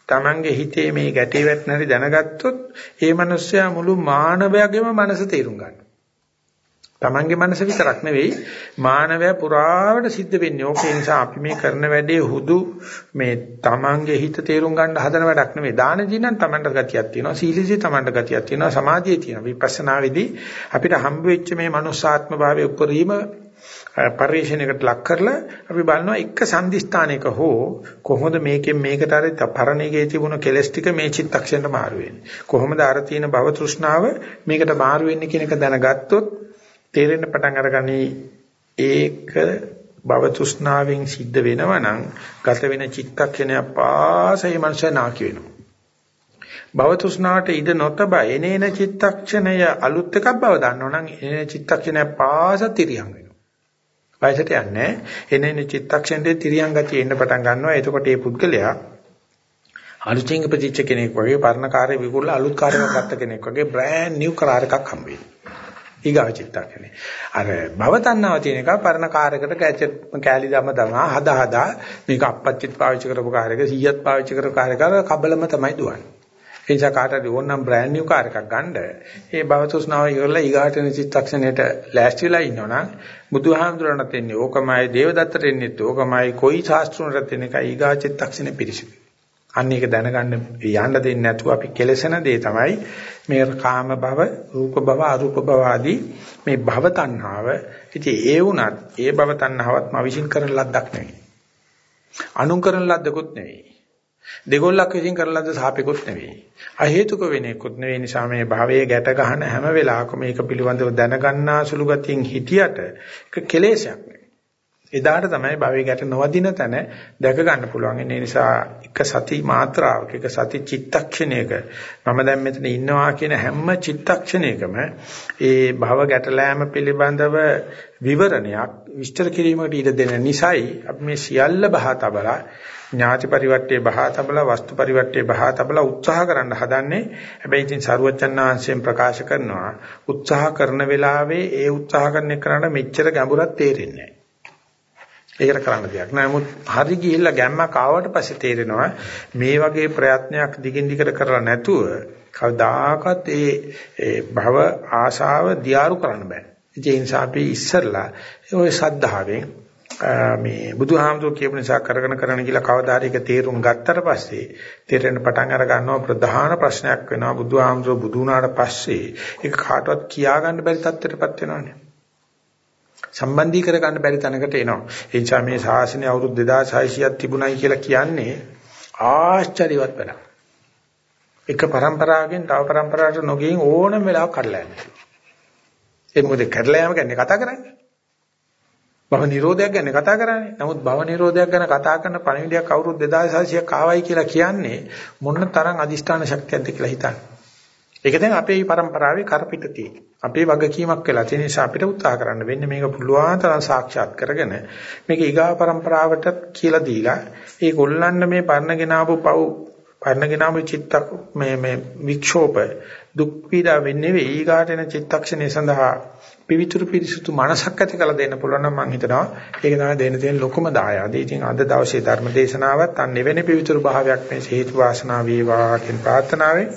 Tamange හිතේ මේ ගැටේ වැටෙන හැටි දැනගත්තොත් ඒ මනුස්සයා මුළු මානවයාගේම මනස තේරුම් ගන්නවා. Tamange මනස විතරක් නෙවෙයි මානවය පුරාවට සිද්ධ වෙන්නේ. ඕක නිසා අපි මේ කරන වැඩේ හුදු මේ Tamange හිත තේරුම් ගන්න හදන වැඩක් නෙවෙයි. දානදී නම් Tamanට ගතියක් තියෙනවා. සීලදී Tamanට ගතියක් තියෙනවා. සමාධියේ තියෙනවා. විපස්සනාවේදී අපිට හම්බ වෙච්ච මේ මනුස්සාත්ම භාවයේ උපරිම පරිශ්‍රණයකට ලක් කරලා අපි බලනවා එක සංදිස්ථානයක හෝ කොහොමද මේකෙන් මේකට අර පරණිගේ තිබුණ කෙලස් ටික මේ චිත්තක්ෂණයට මාරු වෙන්නේ කොහොමද අර තියෙන භව තෘෂ්ණාව මේකට මාරු වෙන්නේ කියන එක දැනගත්තොත් තේරෙන්න පටන් අරගනි ඒක භව තෘෂ්ණාවෙන් සිද්ධ වෙනවා නම් ගත වෙන චිත්තක්ෂණය පාසයි මනස නාකි වෙනවා. භව තෘෂ්ණාවට ඉඩ නොතබ එනේන චිත්තක්ෂණය අලුත් එකක් බව දන්නවනම් එනේන චිත්තක්ෂණය පාස තිරියම් වෙනවා. වයසට යන්නේ එනේන චිත්තක්ෂණයේ තිරියම් ගතිය එන්න පටන් ගන්නවා. එතකොට මේ පුද්ගලයා අලුතින් ඉපදිච්ච කෙනෙක් වගේ පරණ කාර්ය විකුණලා අලුත් කාර්යයක් ගත්ත කෙනෙක් වගේ බ්‍රෑන්ඩ් නිව් කාර් එකක් හම්බ වෙනවා. ඊගාව චිත්තක්ෂණේ. අර භව තණ්හාව තියෙන එක පරණ කාර්යයකට කෑලි දම දමා හදා හදා මේක අපච්චිත් පාවිච්චි කරපු කාර්යයක 100ත් පාවිච්චි කරපු කාර්යයක කබලම තමයි දුවන්නේ. ඒ නිසා කාටද ඕනනම් බ්‍රෑන්ඩ් නිව් කාර් එකක් ගන්න ඒ භව තෘෂ්ණාව ඉවරලා ඊගාට යන චිත්තක්ෂණයට ලෑස්තිලා ඉන්නවනම් බුදුහාමුදුරණත් එන්නේ ඕකමයි දේවදත්තට එන්නේත් ඕකමයි කොයි ශාස්ත්‍රුණට එන එකයි ඊගා චිත්තක්ෂණේ පිරිසිදු. අන්න ඒක දැනගන්න යන්න දෙන්නේ නැතුව අපි කෙලසන දේ තමයි මේ කාම භව, රූප භව, අරූප භව ආදී මේ භව තණ්හාව. ඉතින් ඒ වුණත් ඒ භව තණ්හාවත් මා විශ්ින් කරන ලද්දක් නෙවෙයි. අනුන් කරන ලද්දකුත් නෙවෙයි. දෙගොල්ලක් විසින් කරන ලද්ද සාපේකුත් නෙවෙයි. අ හේතුක වෙනේකුත් නෙවෙයි නිසා මේ භවයේ ගැට ගන්න හැම වෙලාවකම මේක පිළිබඳව දැනගන්නා සුළු ගතියෙන් හිටියට ඒක කෙලෙසයක් නෙවෙයි. එදාට තමයි භවයේ ගැට නොවදින තැන දැක ගන්න පුළුවන්. ඒ නිසා එක සති මාත්‍රාවක එක සති චිත්තක්ෂණයක මම දැන් මෙතන ඉන්නවා කියන හැම චිත්තක්ෂණයකම ඒ භව ගැටලෑම පිළිබඳව විවරණයක් විස්තර කිරීමකට ඉඩ දෙන නිසායි අපි මේ සියල්ල බහා තබලා ඥාති පරිවර්තයේ බහා තබලා වස්තු පරිවර්තයේ බහා තබලා උත්සාහ කරන්න හදන්නේ හැබැයි ඉතින් සරුවචන්නාංශයෙන් ප්‍රකාශ කරනවා උත්සාහ කරන වෙලාවේ ඒ උත්සාහ කරන එකට මෙච්චර ගැඹුරක් තේරෙන්නේ නැහැ ඒකට කරන්න දෙයක් නෑ. නමුත් හරි ගිහිල්ලා ගැම්මක් ආවට පස්සේ තේරෙනවා මේ වගේ ප්‍රයත්නයක් දිගින් දිගට කරලා නැතුව කවදාකවත් ඒ භව ආශාව දියාරු කරන්න බෑ. ඒ නිසා අපි ඉස්සරලා ওই සද්ධාවෙන් මේ බුදුහාමුදුරුවෝ කියපු නිසා කරගෙන කරගෙන ගිහලා කවදා හරි ඒක තේරුම් ගත්තට පස්සේ තේරෙන පටන් අර ගන්නවා ප්‍රධාන ප්‍රශ්නයක් වෙනවා බුදුහාමුදුරුවෝ බුදු වුණාට පස්සේ ඒක කාටවත් කියා ගන්න බැරි තත්ත්වයකටපත් වෙනවානේ. සම්බන්ධී කර ගන්න බැරි තැනකට එනවා. ඒ නිසා මේ ශාසනය අවුරුදු 2600ක් තිබුණයි කියලා කියන්නේ ආශ්චර්යවත් වෙනවා. එක પરම්පරාවකින් තව પરම්පරාවට නොගින් ඕනම වෙලාවක කඩලා යනවා. ඒ මොකද කඩලා යෑම කියන්නේ කතා කරන්නේ. භව නිරෝධයක් ගැන කතා කරන්නේ. නමුත් භව නිරෝධයක් ගැන කතා කරන පණිවිඩයක් අවුරුදු 2600ක් ආවයි කියලා කියන්නේ මොන තරම් අදිෂ්ඨාන ශක්තියක්ද කියලා හිතන්නේ. ඒක දැන් අපේ પરම්පරාවේ කරපිට තියෙන. අපේ වගකීමක් වෙලා තියෙන නිසා අපිට උත්සාහ කරන්න වෙන්නේ මේක පුළුවන් තරම් සාක්ෂාත් කරගෙන මේක ඊගා પરම්පරාවට කියලා දීලා ඒ ගොල්ලන් මේ පරණගෙන ආපු පව් පරණගෙන ආපු චිත්තක් මේ මේ වික්ෂෝප දුක් පීඩා වෙන්නේ නෙවෙයි ඊගාට එන චිත්තක්ෂණය සඳහා පිවිතුරු පිරිසුදු මනසක් ඇති කළ දෙන්න පුළුවන් නම් මම හිතනවා ඒක තමයි දෙන්න තියෙන ලොකුම දායාද. ඉතින් අද දවසේ ධර්ම දේශනාවත් අන්න එවැනි පිවිතුරු භාවයක් මේ හේතු වාසනා වේවා කියන ප්‍රාර්ථනාවෙන්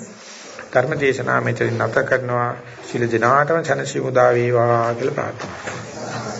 ධර්ම දේශනාව මෙතනින් නැත කරනවා. සියලු දෙනාටම සනසි මුදා වේවා කියලා ප්‍රාර්ථනා කරනවා.